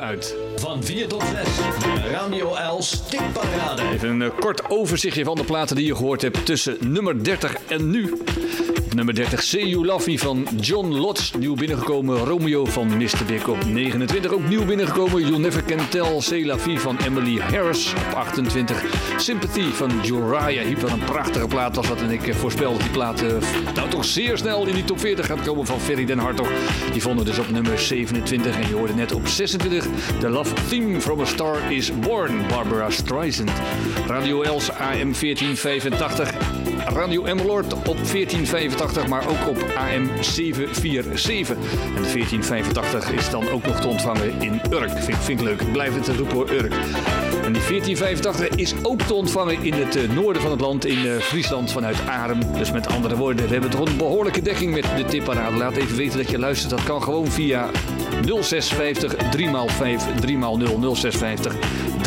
Uit. Van 4 tot 6. De Radio Els tipparade. Even een kort overzichtje van de platen die je gehoord hebt tussen nummer 30 en nu. Nummer 30 See You van John Lotz. Nieuw binnengekomen Romeo van Mr. Big op 29. Ook nieuw binnengekomen You Never Can Tell C'est La van Emily Harris op 28. Sympathy van Uriah Heep. Wat een prachtige plaat was dat. En ik eh, voorspel dat die plaat eh, nou toch zeer snel in die top 40 gaat komen van Ferry den Hartog. Die vonden dus op nummer 27. En je hoorde net op 26 The Love Theme from a Star is Born. Barbara Streisand. Radio Els AM 1485. Radio Emmeloord op 1485, maar ook op AM 747. En de 1485 is dan ook nog te ontvangen in Urk. Vind, ik leuk. Blijf het roepen hoor, Urk. En die 1485 is ook te ontvangen in het eh, noorden van het land, in eh, Friesland vanuit Arem. Dus met andere woorden, we hebben toch een behoorlijke dekking met de tipparade. Laat even weten dat je luistert. Dat kan gewoon via 0650 3x5 3x0 0650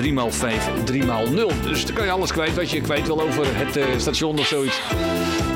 3x5 3x0. Dus dan kan je alles kwijt wat je kwijt wil over het eh, station of zoiets.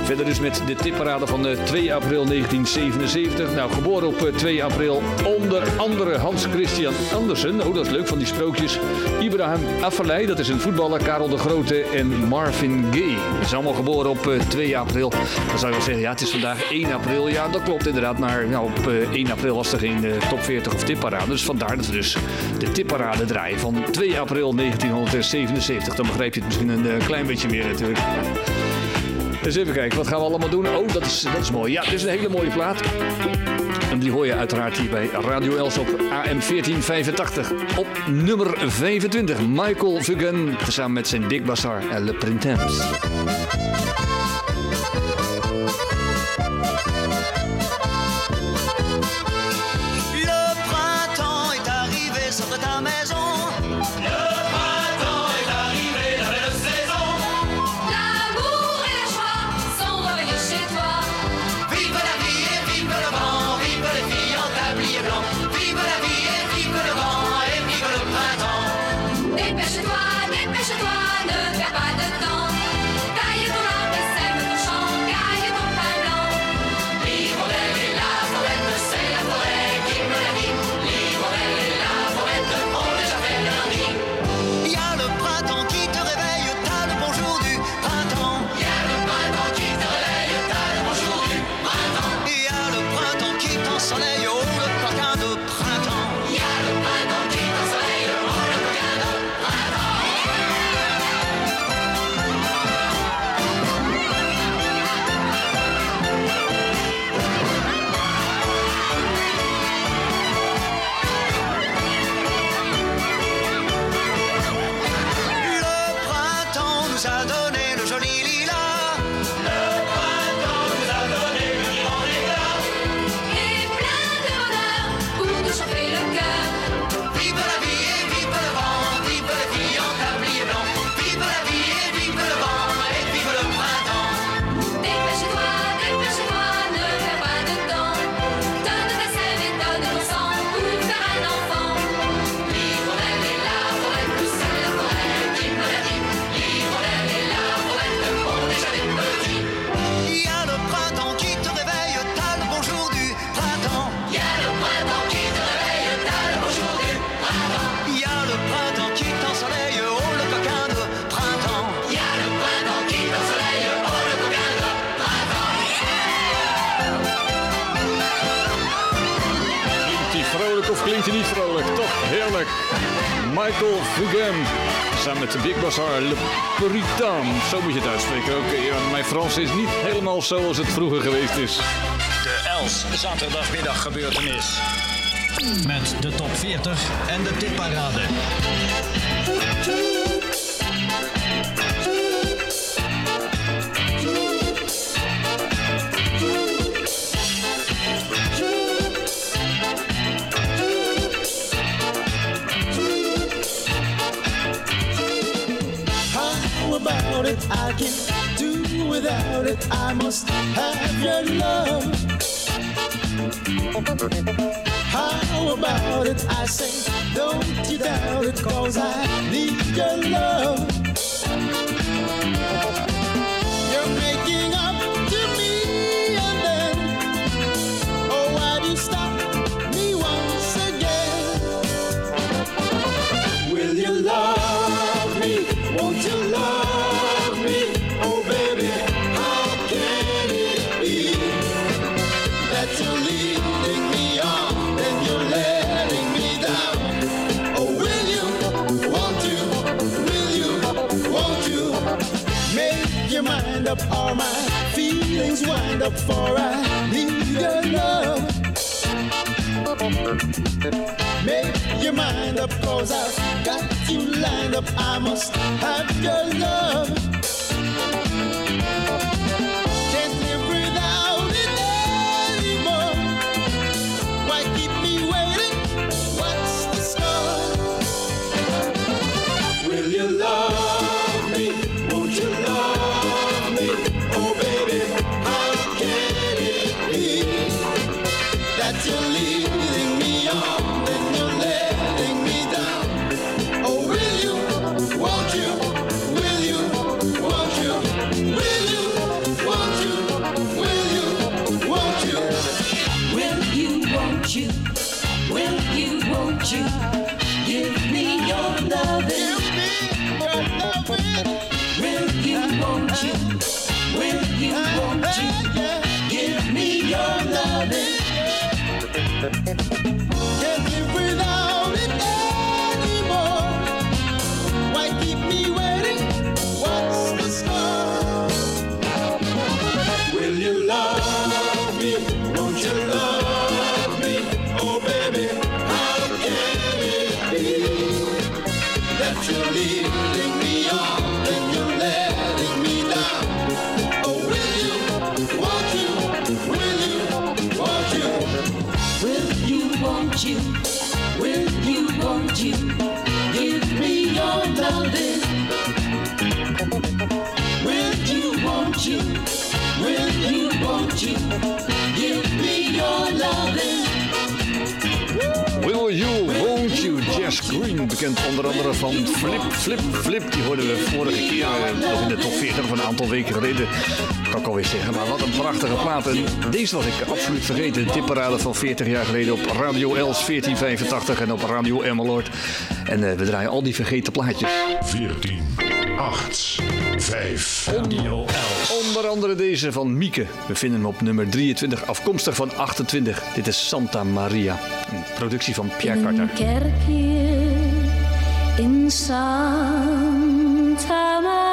Verder dus met de tipparade van eh, 2 april 1977. Nou, geboren op eh, 2 april onder andere Hans Christian Andersen. Oh, dat is leuk van die sprookjes. Ibrahim Afellay, dat is een voetballer. Karel de Grote en Marvin Gaye. Dat is allemaal geboren op eh, 2 april. Dan zou je wel zeggen, ja, het is vandaag 1 april. Ja, dat klopt inderdaad. Maar op eh, 1 april was er geen eh, top 40 of tipparade. Dus vandaar dat we dus de tipparade draaien van 2 april 1977. Dan begrijp je het misschien een eh, klein beetje meer natuurlijk. Dus even kijken, wat gaan we allemaal doen? Oh, dat is, dat is mooi. Ja, dit is een hele mooie plaat. En die hoor je uiteraard hier bij Radio Els op AM 1485. Op nummer 25, Michael Fugain, samen met zijn Dick Bassar en Le Printemps. De Big Bazaar Le Puritan. Zo moet je het uitspreken. Oké, mijn Frans is niet helemaal zoals het vroeger geweest is. De Els zaterdagmiddag gebeurtenis. Met de top 40 en de tipparade. about it. I can't do without it. I must have your love. How about it? I say, don't you doubt it, cause I need your love. my feelings wind up for I need your love. Make your mind up, cause I've got you lined up. I must have your love. Onder andere van Flip, Flip, Flip. Die hoorden we vorige keer eh, nog in de top 40 van een aantal weken geleden. Kan ik alweer zeggen, maar wat een prachtige plaat. En deze was ik absoluut vergeten. De van 40 jaar geleden op Radio Els 1485 en op Radio Emmeloord. En eh, we draaien al die vergeten plaatjes. 14, 8, 5, Radio Els. Onder andere deze van Mieke. We vinden hem op nummer 23, afkomstig van 28. Dit is Santa Maria. Een productie van Pierre Carter. in Santa Maria.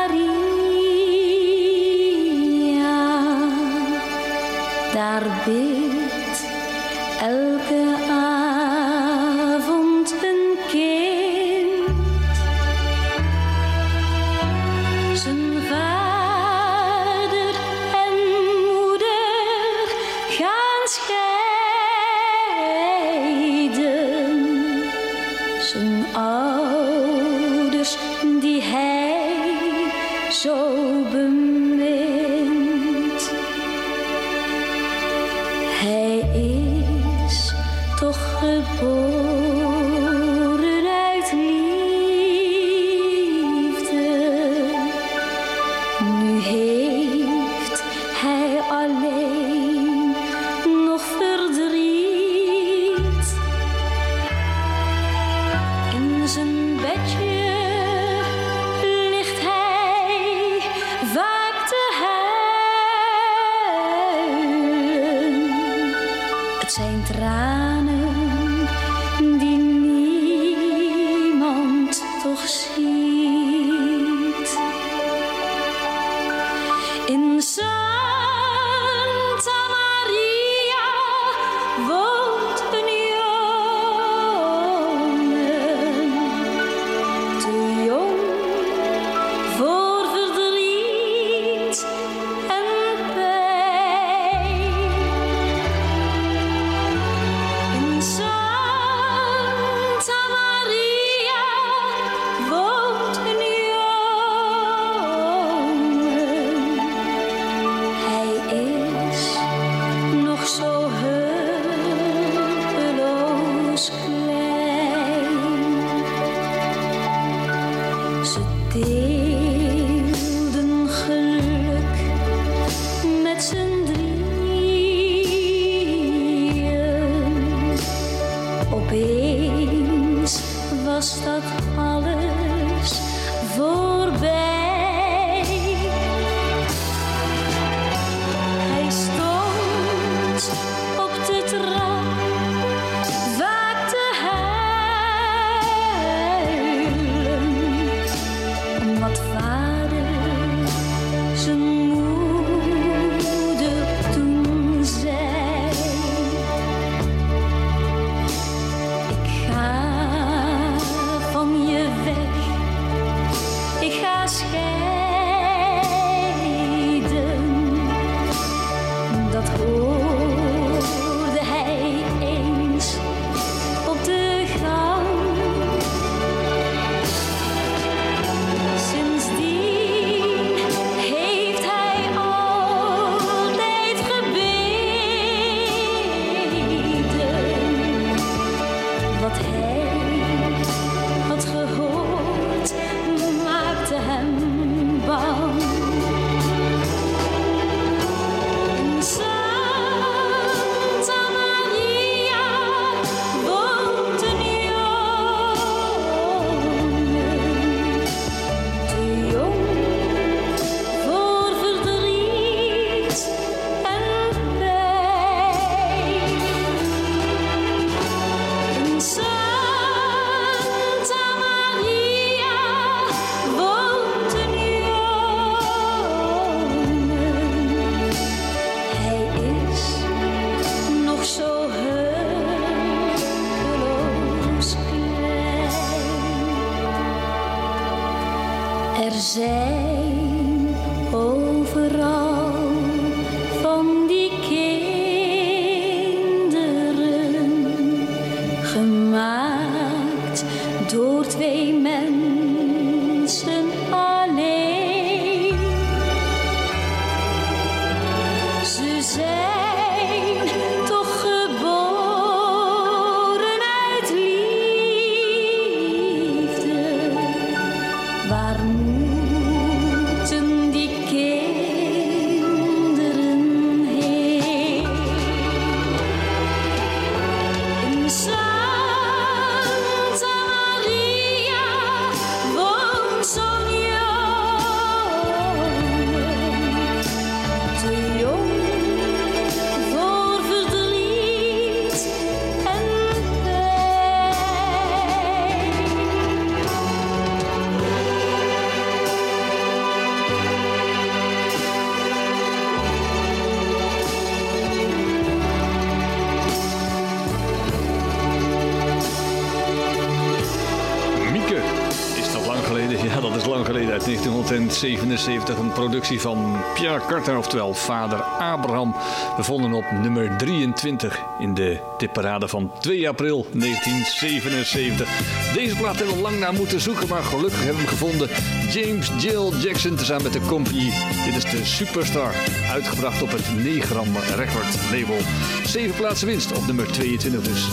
1977. Een productie van Pierre Carter, oftewel vader Abraham. Bevonden op nummer 23 in de tipparade van 2 april 1977. Deze plaat hebben we lang naar moeten zoeken, maar gelukkig hebben we hem gevonden. James Jill Jackson tezamen met de Company. Dit is de Superstar, uitgebracht op het Negram Record label. Zeven plaatsen winst op nummer 22 dus.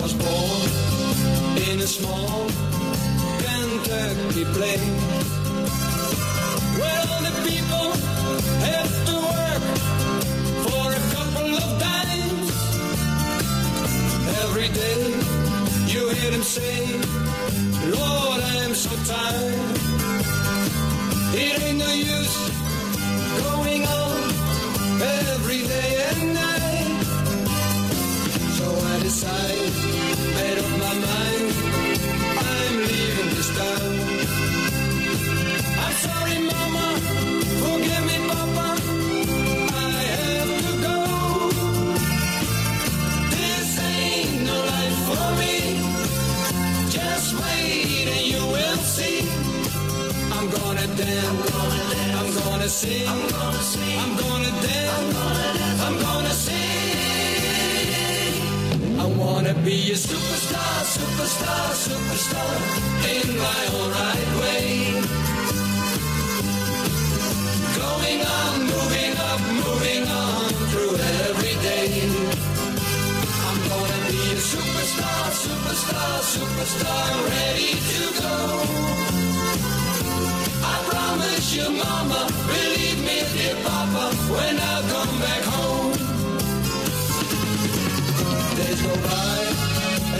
Was born in a small Kentucky. You hear them say, Lord, I'm so tired. It ain't no use going on every day and night. So I decided, I'm gonna sing, I'm gonna sing, I'm gonna dance, I'm gonna sing. I wanna be a superstar, superstar, superstar in my own right way. Going on, moving up, moving on through every day. I'm gonna be a superstar, superstar, superstar, ready to go. I promise you, Mama, believe me, dear Papa, when I come back home. Days go by,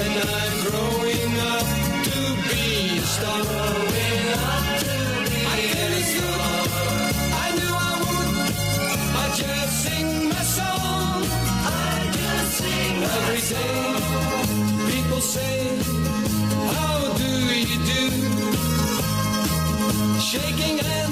and I'm growing up to be a star. I. I knew I would. I just sing my song. I just sing every day. People say, How do you do? shaking hands,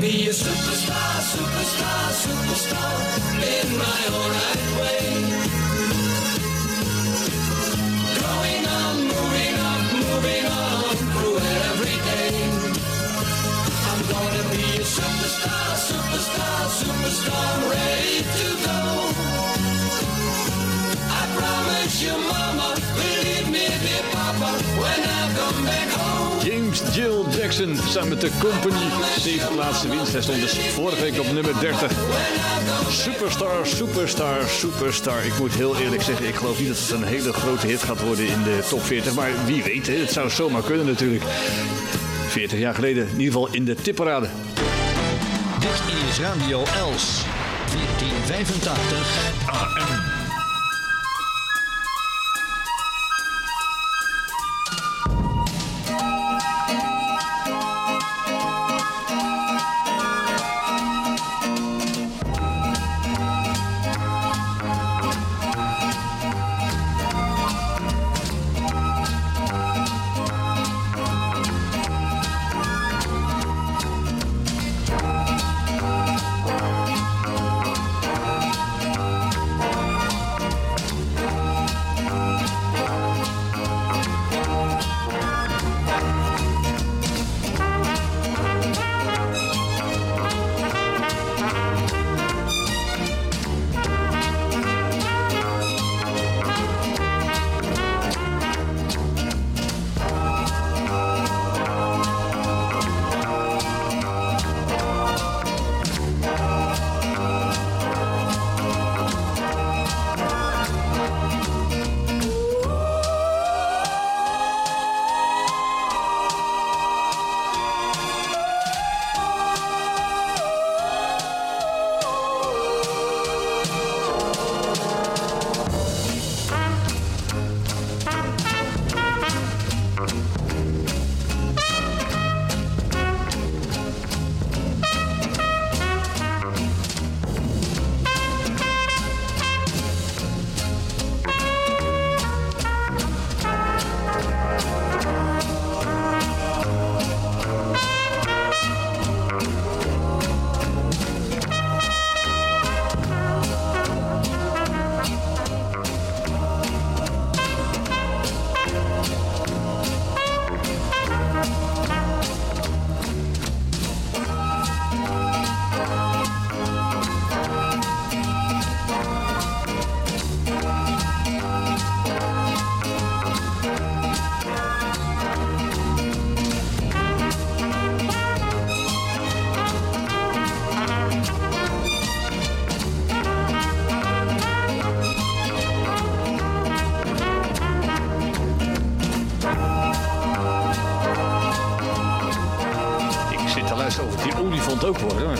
be a superstar, superstar, superstar. In my own right Jill Jackson samen met de Company. Zeven plaatsen winst. Hij stond dus vorige week op nummer 30. Superstar, superstar, superstar. Ik moet heel eerlijk zeggen, ik geloof niet dat het een hele grote hit gaat worden in de top 40. Maar wie weet, het zou zomaar kunnen natuurlijk. 40 jaar geleden, in ieder geval in de tipparade. Dit is Radio Els 1485 AM.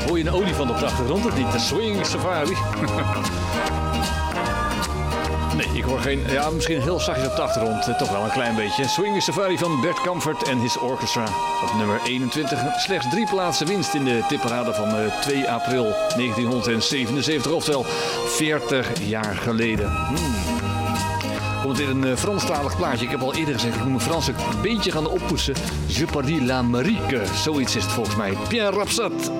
Hoor je een olifant op de achtergrond of niet? De Swing Safari. Nee, ik hoor geen... Ja, misschien heel zachtjes op de achtergrond. eh, Toch wel een klein beetje. Swing Safari van Bert Comfort en His Orchestra. Op nummer 21. Slechts drie plaatsen winst in de tipparade van eh, 2 april 1977. Oftewel 40 jaar geleden. Hmm. Komt weer een eh, Franstalig plaatje. Ik heb al eerder gezegd, ik moet mijn Frans een beetje gaan oppoetsen. Je pardis la Marique. Zoiets is het volgens mij. Pierre Rapsat.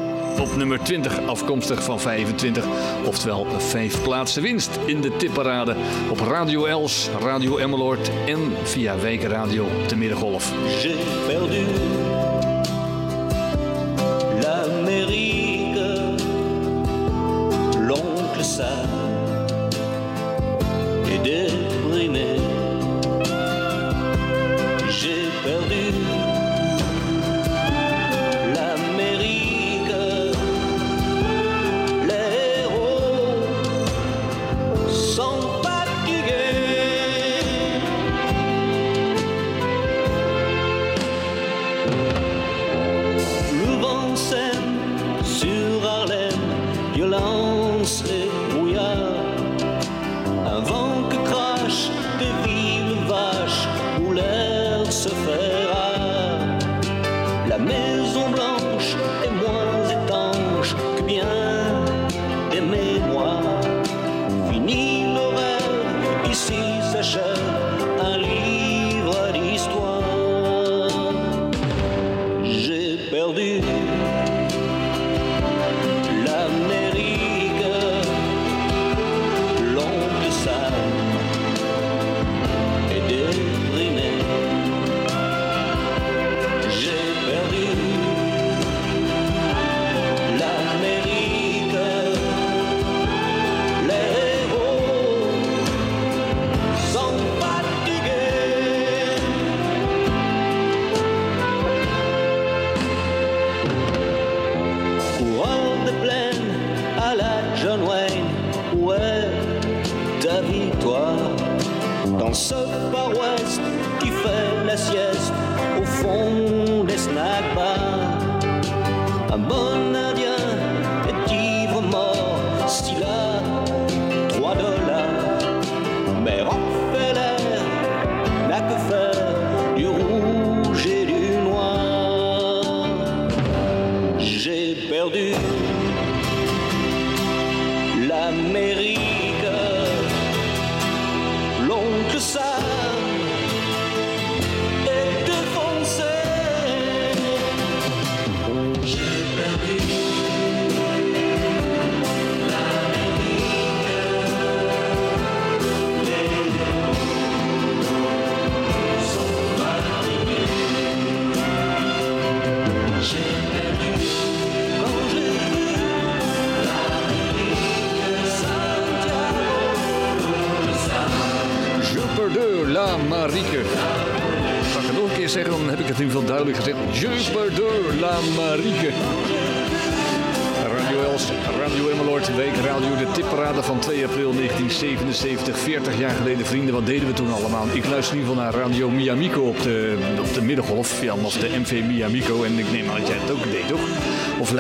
Op nummer 20, afkomstig van 25. Oftewel vijf plaatsen winst in de tipparade. Op Radio Els, Radio Emmeloord en via Wijkenradio de Middengolf. J'ai perdu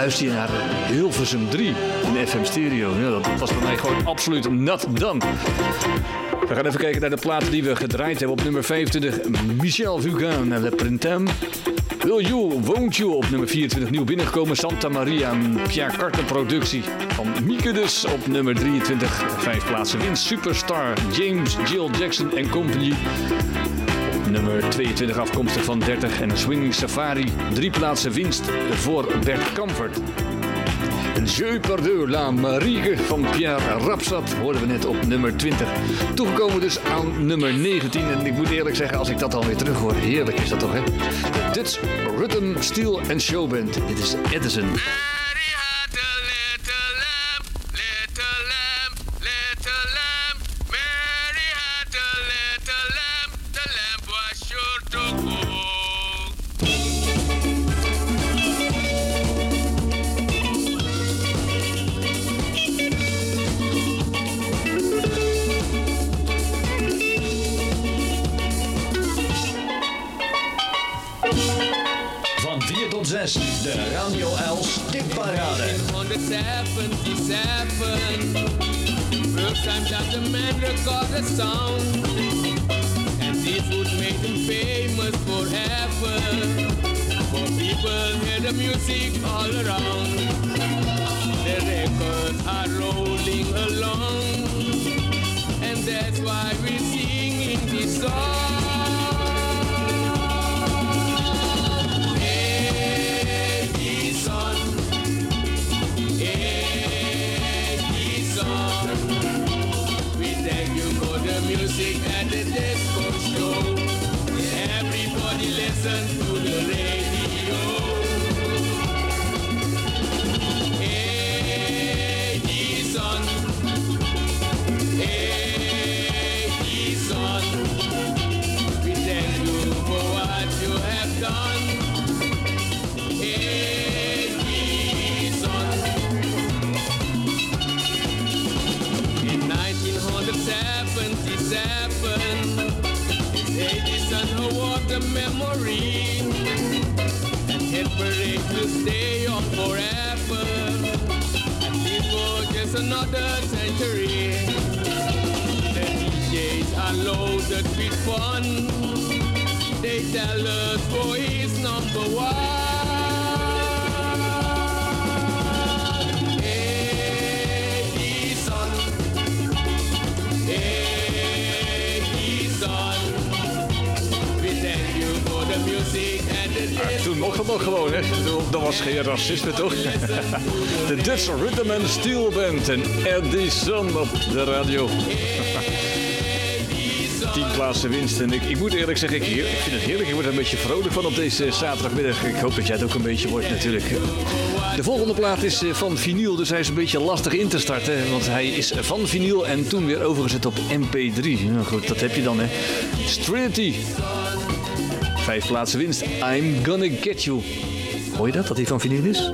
luister je naar Hilversum 3 in FM Stereo? Dat was bij mij gewoon absoluut nat dan. We gaan even kijken naar de platen die we gedraaid hebben. Op nummer 25, Michel Fugain en Le Printemps. Will You, Won't You op nummer 24 nieuw binnengekomen. Santa Maria, Pierre Carter productie van Mieke dus. Op nummer 23, vijf plaatsen winst. Superstar, James, Jill Jackson en Company. Nummer 22 afkomstig van 30 en een Swinging Safari. Drie plaatsen winst voor Bert Comfort. Je perdu la Marigue van Pierre Rapsat hoorden we net op nummer 20. Toegekomen dus aan nummer 19. En ik moet eerlijk zeggen, als ik dat alweer terug hoor, heerlijk is dat toch, hè? De Dutch Rhythm, Steel and Showband. Dit is Edison. Geen racisme, toch? De Dutch Rhythm and Steel Band en Edison op de radio. Tien plaatsen winst. En ik, ik moet eerlijk zeggen, ik, ik vind het heerlijk. Ik word er een beetje vrolijk van op deze zaterdagmiddag. Ik hoop dat jij het ook een beetje wordt natuurlijk. De volgende plaat is eh, van vinyl, dus hij is een beetje lastig in te starten. Want hij is van vinyl en toen weer overgezet op MP3. Nou goed, dat heb je dan, hè. Trinity. Vijf plaatsen winst. I'm gonna get you. Hoor je dat, dat hij van vinyl is?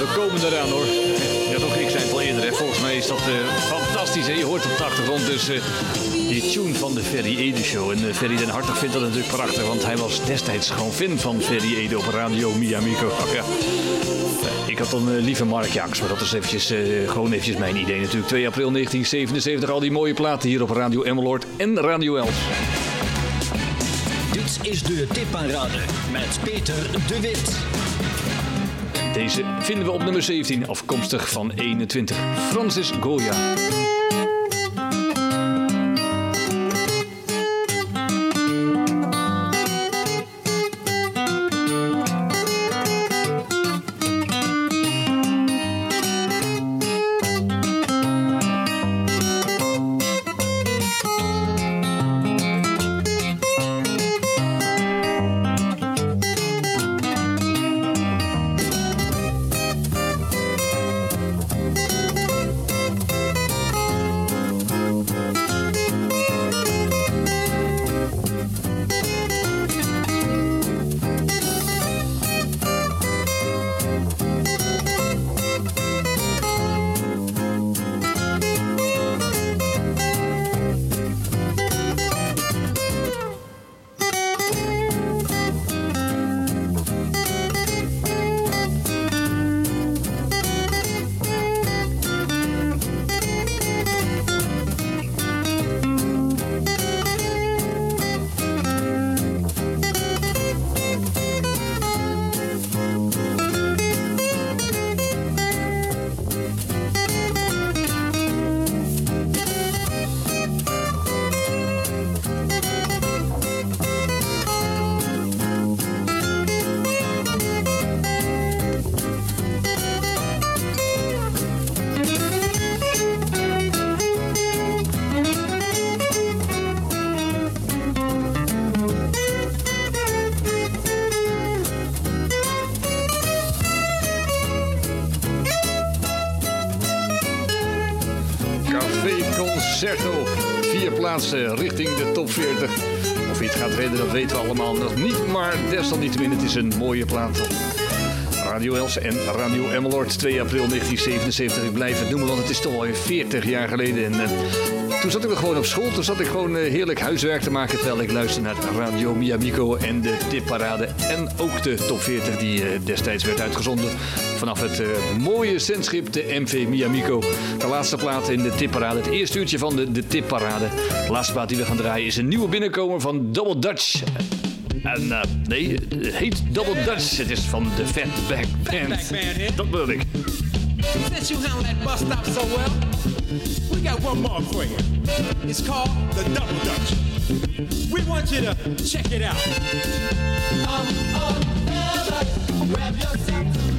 We komen eraan hoor. Ja, toch, ik zei het al eerder, volgens mij is dat eh, fantastisch. Hè? Je hoort op de achtergrond dus eh, die tune van de Ferry Ede Show. En eh, Ferry den Hartog vindt dat natuurlijk prachtig, want hij was destijds gewoon fan van Ferry Ede op Radio Miamico. Ach, ja. Ik had dan eh, lieve Mark Jaks, maar dat is eventjes, gewoon eventjes mijn idee natuurlijk. 2 april 1977, al die mooie platen hier op Radio Emmeloord en Radio Els. Dit is de tipparade met Peter de Wit. Deze vinden we op nummer 17, afkomstig van 21. Francis Goya. Is een mooie plaat. Radio Els en Radio Emmeloord, 2 april 1977. Ik blijf het noemen, want het is toch alweer 40 jaar geleden. En, eh, toen zat ik nog gewoon op school. Toen zat ik gewoon eh, heerlijk huiswerk te maken... terwijl ik luisterde naar Radio Miamico en de tipparade. En ook de top 40 die eh, destijds werd uitgezonden... vanaf het mooie zendschip, de MV Miamico. De laatste plaat in de tipparade. Het eerste uurtje van de, de tipparade. De laatste plaat die we gaan draaien is een nieuwe binnenkomer van Double Dutch... En eh, nee, het heet Double Dutch. Het is van de Fatback Band. Dat bedoel ik. Since you handle that bus stop so well, we got one more for you. It's called the Double Dutch. We want you to check it out. Um, fellas, grab yourself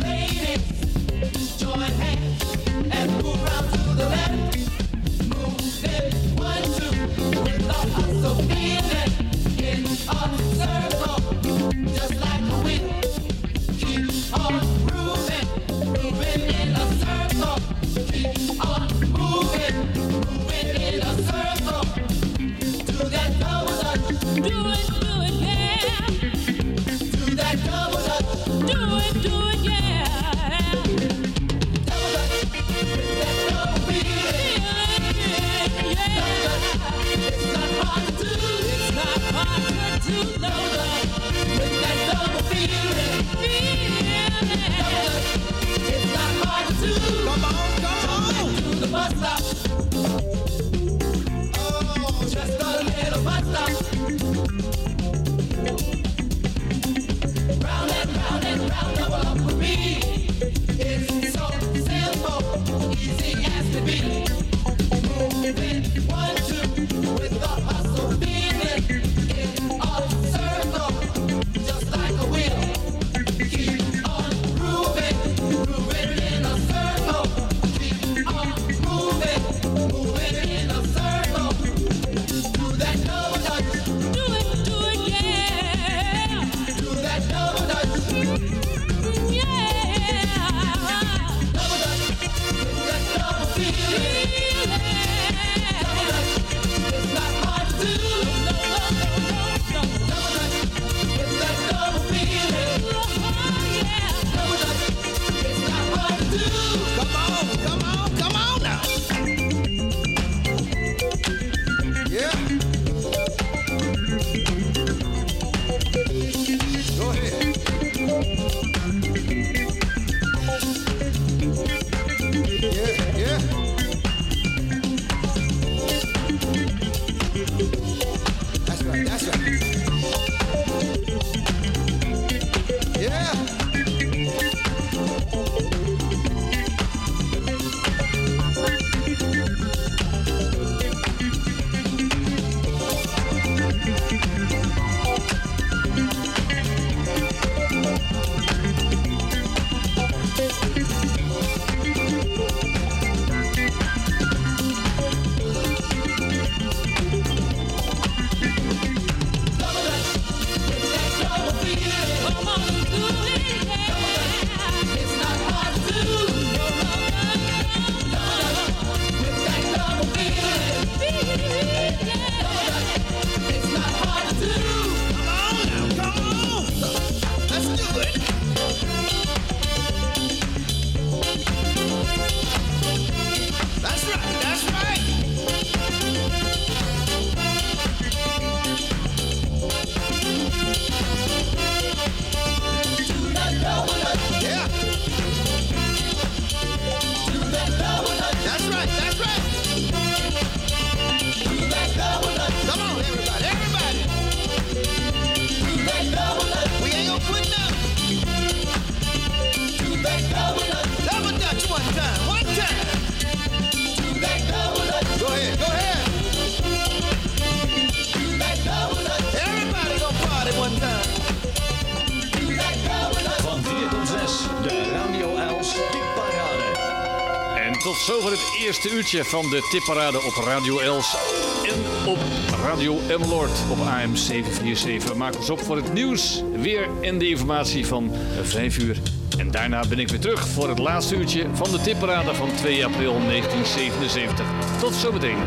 uurtje van de tipparade op Radio Els en op Radio Emmeloord op AM 747. We maken ons op voor het nieuws, weer en de informatie van 5 uur. En daarna ben ik weer terug voor het laatste uurtje van de tipparade van 2 april 1977. Tot zometeen.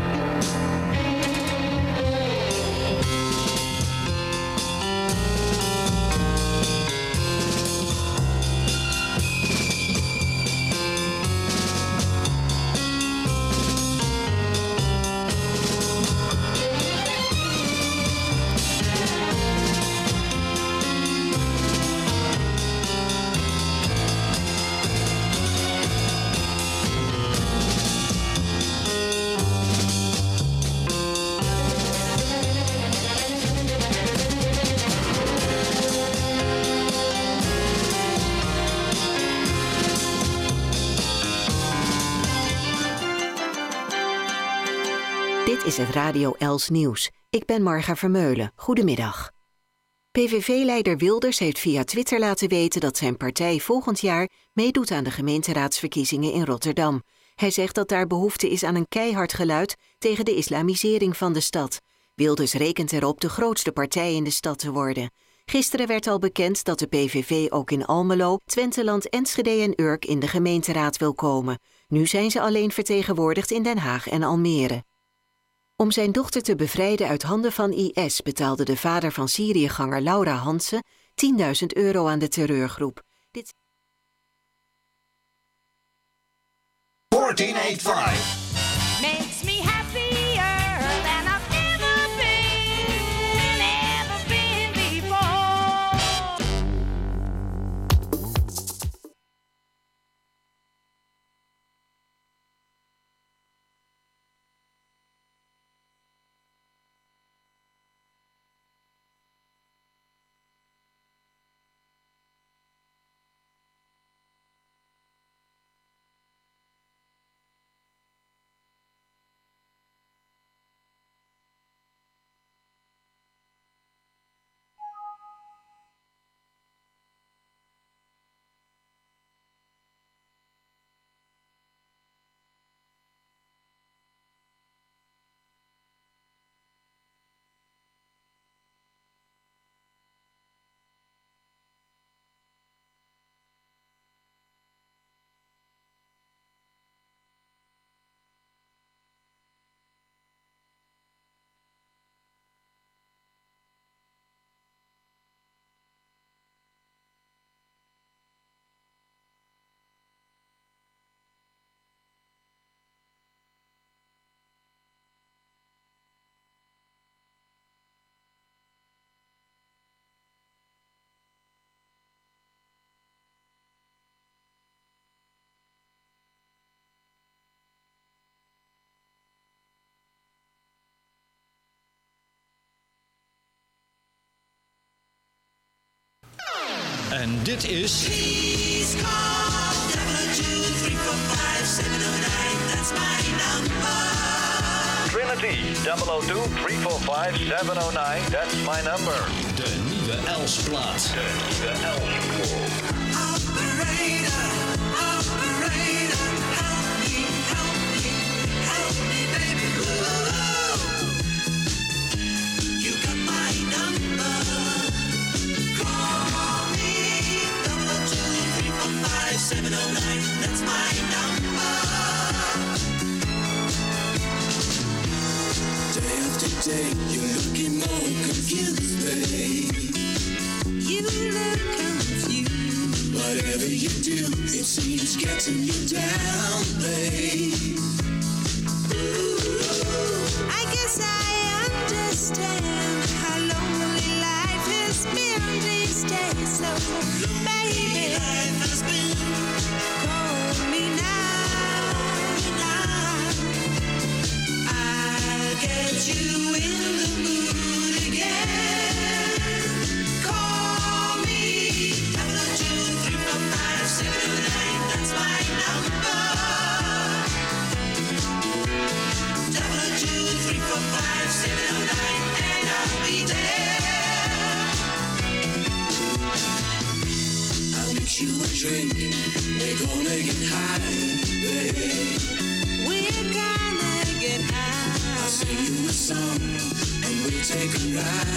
Radio Els Nieuws. Ik ben Marga Vermeulen. Goedemiddag. PVV-leider Wilders heeft via Twitter laten weten dat zijn partij volgend jaar meedoet aan de gemeenteraadsverkiezingen in Rotterdam. Hij zegt dat daar behoefte is aan een keihard geluid tegen de islamisering van de stad. Wilders rekent erop de grootste partij in de stad te worden. Gisteren werd al bekend dat de PVV ook in Almelo, Twenteland, Enschede en Urk in de gemeenteraad wil komen. Nu zijn ze alleen vertegenwoordigd in Den Haag en Almere. Om zijn dochter te bevrijden uit handen van IS betaalde de vader van Syriëganger Laura Hansen 10.000 euro aan de terreurgroep. Dit 1485. Makes me En dit is. Please call 702-345-709. That's my number. Trinity 002 345 709. That's my number. De nieuwe Els-plaat. De nieuwe Els-plaat. 002-345-709. That's my number. Day after day, you're looking more confused, babe. You look confused. Whatever you do, it seems getting you down, babe. I guess I understand how lonely life has been these days. So, you in right.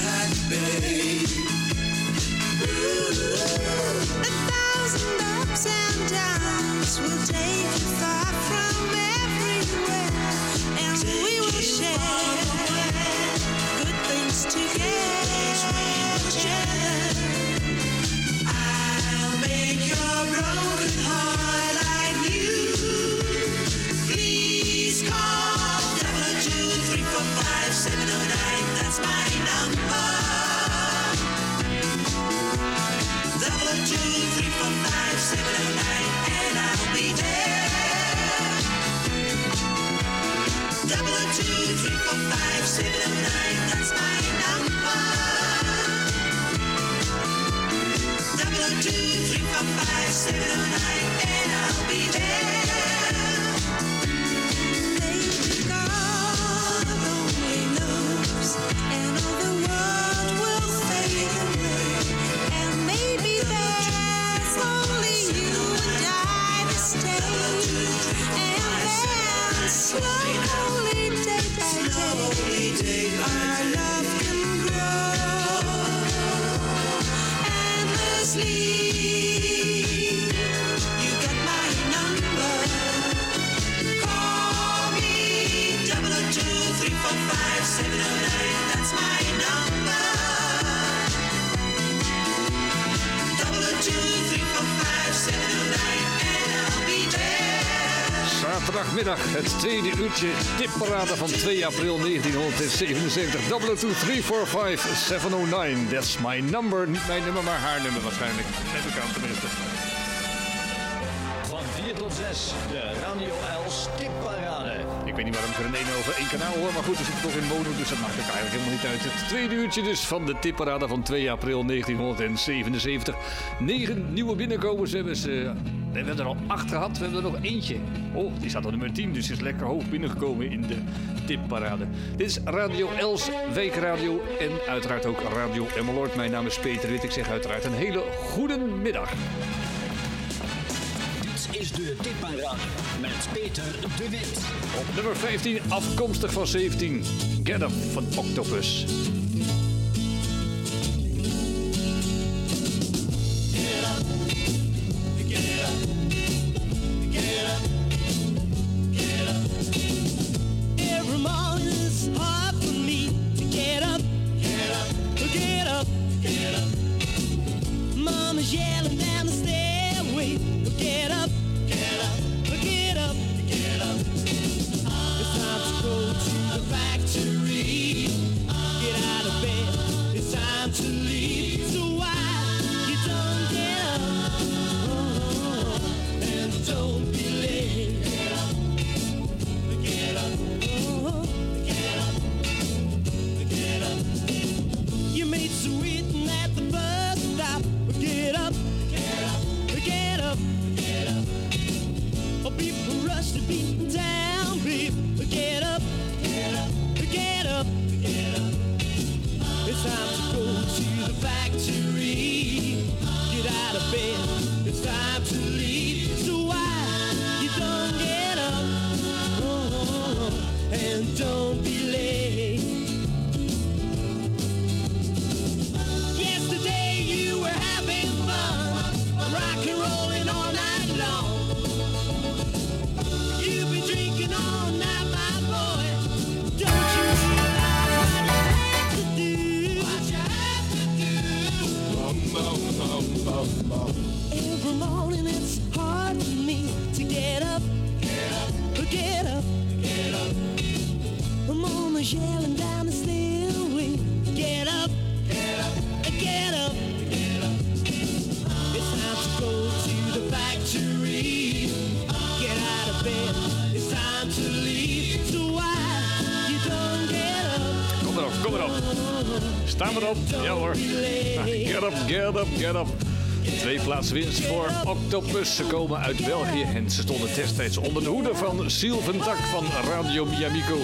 2 april 1977. 22345-709. That's my number. Niet mijn nummer, maar haar nummer waarschijnlijk. Geef ik aan tenminste. Van 4 tot 6, de Radio L Stipparade. Ik weet niet waarom ik er een één over één kanaal hoor, maar goed, we zitten toch in mono, dus dat maakt het eigenlijk helemaal niet uit. Het tweede uurtje dus van de tipparade van 2 april 1977. Negen nieuwe binnenkomers hebben ze... We hebben er al acht gehad, we hebben er nog eentje. Oh, die staat op nummer 10, dus is lekker hoog binnengekomen in de tipparade. Dit is Radio Els, Weekradio en uiteraard ook Radio Emmeloord. Mijn naam is Peter Witt. Ik zeg uiteraard een hele goede middag. Dit is de tipparade met Peter de Wit. Op nummer 15, afkomstig van 17. Get van Octopus. Ze komen uit België en ze stonden destijds onder de hoede van Sylvan Tak van Radio Miamico.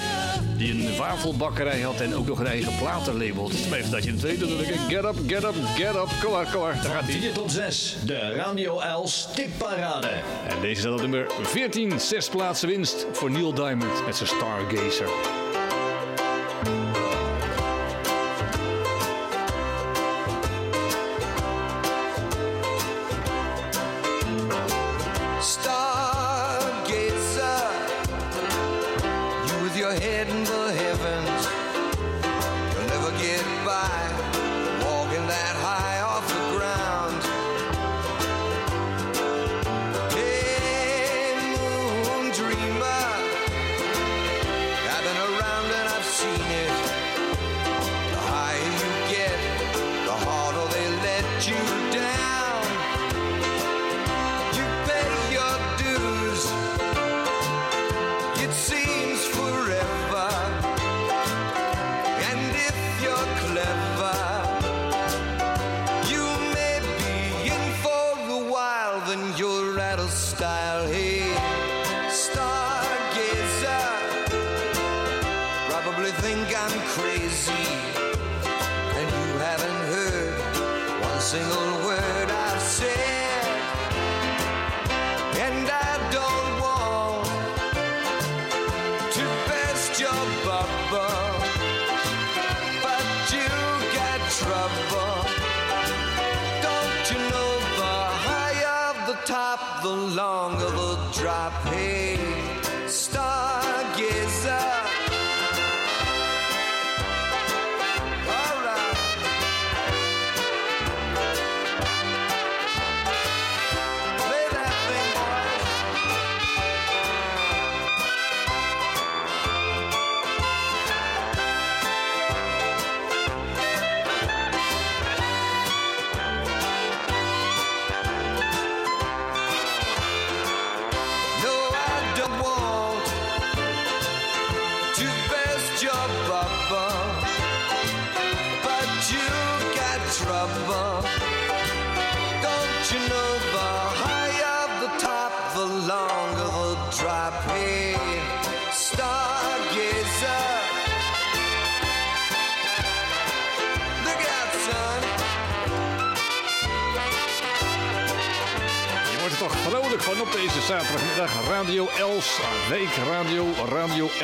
Die een wafelbakkerij had en ook nog een eigen platenlabel. Het het dat je het weet natuurlijk. Get up, get up, get up. Kom maar, gaat 4 tot 6, de Radio Els tipparade. En deze staat op nummer 14, zes plaatsen winst voor Neil Diamond met zijn Stargazer.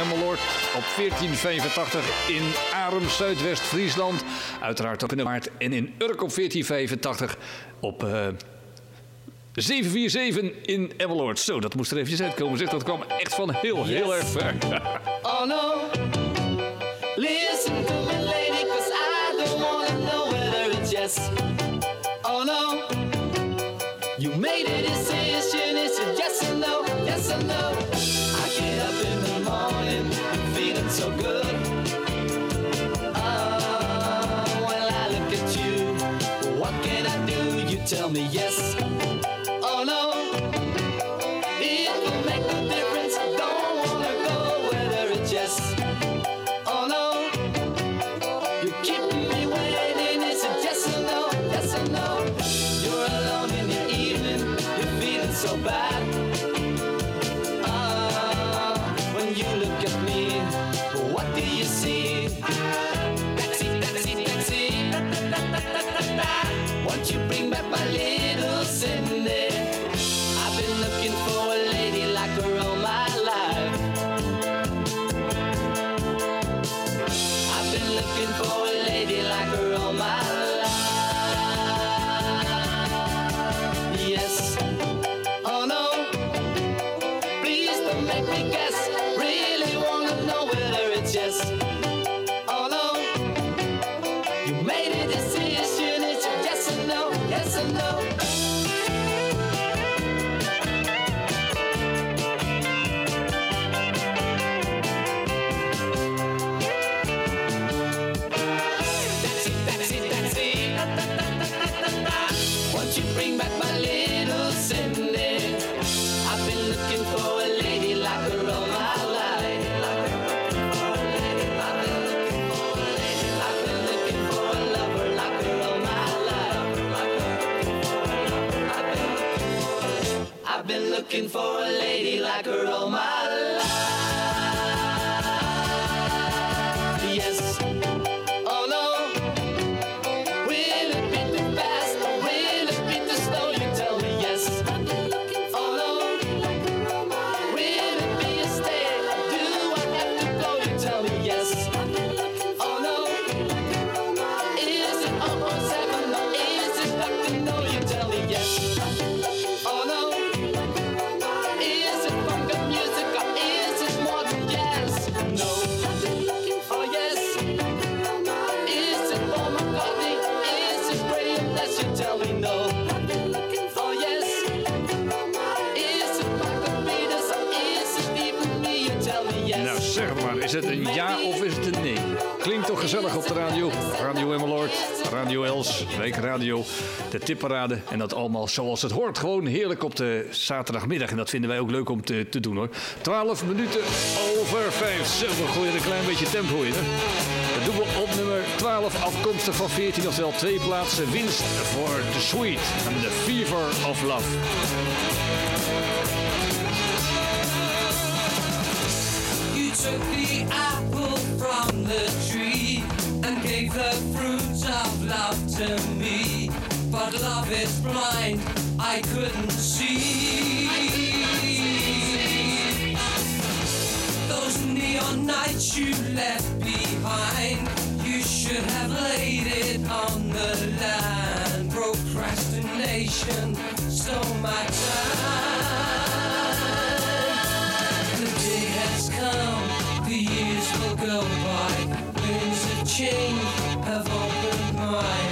Emmeloord op 1485. In Arum, Zuidwest-Friesland. Uiteraard op in de maart. En in Urk op 1485 op... Eh, 747 in Emmeloord. Zo, dat moest er eventjes uitkomen. Zeg, dat kwam echt van heel, heel erg ver. oh no, Leon. Els, Weekradio, de tipparade. En dat allemaal zoals het hoort. Gewoon heerlijk op de zaterdagmiddag. En dat vinden wij ook leuk om te, te doen hoor. 12 minuten over 5. Zo, we gooien een klein beetje tempo in. Hè? Dat doen we op nummer 12, afkomstig van 14, oftewel twee plaatsen winst voor The Sweet. En The Fever of Love. Took the apple from the tree and gave the fruit love to me. But love is blind, I couldn't see. Those neon nights you left behind, you should have laid it on the line. Procrastination stole my time. The day has come, the years will go by. Winds of change have opened my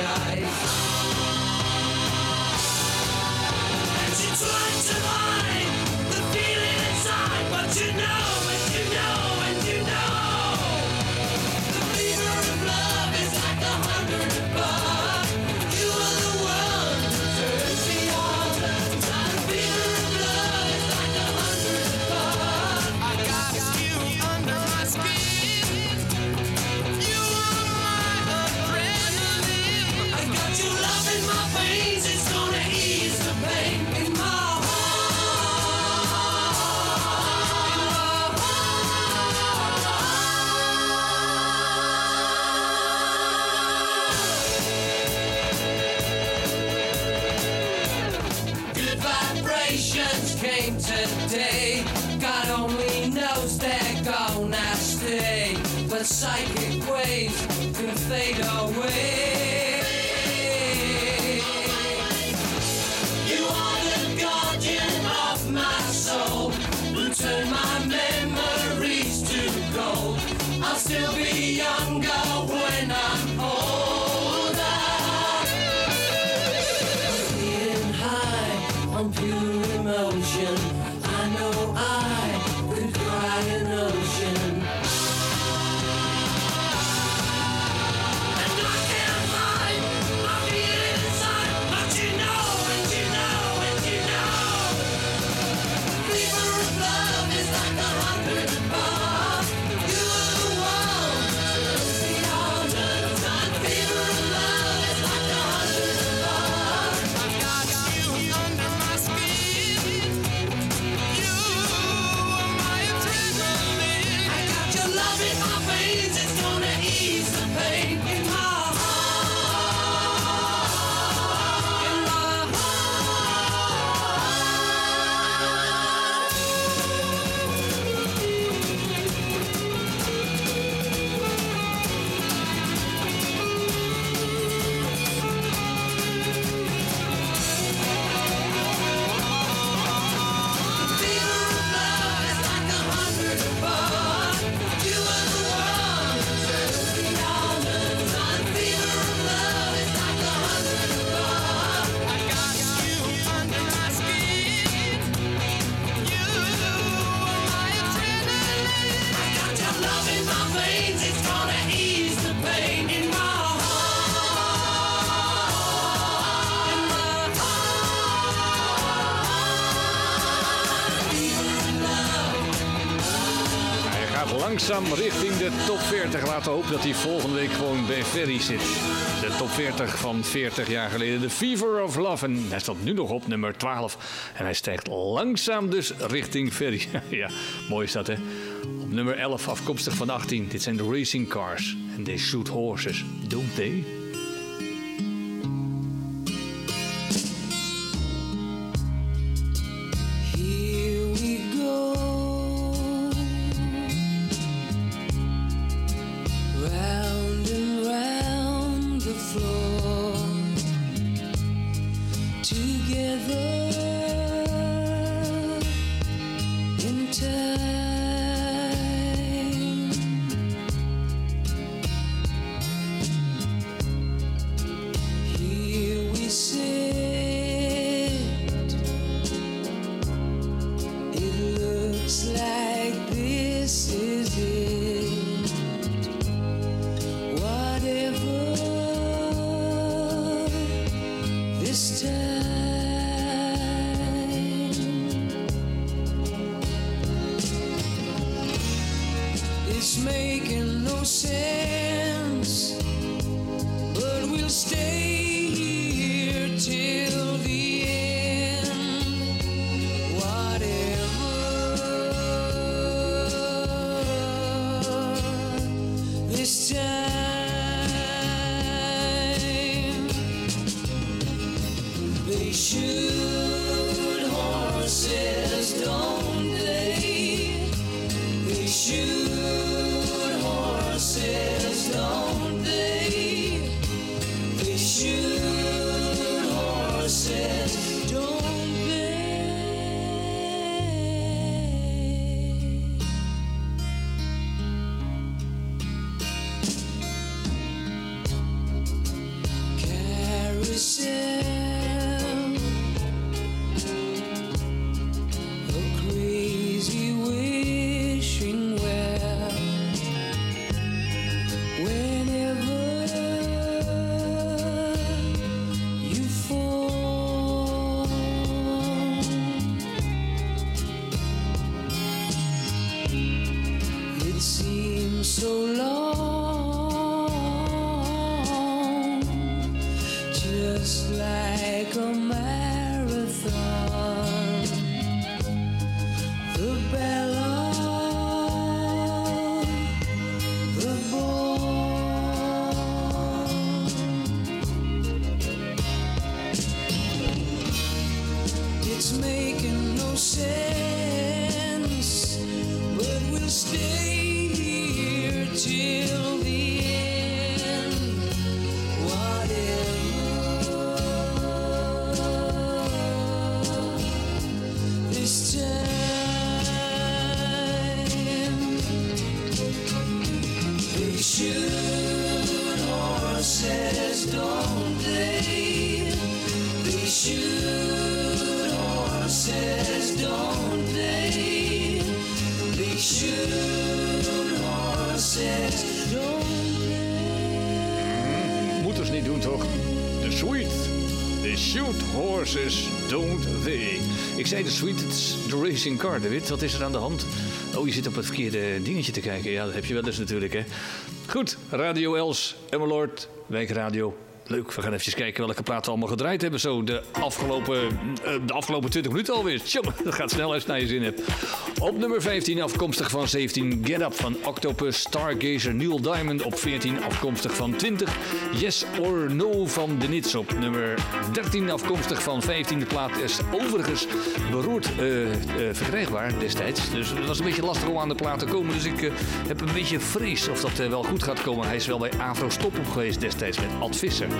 langzaam richting de top 40. Laten we hopen dat hij volgende week gewoon bij Ferry zit. De top 40 van 40 jaar geleden. The Fever of Love. En hij staat nu nog op nummer 12. En hij stijgt langzaam dus richting Ferry. ja, mooi is dat hè. Op nummer 11 afkomstig van 18. Dit zijn de racing cars. En they shoot horses. Don't they? Horses, don't they? They shoot horses, don't they? They shoot horses, don't Moeten ze niet doen, toch? De Sweet. The shoot horses, don't they? Ik zei de Sweet, is de racing car, David. Wat is er aan de hand? Oh, je zit op het verkeerde dingetje te kijken. Ja, dat heb je wel eens natuurlijk, hè. Goed, Radio Els, Emmeloord, Wijkradio. Leuk, we gaan even kijken welke platen we allemaal gedraaid hebben. Zo de afgelopen, eh, de afgelopen 20 minuten alweer. Tjonge, dat gaat snel als je naar je zin hebt. Op nummer 15 afkomstig van 17 Get Up van Octopus Stargazer Neil Diamond. Op 14 afkomstig van 20 Yes or No van The Nits. Op nummer 13 afkomstig van 15 de plaat is overigens beroerd eh, verkrijgbaar destijds. Dus het was een beetje lastig om aan de plaat te komen. Dus ik heb een beetje vrees of dat wel goed gaat komen. Hij is wel bij Afro Stop op geweest destijds met Ad Visser.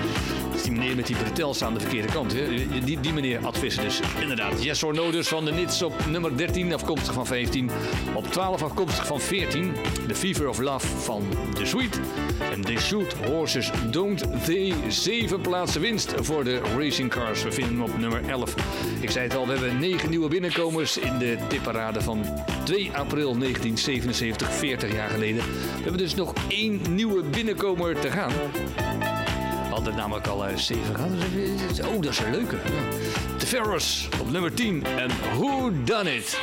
Is die meneer met die bretels aan de verkeerde kant. Hè? Die, die, meneer Ad Visser dus. Inderdaad, Yes or No dus van de Nits op nummer 13 afkomstig van 15. Op 12 afkomstig van 14 The Fever of Love van The Sweet. En They Shoot Horses Don't They. Zeven plaatsen winst voor de Racing Cars. We vinden hem op nummer 11. Ik zei het al, we hebben negen nieuwe binnenkomers in de tipparade van 2 april 1977, 40 jaar geleden. We hebben dus nog één nieuwe binnenkomer te gaan. Hadden namelijk al eh, zeven gehad. Oh, dat is een leuke. Ja. The Ferris op nummer 10 en Who Done It?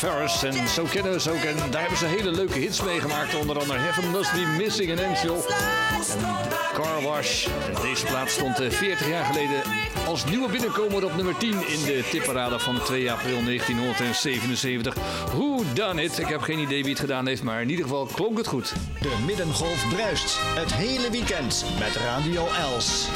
Ferris. En zo kennen we ze ook. En daar hebben ze hele leuke hits meegemaakt. Onder andere Heaven Must Be Missing an Angel. En Car Wash. Deze plaats stond eh, 40 jaar geleden als nieuwe binnenkomer op nummer 10 in de tipparade van 2 april 1977. Hoe dan it? Ik heb geen idee wie het gedaan heeft, maar in ieder geval klonk het goed. De Middengolf bruist het hele weekend met Radio Els.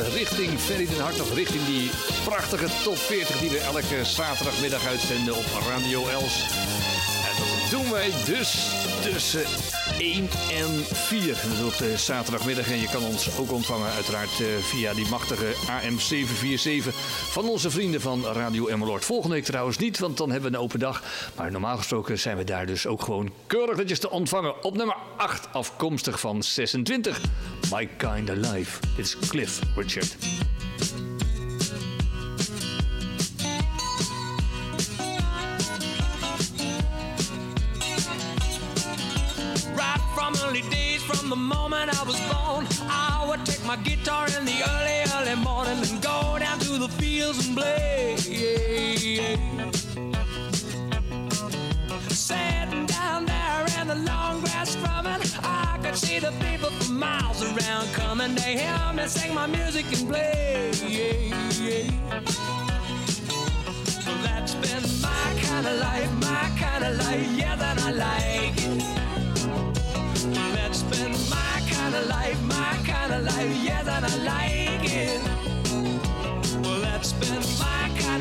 Richting Ferry den Hartog, richting die prachtige top 40 die we elke zaterdagmiddag uitzenden op Radio Els. En dat doen wij dus tussen 1 en 4. En dat is op de zaterdagmiddag. En je kan ons ook ontvangen uiteraard eh, via die machtige AM 747 van onze vrienden van Radio Emmeloord. Volgende week trouwens niet, want dan hebben we een open dag. Maar normaal gesproken zijn we daar dus ook gewoon keurig netjes te ontvangen. Op nummer 8 afkomstig van 26. My Kind of Life. Dit is Cliff Richard.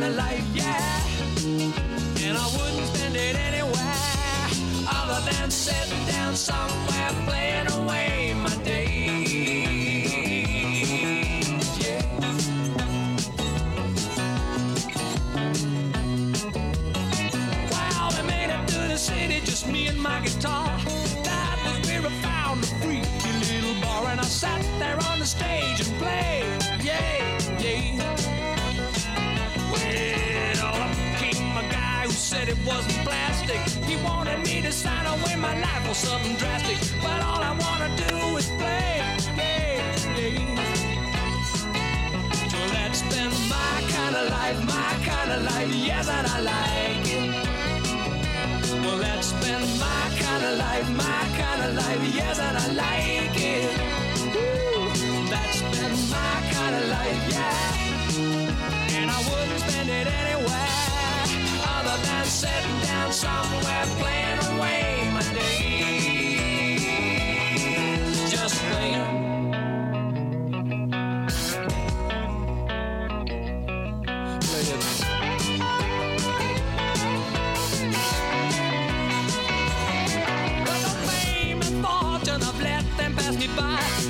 Kind of life, yeah. And I wouldn't spend it anywhere other than sitting down somewhere playing away my days. Yeah. Wow, we made it to the city, just me and my guitar. That was where I found a freaky little bar, and I sat there on the stage and played. Wasn't plastic. He wanted me to sign away my life or something drastic. But all I wanna do is play. Yeah, yeah. Well, that's been my kind of life, my kind of life, yeah, that I like it. Well, that's been my kind of life, my kind of life, yeah, that I like it. Woo, that's been my kind of life, yeah. Sitting down somewhere playing away my days. Just playing.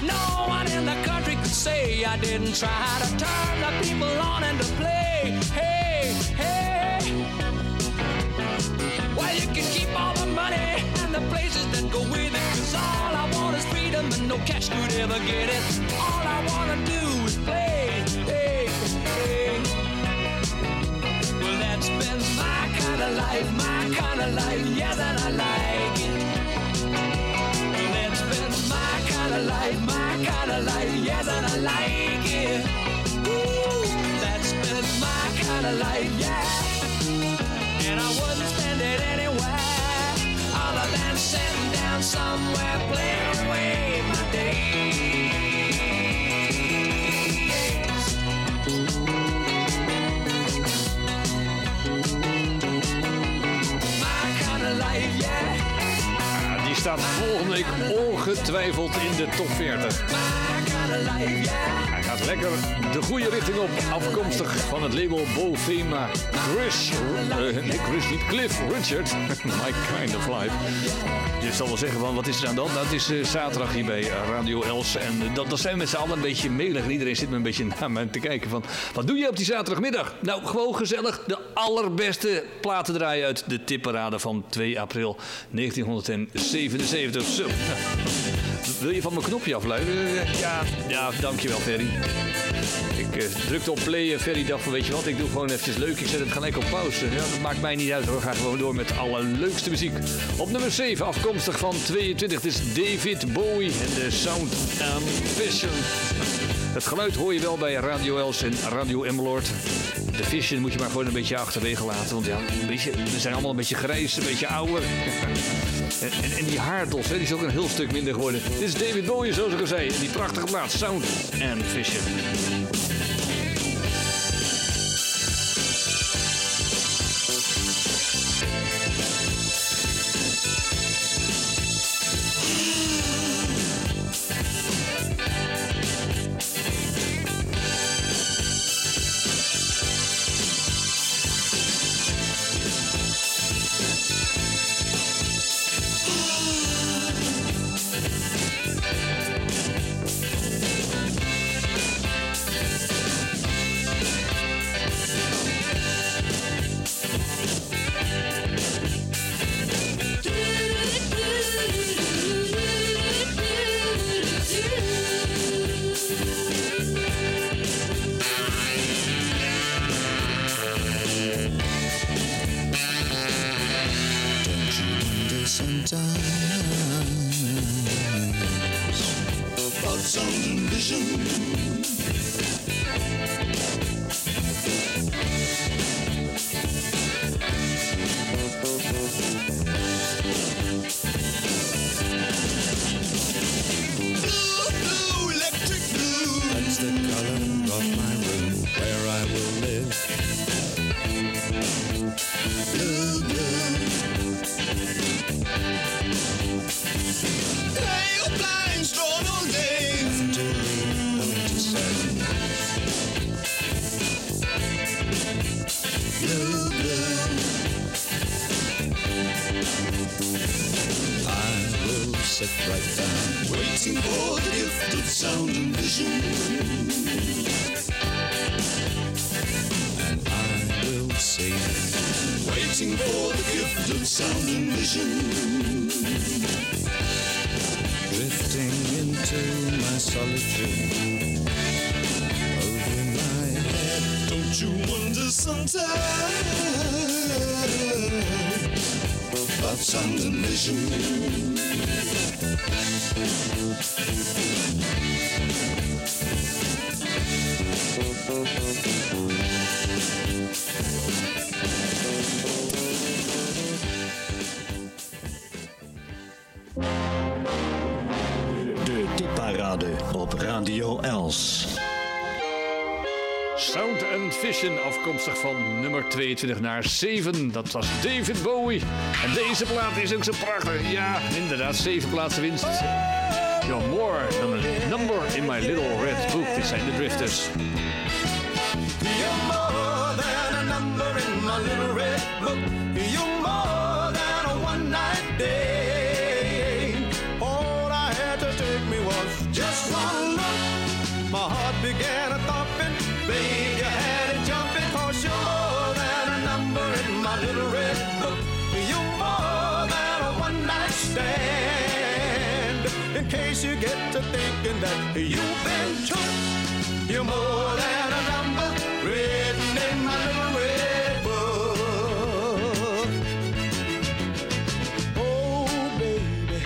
No one in the country could say I didn't try to turn the people on and to play. No cash could ever get it. All I wanna do is play. Hey, hey. Well, that's been my kind of life, my kind of life, yeah, that I like it. Well, that's been my kind of life, my kind of life, yeah, that I like it. Ooh, that's been my kind of life, yeah. And I wouldn't spend it anywhere other than sitting down somewhere playing staat volgende week ongetwijfeld in de top 40. Lekker de goede richting op, afkomstig van het label Bovema. Chris, eh, Chris niet, Cliff Richard, My Kind of Life. Je zal wel zeggen, van, wat is er aan de hand? Nou, is eh, zaterdag hier bij Radio Els en eh, dat, dat zijn we met z'n allen een beetje melig. En iedereen zit me een beetje naar me te kijken van, wat doe je op die zaterdagmiddag? Nou, gewoon gezellig de allerbeste platen draaien uit de tipparade van 2 april 1977. Zo. Wil je van mijn knopje afluiden? Eh, Ja, ja, dankjewel Ferry. Ik eh, drukte op play en Ferry dacht van weet je wat, ik doe gewoon eventjes leuk. Ik zet het gelijk op pauze. Ja, dat maakt mij niet uit hoor. We gaan gewoon door met de allerleukste muziek. Op nummer 7, afkomstig van 22, het is David Bowie en de Sound and Vision. Het geluid hoor je wel bij Radio Els en Radio Emmeloord. De Vision moet je maar gewoon een beetje achterwege laten. Want ja, een beetje, we zijn allemaal een beetje grijs, een beetje ouder. En, en, die haardos, die is ook een heel stuk minder geworden. Dit is David Bowie, zoals ik al zei. Die prachtige plaats, Sound and Vision. 22 naar 7. Dat was David Bowie. En deze plaat is ook zo prachtig. Ja, inderdaad, 7 plaatsen winst. You're more than a number in my little red book. Dit zijn de Drifters. To thinking that you've been took. You're more than a number written in my little red book. Oh, baby,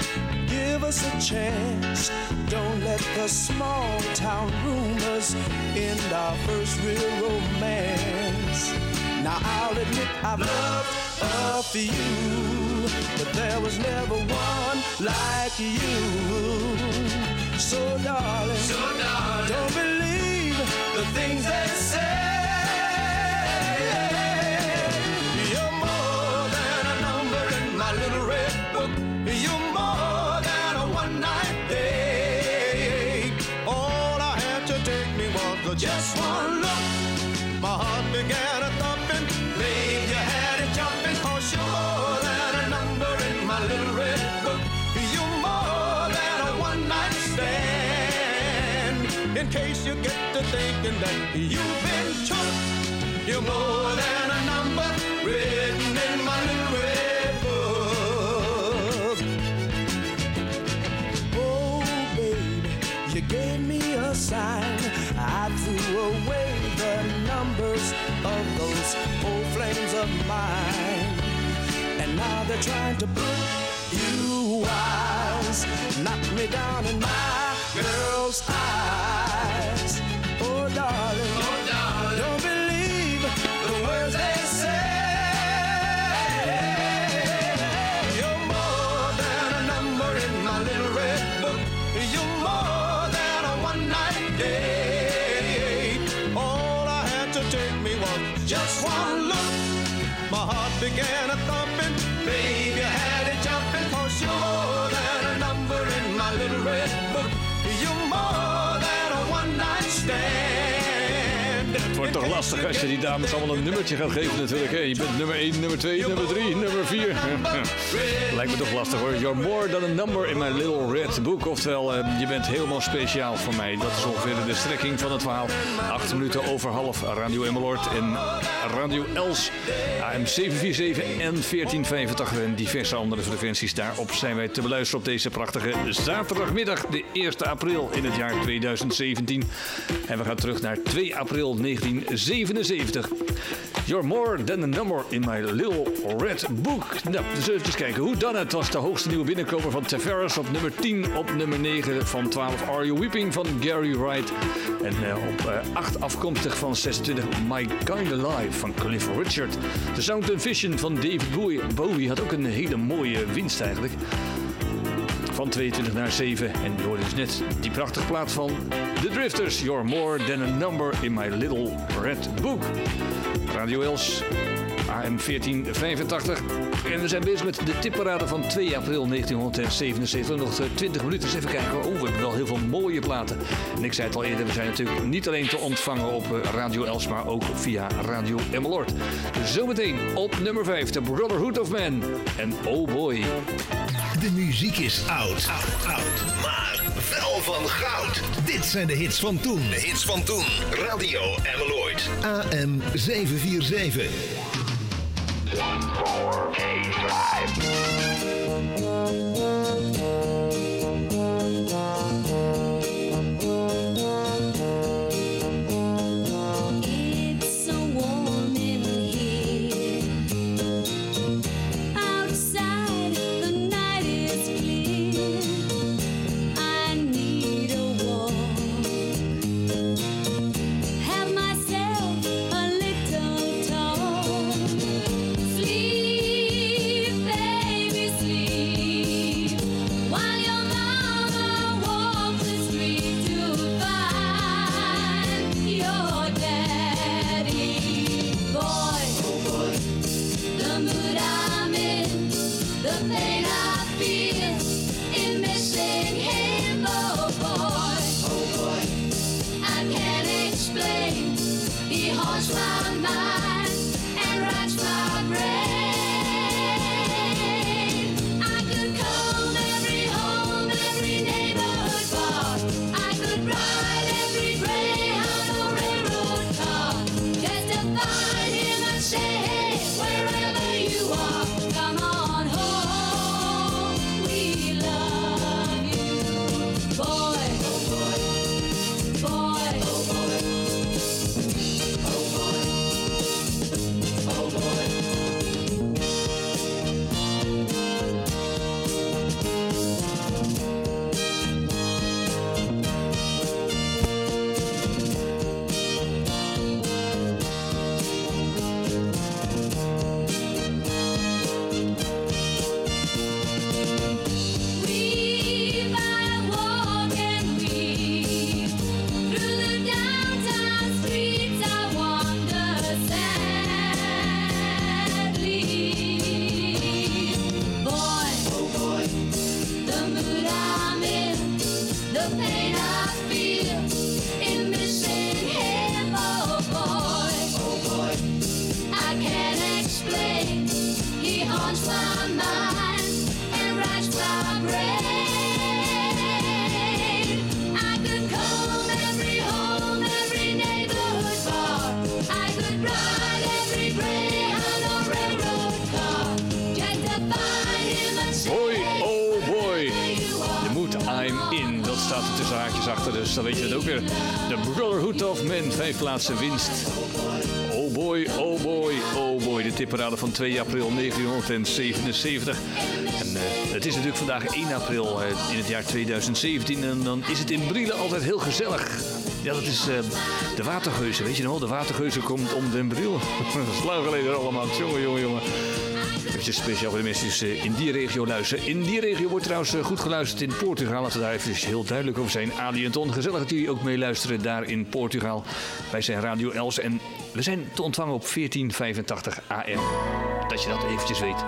give us a chance. Don't let the small town rumors end our first real romance. Now I'll admit I've loved a few, but there was never one like you. So darling, so darling, don't believe the things they say. You're more than a number in my little red book. You're more than a one night date. All I had to take me was just one case you get to thinking that you've been took, you're more than a number written in my little red book. Oh, baby, you gave me a sign. I threw away the numbers of those old flames of mine. And now they're trying to put you wise, knock me down in my girl's eyes. Began a thumping. Babe, you had it jumping. Cause you're more than a number in my little red book. You're more than a one night stand. Het wordt toch lastig als je die dames allemaal een nummertje gaat geven natuurlijk. Hè? Je bent nummer 1, nummer 2, nummer 3, nummer 4. Lijkt me toch lastig hoor. You're more than a number in my little red book. Oftewel, eh, je bent helemaal speciaal voor mij. Dat is ongeveer de strekking van het verhaal. 8 minuten over half. Radio Emmeloord en Radio Els. AM 747 en 1485 en diverse andere frequenties. Daarop zijn wij te beluisteren op deze prachtige zaterdagmiddag. De 1 april in het jaar 2017. En we gaan terug naar 2 april 1977. You're more than a number in my little red book. Nou, dus even kijken. Hoe dan het was de hoogste nieuwe binnenkomer van Tavares op nummer 10. Op nummer 9 van 12 Are You Weeping van Gary Wright. En eh, op eh, 8 afkomstig van 26 My Kinda Life van Cliff Richard. The Sound and Vision van David Bowie. Bowie had ook een hele mooie winst eigenlijk. Van 22 naar 7. En je dus net die prachtige plaat van The Drifters. You're more than a number in my little red book. Radio Els, AM 1485. En we zijn bezig met de tipparade van 2 april 1977. Nog eh, 20 minuten. Dus even kijken. Oh, we hebben wel heel veel mooie platen. En ik zei het al eerder, we zijn natuurlijk niet alleen te ontvangen op eh, Radio Els, maar ook via Radio Emmeloord. Zometeen op nummer 5, The Brotherhood of Man. En oh boy. De muziek is oud, oud, oud, maar wel van goud. Dit zijn de hits van toen. De hits van toen. Radio Ameloid. AM 747. It's Plaatsen winst. Oh boy, oh boy, oh boy. De tipparade van 2 april 1977. En eh, het is natuurlijk vandaag 1 april eh, in het jaar 2017. En dan is het in Brielen altijd heel gezellig. Ja, dat is eh, de watergeuze. Weet je nog? De watergeuze komt om den Briel. dat is allemaal. Jongen, jongen, jongen. Eventjes speciaal voor de mensen die in die regio luisteren. In die regio wordt trouwens eh, goed geluisterd in Portugal. Laten we daar even heel duidelijk over zijn. Ali en Ton, gezellig dat jullie ook meeluisteren daar in Portugal. Wij zijn Radio Els en we zijn te ontvangen op 1485 AM. Dat je dat eventjes weet.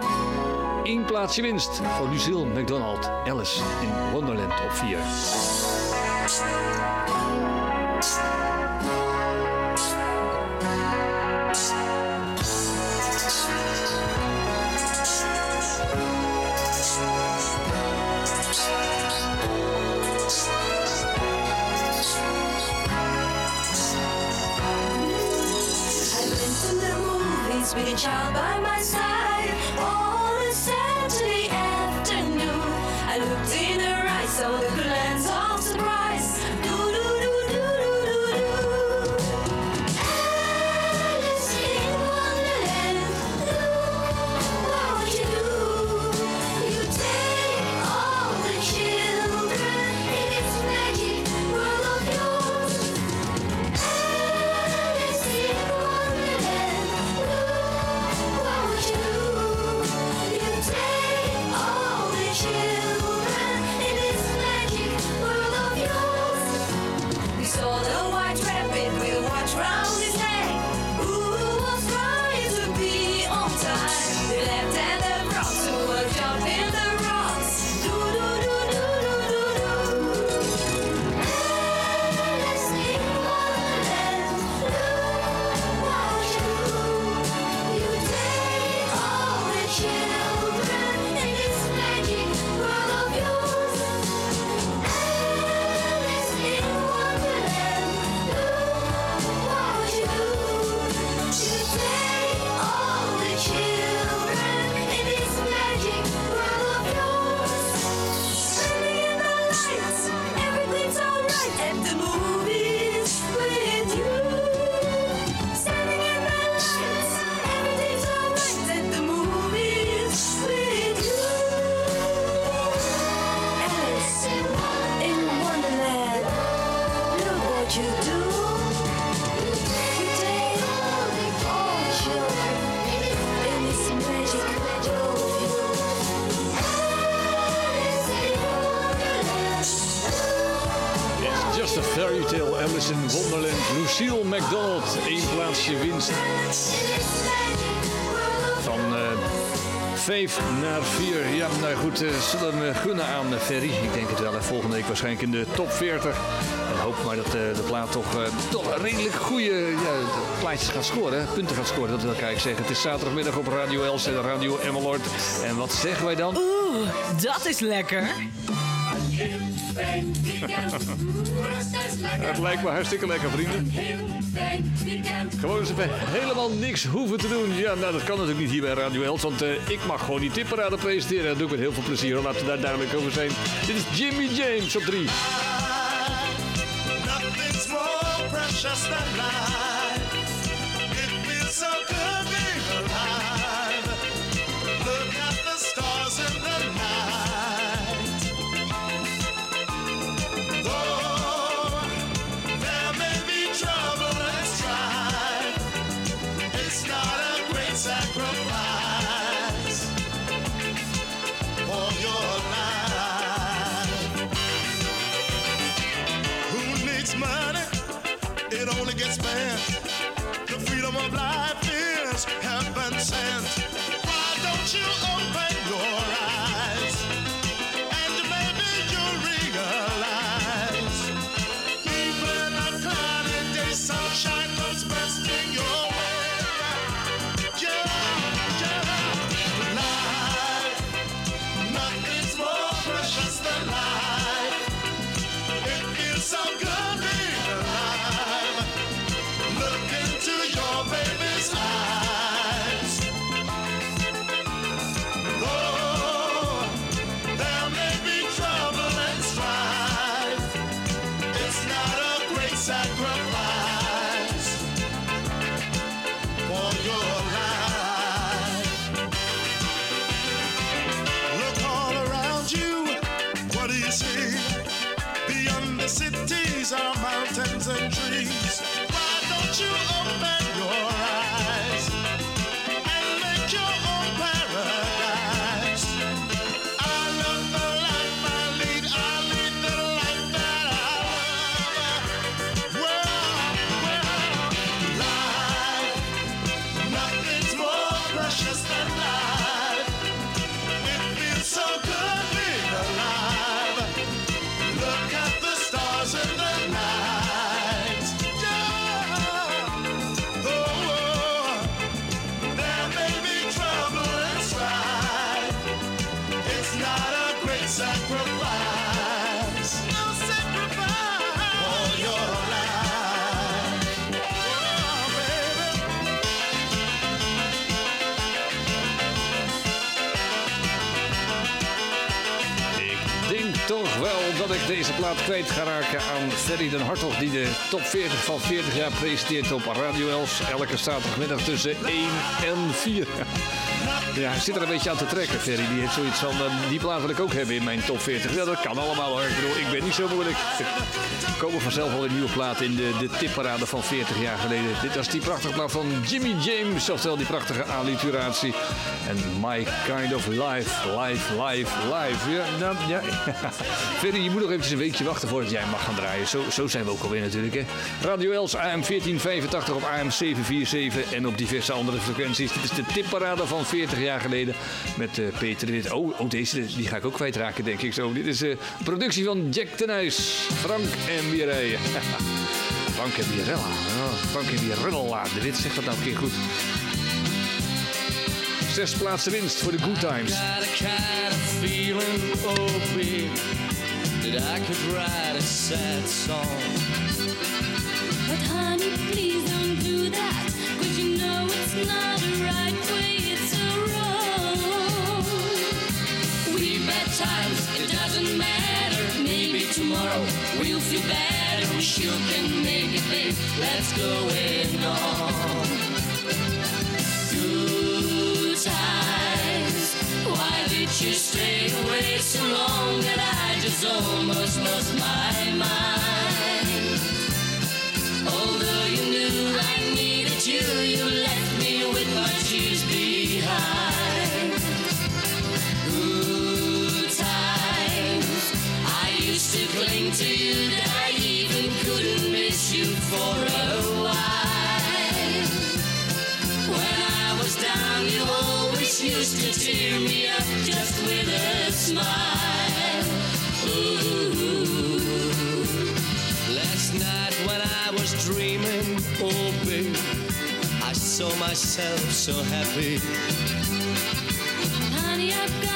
Eén plaatsje winst voor Lucille McDonald. Alice in Wonderland op 4. 40. En hoop maar dat eh, de plaat toch, eh, toch redelijk goede ja, plaatjes gaat scoren. Punten gaat scoren, dat wil ik eigenlijk zeggen. Het is zaterdagmiddag op Radio Els en Radio Emmeloord. En wat zeggen wij dan? Oeh, dat is lekker. Het lijkt me hartstikke lekker, vrienden. Gewoon eens helemaal niks hoeven te doen. Ja, nou, dat kan natuurlijk niet hier bij Radio Els, want eh, ik mag gewoon die tipperaden presenteren. Dat doe ik met heel veel plezier, Om laten we daar duidelijk over zijn. Dit is Jimmy James op 3. More precious deze plaat kwijt ga raken aan Ferry den Hartog... die de top 40 van 40 jaar presenteert op Radio Els... elke zaterdagmiddag tussen 1 en 4. Ja, hij zit er een beetje aan te trekken, Ferry. Die heeft zoiets van, eh, die plaat wil ik ook hebben in mijn top 40. Ja, dat kan allemaal hoor. Ik bedoel, ik ben niet zo moeilijk. Er komen vanzelf wel een nieuwe plaat in de, de tipparade van 40 jaar geleden. Dit was die prachtige plaat van Jimmy James. Oftewel die prachtige alliteratie. En My Kind of Life, Life, Life, Life. Ja, nou, ja. Ferry, je moet nog eventjes een weekje wachten voordat jij mag gaan draaien. Zo, zo zijn we ook alweer natuurlijk, hè. Radio Els AM 1485 op AM 747 en op diverse andere frequenties. Dit is de tipparade van 40 jaar geleden met eh, Peter de Wit. Oh, oh, deze die ga ik ook kwijtraken, denk ik zo. Dit is de productie van Jack Tenhuis, Frank en Mireille. Frank en Mirella. Oh, Frank en Mirella. De Wit zegt dat nou een keer goed. Zes plaatsen winst voor de Good Times. got a kind of feeling, oh that I could write a sad song. But honey, please don't do that. Cause you know it's not sometimes it doesn't matter. Maybe tomorrow we'll feel better. We sure can make it, babe. Let's go in on. Good times. Why did you stay away so long that I just almost lost my mind? Although you knew I needed you, you left me with my tears behind. to cling to you that I even couldn't miss you for a while. When I was down, you always used to cheer me up just with a smile. Ooh. Last night when I was dreaming, oh babe, I saw myself so happy. Honey, I've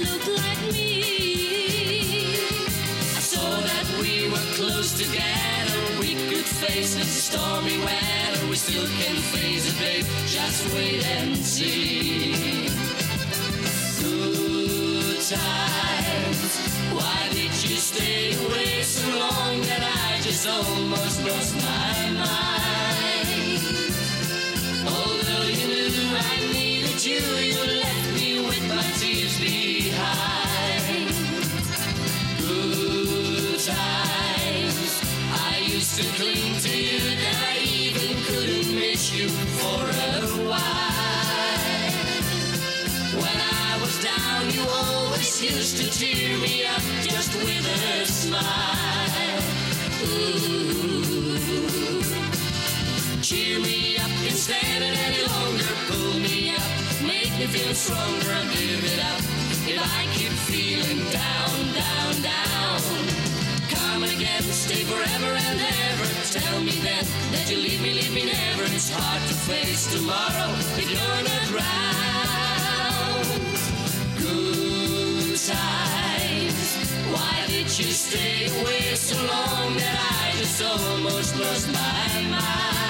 looked like me. I saw that we were close together. We could face the stormy weather. We still can face it, babe. Just wait and see. Good times. Why did you stay away so long that I just almost lost my mind? Although you knew I needed you, you left used to cling to you that I even couldn't miss you for a while. When I was down, you always used to cheer me up just with a smile. Ooh. Cheer me up, can't stand it any longer. Pull me up, make me feel stronger. I'll give it up if I keep feeling down, down, down. Come again, stay forever and ever. Tell me then that you leave me, leave me never. It's hard to face tomorrow if you're not round. Good times. Why did you stay away so long that I just almost lost my mind?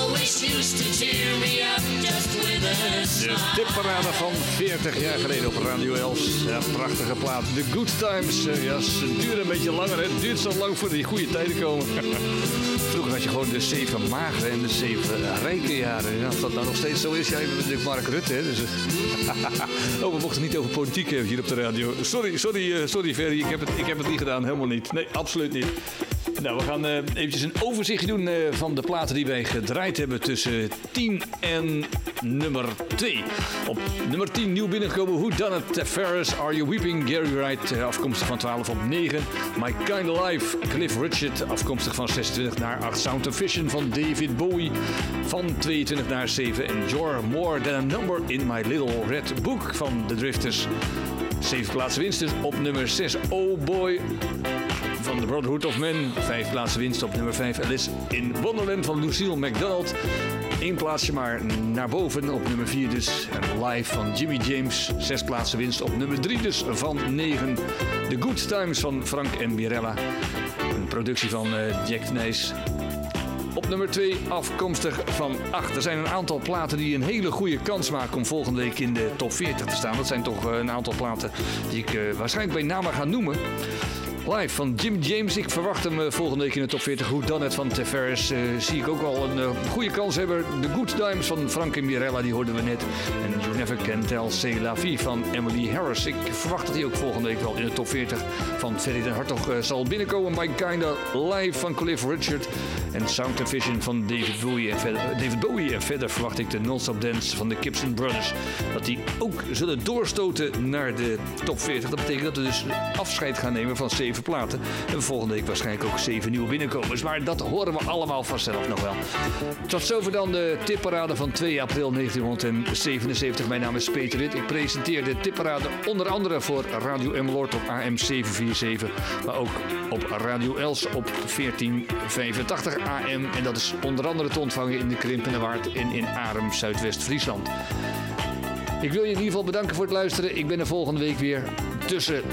De tipparade van 40 jaar geleden op Radio Els. Ja, prachtige plaat. The Good Times. Eh, Ja, ze duren een beetje langer. hè. Het duurt zo lang voordat die goede tijden komen. Vroeger had je gewoon de zeven magere en de zeven rijke jaren. Ja, of dat nou nog steeds zo is, ja, ik ben natuurlijk Mark Rutte. Hè, dus, eh. oh, we mochten niet over politiek hebben hier op de radio. Sorry, sorry, eh, sorry Ferry, ik heb, het, ik heb het niet gedaan. Helemaal niet. Nee, absoluut niet. Nou, we gaan eh, eventjes een overzichtje doen eh, van de platen die wij gedraaid hebben tussen 10 en nummer 2. Op nummer 10 nieuw binnengekomen Who Done It, Ferris, Are You Weeping, Gary Wright, eh, afkomstig van 12 op 9. My Kind of Life, Cliff Richard, afkomstig van 26 naar 8. Sound of Vision van David Bowie, van 22 naar 7. En You're More Than a Number in My Little Red Book van The Drifters. 7 plaatsen winst dus op nummer 6. Oh Boy van The Brotherhood of Men. Vijf plaatsen winst op nummer 5. Alice in Wonderland van Lucille McDonald. Eén plaatsje maar naar boven op nummer 4 dus. En Live van Jimmy James. Zes plaatsen winst op nummer 3 dus van 9. The Good Times van Frank en Mirella. Een productie van eh, Jack Nijs. Op nummer 2 afkomstig van 8. Er zijn een aantal platen die een hele goede kans maken om volgende week in de top 40 te staan. Dat zijn toch eh, een aantal platen die ik eh, waarschijnlijk bij namen ga noemen. Live van Jim James. Ik verwacht hem eh, volgende week in de top 40. Hoe dan het van Tavares eh, zie ik ook al een eh, goede kans hebben. The Good Times van Frank Mirella, die hoorden we net. En You Never Can Tell C'est La Vie van Emily Harris. Ik verwacht dat hij ook volgende week wel in de top 40 van Ferry den Hartog zal binnenkomen. My Kinda Live van Cliff Richard. En Sound and Vision van David Bowie. En verder, David Bowie. Verder verwacht ik de Non-Stop Dance van de Gibson Brothers. Dat die ook zullen doorstoten naar de top 40. Dat betekent dat we dus afscheid gaan nemen van zeven. En volgende week waarschijnlijk ook zeven nieuwe binnenkomers. Maar dat horen we allemaal vanzelf nog wel. Tot zover dan de tipparade van 2 april 1977. Mijn naam is Peter Rit. Ik presenteer de tipparade onder andere voor Radio Emmeloord op AM 747. Maar ook op Radio Els op 1485 AM. En dat is onder andere te ontvangen in de Krimpenerwaard en in Arem, Zuidwest-Friesland. Ik wil je in ieder geval bedanken voor het luisteren. Ik ben er volgende week weer tussen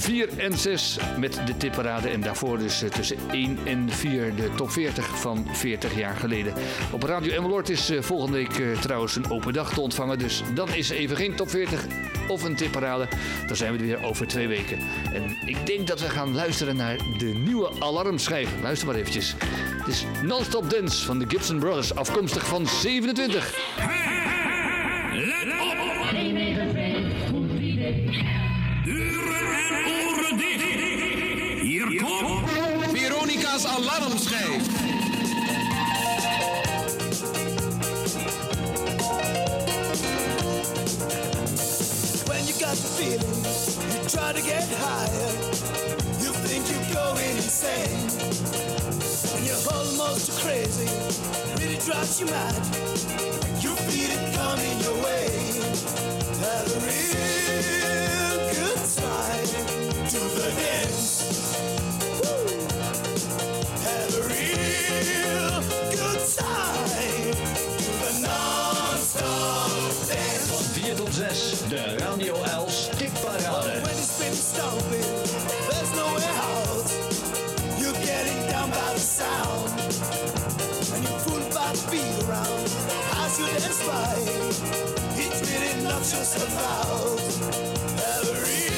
4 en 6 met de tipparade. En daarvoor dus eh, tussen 1 en 4 de top 40 van 40 jaar geleden. Op Radio Emmeloord is eh, volgende week eh, trouwens een open dag te ontvangen. Dus dan is even geen top 40 of een tipparade. Dan zijn we er weer over twee weken. En ik denk dat we gaan luisteren naar de nieuwe alarmschijf. Luister maar eventjes. Het is Non-Stop Dance van de Gibson Brothers. Afkomstig van 27. Let Veronica's alarmschijf. When you got the feeling you try to get higher. You think you're going insane. And you're almost crazy. Really drives you mad. You feel it coming your way. Have a real good time to the dance. 4 tot 6, de Radio Els tipparade. When it's been stomping, there's nowhere out. You're getting down by the sound, and you're pulled by the beat around as you dance by. It's really not just about have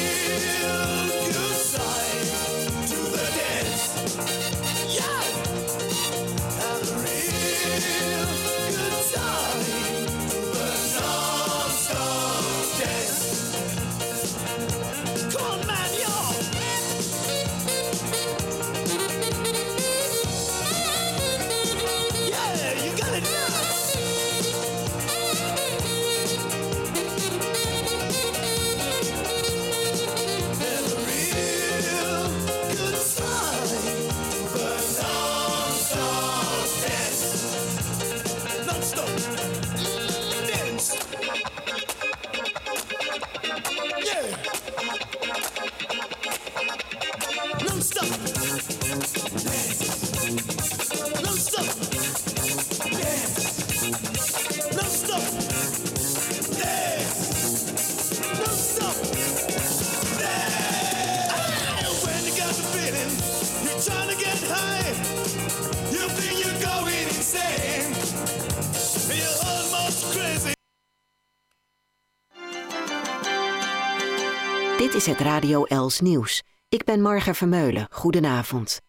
is Radio Els Nieuws. Ik ben Marga Vermeulen. Goedenavond.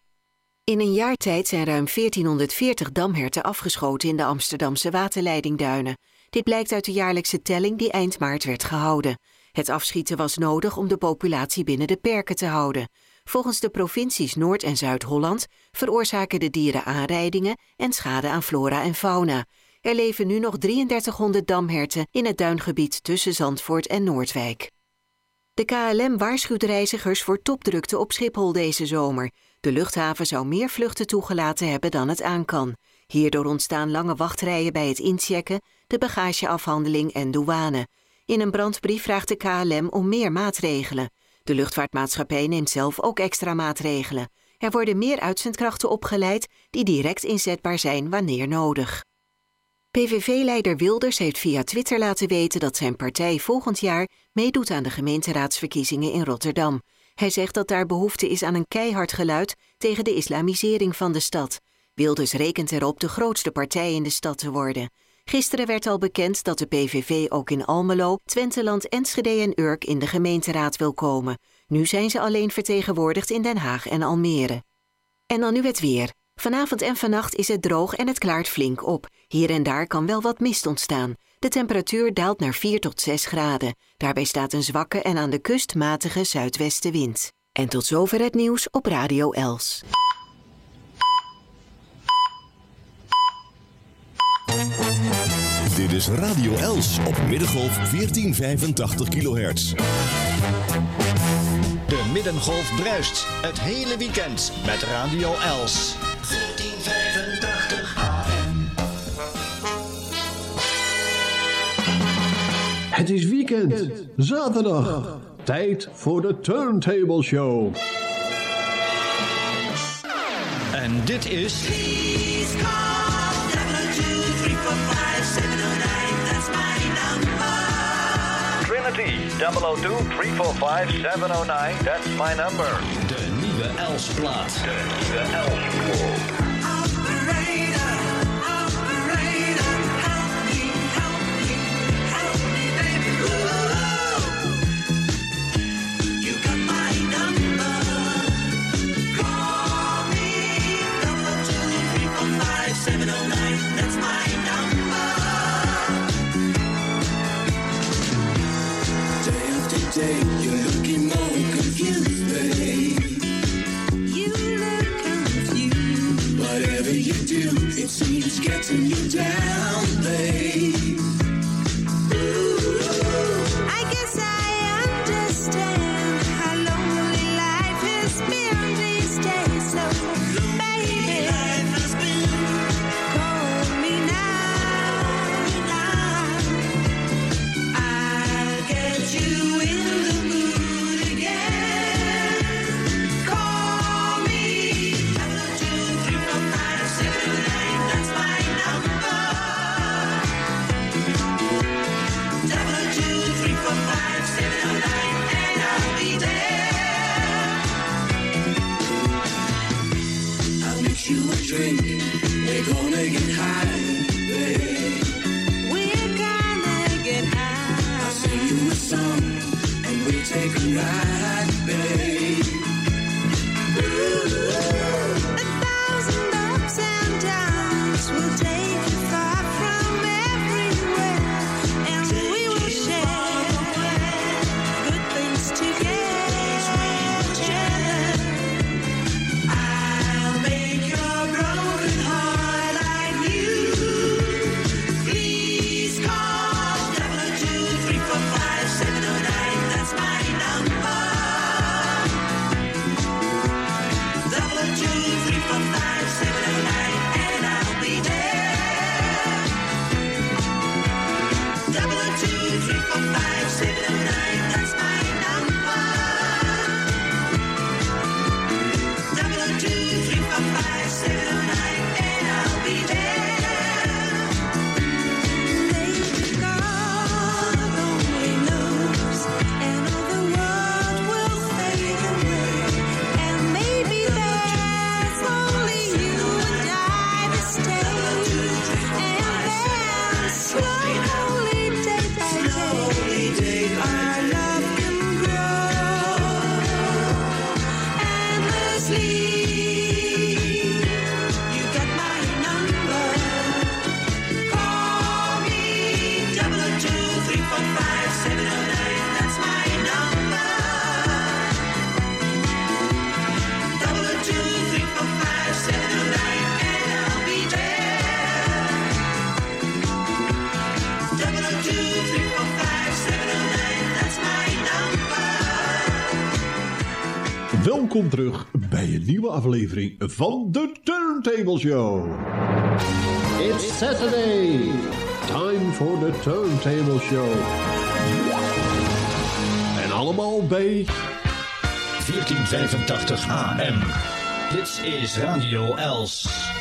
In een jaar tijd zijn ruim 1440 damherten afgeschoten in de Amsterdamse waterleidingduinen. Dit blijkt uit de jaarlijkse telling die eind maart werd gehouden. Het afschieten was nodig om de populatie binnen de perken te houden. Volgens de provincies Noord- en Zuid-Holland veroorzaken de dieren aanrijdingen en schade aan flora en fauna. Er leven nu nog 3300 damherten in het duingebied tussen Zandvoort en Noordwijk. De KLM waarschuwt reizigers voor topdrukte op Schiphol deze zomer. De luchthaven zou meer vluchten toegelaten hebben dan het aan kan. Hierdoor ontstaan lange wachtrijen bij het inchecken, de bagageafhandeling en douane. In een brandbrief vraagt de KLM om meer maatregelen. De luchtvaartmaatschappij neemt zelf ook extra maatregelen. Er worden meer uitzendkrachten opgeleid die direct inzetbaar zijn wanneer nodig. PVV-leider Wilders heeft via Twitter laten weten dat zijn partij volgend jaar meedoet aan de gemeenteraadsverkiezingen in Rotterdam. Hij zegt dat daar behoefte is aan een keihard geluid tegen de islamisering van de stad. Wilders rekent erop de grootste partij in de stad te worden. Gisteren werd al bekend dat de PVV ook in Almelo, Twenteland, Enschede en Urk in de gemeenteraad wil komen. Nu zijn ze alleen vertegenwoordigd in Den Haag en Almere. En dan nu het weer. Vanavond en vannacht is het droog en het klaart flink op. Hier en daar kan wel wat mist ontstaan. De temperatuur daalt naar 4 tot 6 graden. Daarbij staat een zwakke en aan de kust matige zuidwestenwind. En tot zover het nieuws op Radio Els. Dit is Radio Els op Middengolf 1485 kilohertz. De Middengolf bruist het hele weekend met Radio Els. 1485 AM. Het is weekend, zaterdag. Tijd voor de Turntable Show. En dit is Please call 702-345-709. That's my number. Trinity 002-345-709. That's my number. De nieuwe Els-plaat. De nieuwe Els. It seems getting you down, babe. Welkom terug bij een nieuwe aflevering van de Turntable Show. It's Saturday. Time for the Turntable Show. En allemaal bij 1485 AM. Dit is Radio Els.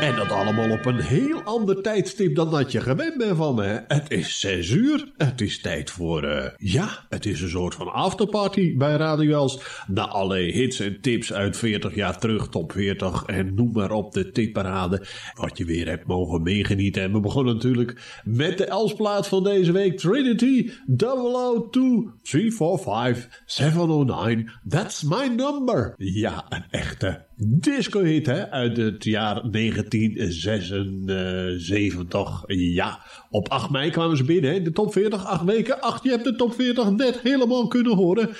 En dat allemaal op een heel ander tijdstip dan dat je gewend bent van me. Het is 6 uur. Het is tijd voor, eh, ja, het is een soort van afterparty bij Radio Els. Na alle hits en tips uit 40 jaar terug, top 40 en noem maar op de tipparade. Wat je weer hebt mogen meegenieten. En we begonnen natuurlijk met de Elsplaat van deze week. Trinity 002 345 709. That's my number. Ja, een echte disco-hit hè, uit het jaar 1976. Ja, op 8 mei kwamen ze binnen. De top 40, 8 weken. 8, je hebt de top 40 net helemaal kunnen horen.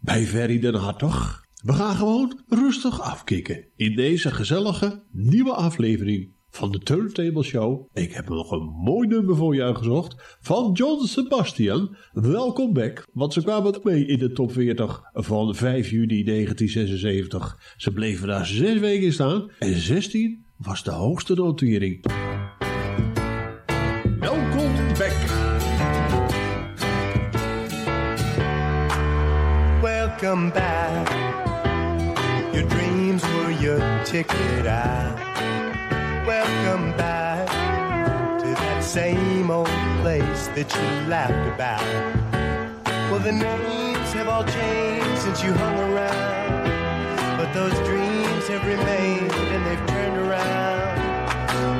Bij Ferry den Hartog. We gaan gewoon rustig afkicken in deze gezellige nieuwe aflevering van de Turntable Show. Ik heb nog een mooi nummer voor je uitgezocht van John Sebastian. Welkom back, want ze kwamen ook mee in de top 40 van 5 juni 1976. Ze bleven daar 6 weken staan en 16 was de hoogste notering. Welkom back. Welcome back. Your dreams were your ticket out. Welcome back to that same old place that you laughed about. Well, the names have all changed since you hung around, but those dreams have remained and they've turned around.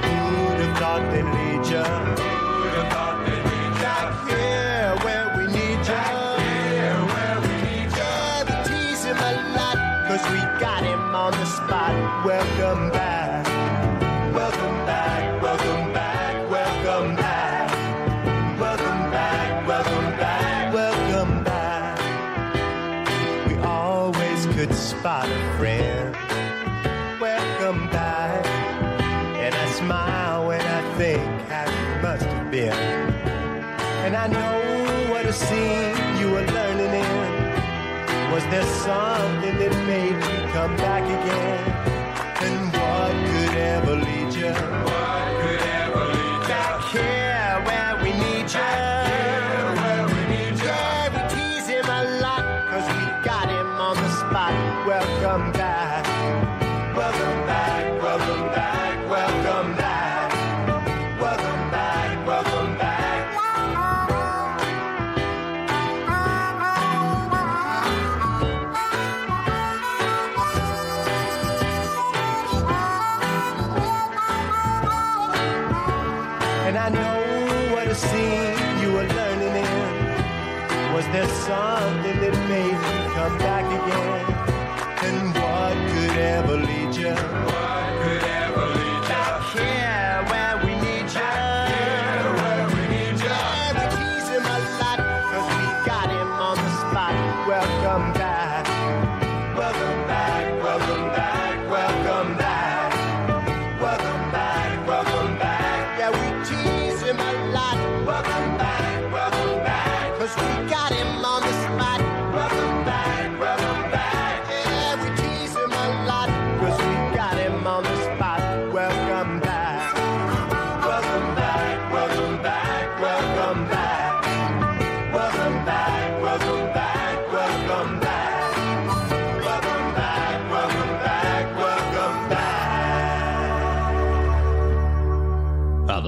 Who'd have thought they'd lead you? Who'd have thought they'd lead you? Back here where we need you. Back here where we need you. Yeah, we tease him a lot, cause we got him on the spot. Welcome back. Was there something that made you come back again? And what could ever lead you?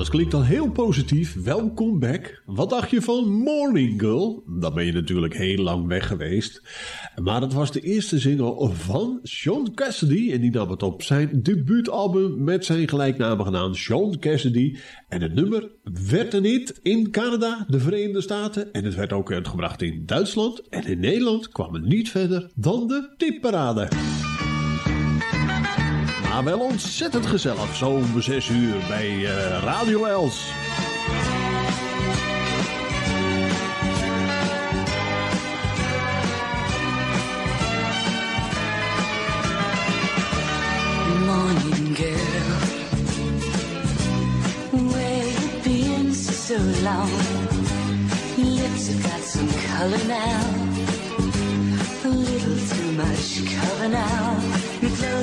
Klinkt al heel positief. Welkom back. Wat dacht je van Morning Girl? Dan ben je natuurlijk heel lang weg geweest. Maar dat was de eerste single van Sean Cassidy. En die nam het op zijn debuutalbum met zijn gelijknamige naam Sean Cassidy. En het nummer werd een hit in Canada, de Verenigde Staten. En het werd ook uitgebracht in Duitsland. En in Nederland kwam het niet verder dan de tipparade. Maar wel ontzettend gezellig, zo om 6 uur bij eh, Radio Els. Morning girl, where you been so long? Lips have got some color now, a little too much color now.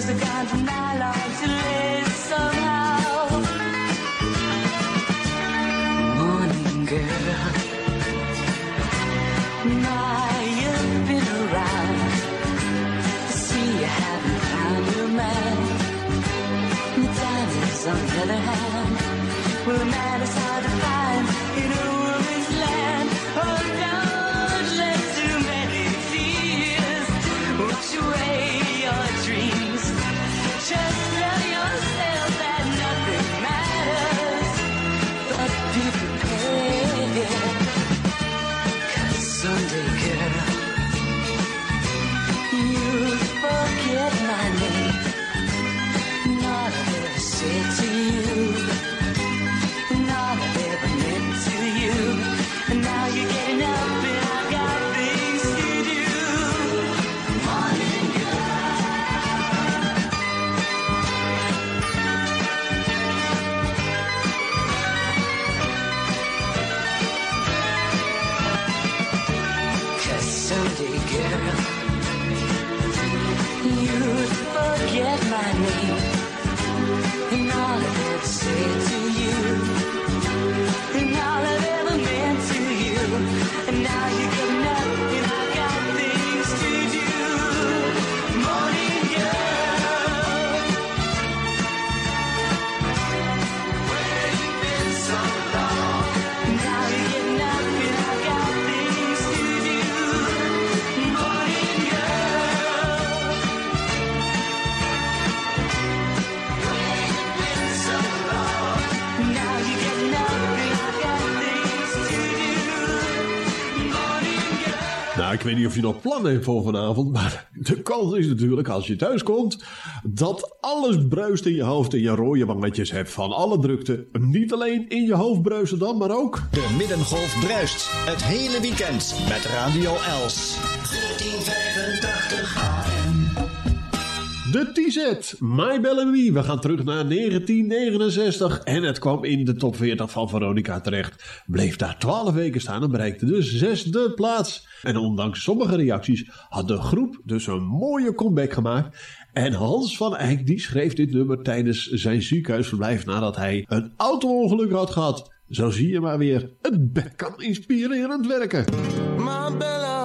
Your clothes are gone from nylon to lace somehow. Morning girl, my you've been around. See you haven't man. The diamonds on the other hand, well, a weet niet of je nog plannen hebt voor vanavond, maar de kans is natuurlijk als je thuis komt dat alles bruist in je hoofd en je rode wangetjes hebt van alle drukte. Niet alleen in je hoofd bruisen dan, maar ook De Middengolf bruist het hele weekend met Radio Els. 1485 AM. De TZ, My Bellamy. We gaan terug naar 1969 en het kwam in de top 40 van Veronica terecht. Bleef daar 12 weken staan en bereikte de zesde plaats. En ondanks sommige reacties had de groep dus een mooie comeback gemaakt. En Hans van Eyck die schreef dit nummer tijdens zijn ziekenhuisverblijf nadat hij een auto-ongeluk had gehad. Zo zie je maar weer, het bek kan inspirerend werken. My Bellamy.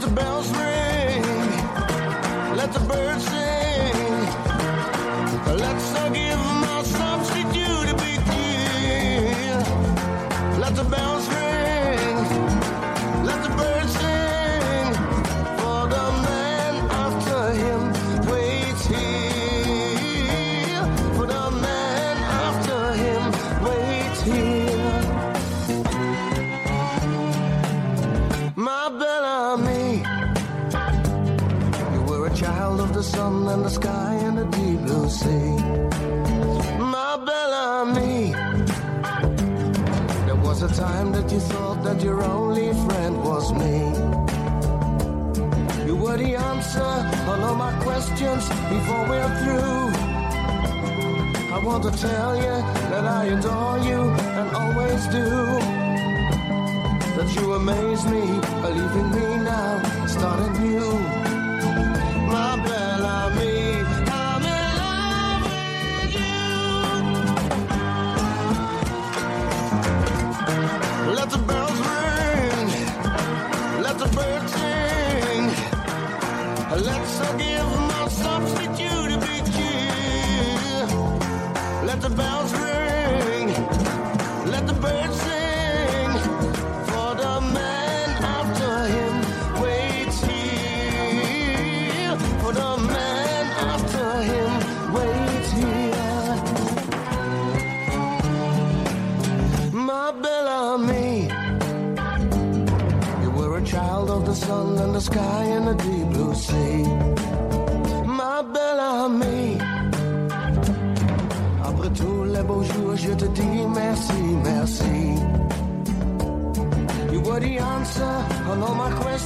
The bells ring, sky and the deep blue sea. My Bellamy, there was a time that you thought that your only friend was me. You were the answer on all my questions before we're through. I want to tell you that I adore you and always do. That you amaze me, believing me now, starting new. Let's uh, give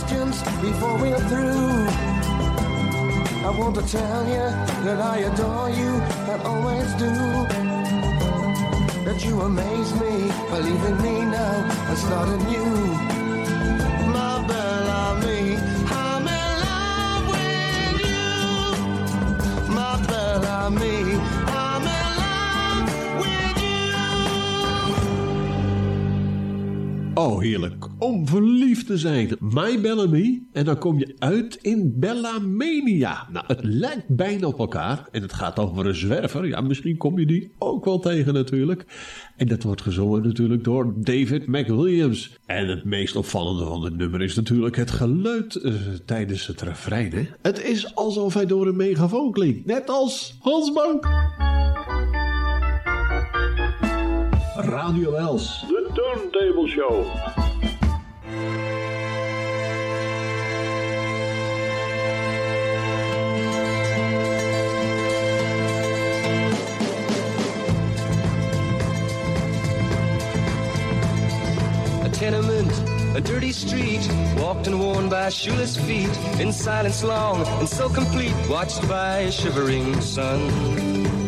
questions before we're through. I want to tell you that I adore you and always do. That you amaze me by leaving me now and starting new. My Bellamy, I'm in love with you. My Bellamy, Oh, heerlijk. Om verliefd te zijn. My Bellamy. En dan kom je uit in Bellamania. Nou, het lijkt bijna op elkaar. En het gaat over een zwerver. Ja, misschien kom je die ook wel tegen natuurlijk. En dat wordt gezongen natuurlijk door David McWilliams. En het meest opvallende van het nummer is natuurlijk het geluid eh, tijdens het refrein. Het is alsof hij door een megafoon klinkt. Net als Hans Bank. Radio Els. The Turntable Show. A tenement, a dirty street, walked and worn by shoeless feet, in silence long and so complete, watched by a shivering sun.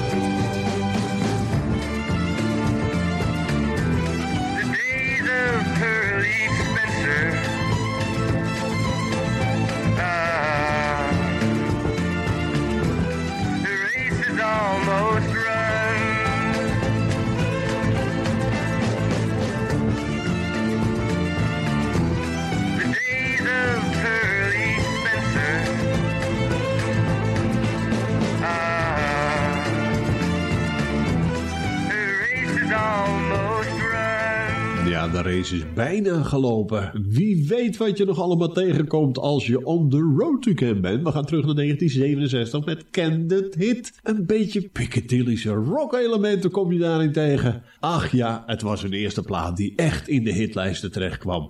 De race is bijna gelopen. Wie weet wat je nog allemaal tegenkomt als je on the road to Ken bent. We gaan terug naar 1967 met the Hit. Een beetje Piccadilly'se rock-elementen kom je daarin tegen. Ach ja, het was een eerste plaat die echt in de hitlijsten terecht kwam.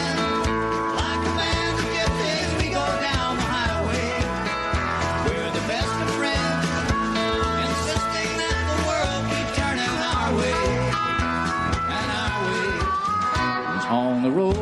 The road